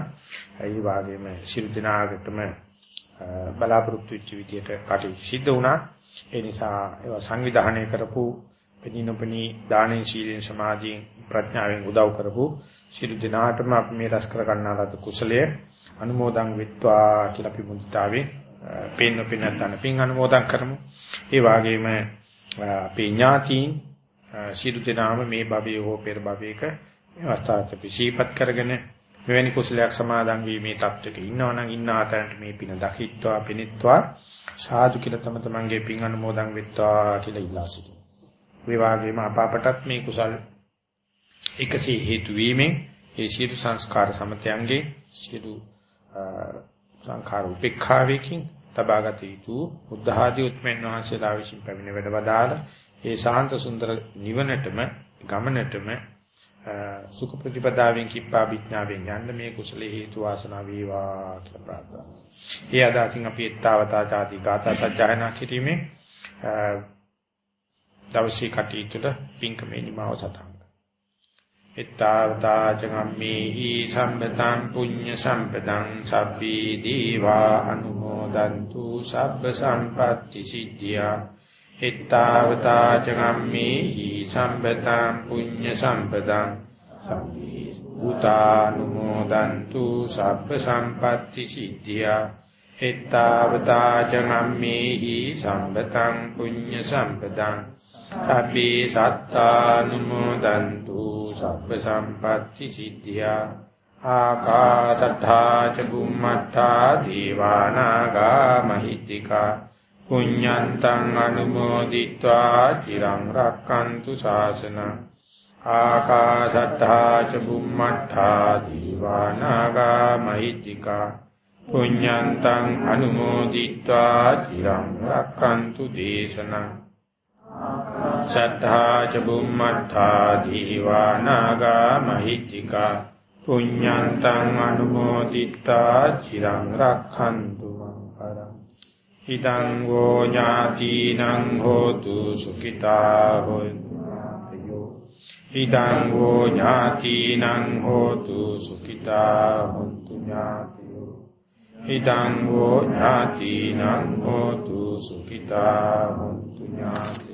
ඒ වගේම සිල් දිනාගටම බලාපොරොත්තු වෙච්ච විදියට කටයුතු සිද්ධ වුණා. ඒ නිසා ඒවා සංවිධානය කරපු පෙනිනොපෙනී දානෙන් සීලෙන් සමාධියෙන් ප්‍රඥාවෙන් උදව් කරපු සියලු දෙනාටම අපි මේ රැස් කර ගන්නා ලද කුසලය අනුමෝදන් වෙත්වා කියලා අපි මුදිතාවේ පේන්න පින්නතන පින් අනුමෝදන් කරමු. ඒ වගේම අපේ ඥාතීන් සියලු දෙනාම මේ භවයේ හෝ පෙර භවයක මේ අවස්ථාවට පිසීපත් කරගෙන මෙවැනි කුසලයක් සමාදන් වීමේ තත්ත්වයක ඉන්නවනම් ඉන්න ආතනට මේ පින දකිත්වා පිනිත්වා සාදු කියලා තම තමන්ගේ පින් අනුමෝදන් වෙත්වා කියලා ඉල්ලා සිටිනවා. මේ වගේම අපාපටත් මේ කුසල් එකසේ හේතු වීමෙන් ඒ සියලු සංස්කාර සමතයන්ගේ සියලු සංඛාර උපේක්ඛාවකින් තබාගත යුතු බුද්ධ ආදී උත්මෙන් වහන්සේලා විසින් පැමිණ වැඩවදාළ ඒ ශාන්ත සුන්දර නිවනටම ගමනටම සුඛ ප්‍රතිපදාවෙන් කිප්පා විඥාවෙන් යන්න මේ කුසල හේතු වාසනා වේවා කියලා ප්‍රාර්ථනා. ඒ අදාසින් අපි ඊත්තාවතා ආදී ගාථා සජ්ජායනා කිරීමේ දවසේ කටයුතුට පින්කමේ නිමාව සටහන් එත්තාවතා චගම්මේහි සම්පතං පුඤ්ඤ සම්පතං සබ්බී දීවා අනුමෝදන්තු සබ්බ සම්පatti සිද්ධියා එත්තාවතා චගම්මේහි සම්පතං පුඤ්ඤ සම්පතං සබ්බී භූතානුමෝදන්තු සබ්බ සම්පatti සිද්ධියා එත්තාවතා චගම්මේහි සම්පතං පුඤ්ඤ සම්පතං සබ්බේ සත්තානුමෝදන්තු සම්පජායන්තු සබ්බ සම්පatti සිද්ධියා ආකාසට්ඨා ච බුම්මට්ඨා දීවානාගා මහිත්‍තිකා පුඤ්ඤන්තං අනුමෝදිत्वा චිරං රක්칸තු ශාසනං ආකාසට්ඨා ච බුම්මට්ඨා දීවානාගා මහිත්‍තිකා පුඤ්ඤන්තං අනුමෝදිत्वा චිරං රක්칸තු දේශනං සත්තා ච බුම්මත්තා දීවානාගා මහිත්‍තිකා පුඤ්ඤන්තං අනුමෝදිත්වා චිරං රක්ඛන්තු මං පරං ඉදං ගෝ ඥාතිනං හෝතු සුඛිතා හොන්තු ඉදං ගෝ ඥාතිනං හෝතු සුඛිතා හොන්තු ඥාතියෝ ඉදං ගෝ ඥාතිනං හෝතු සුඛිතා හොන්තු ඥාතියෝ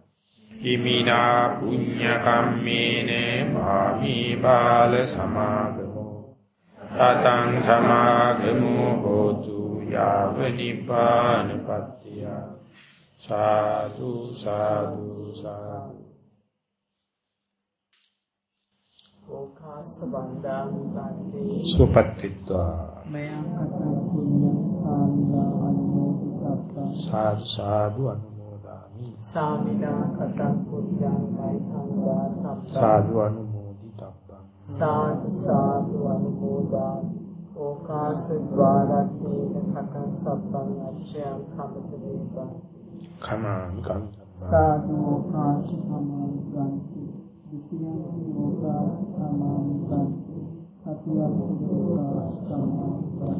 ඉමිනා පුඤ්ඤ කම්මේන මාමි බාල සමාගමෝ සතං සමාගමෝ හෝතු යාව නිපානපත්තිය සාදු සාදු සාදු ඕකාස බන්දේ සුපත්තිත්වා මයං කතං පුඤ්ඤ සාමිනා අනුමෝදිතත්වා. සාදු සාදු අනු සාමිනා කතං කුද්ධං කයිතංවා සබ්බ සාදු අනුමෝදිතබ්බං. සාදු සාදු අනුමෝදා. ඕකාස ద్వාරක්ඛේන කතං සබ්බං අච්ඡයං කමත වේවා කමාමි කං සාදු ඕකාස කමාමි කං විද්‍යාන් ඕකාස කමාමි කං සතියක් ඕකාස කමාමි කං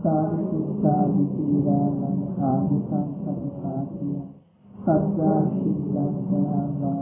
සමිජ්ජතු සාරිපුත්තාදි තීරාණං ආදිසං සතිපාතිය සද්දා සිද්ධාන්තං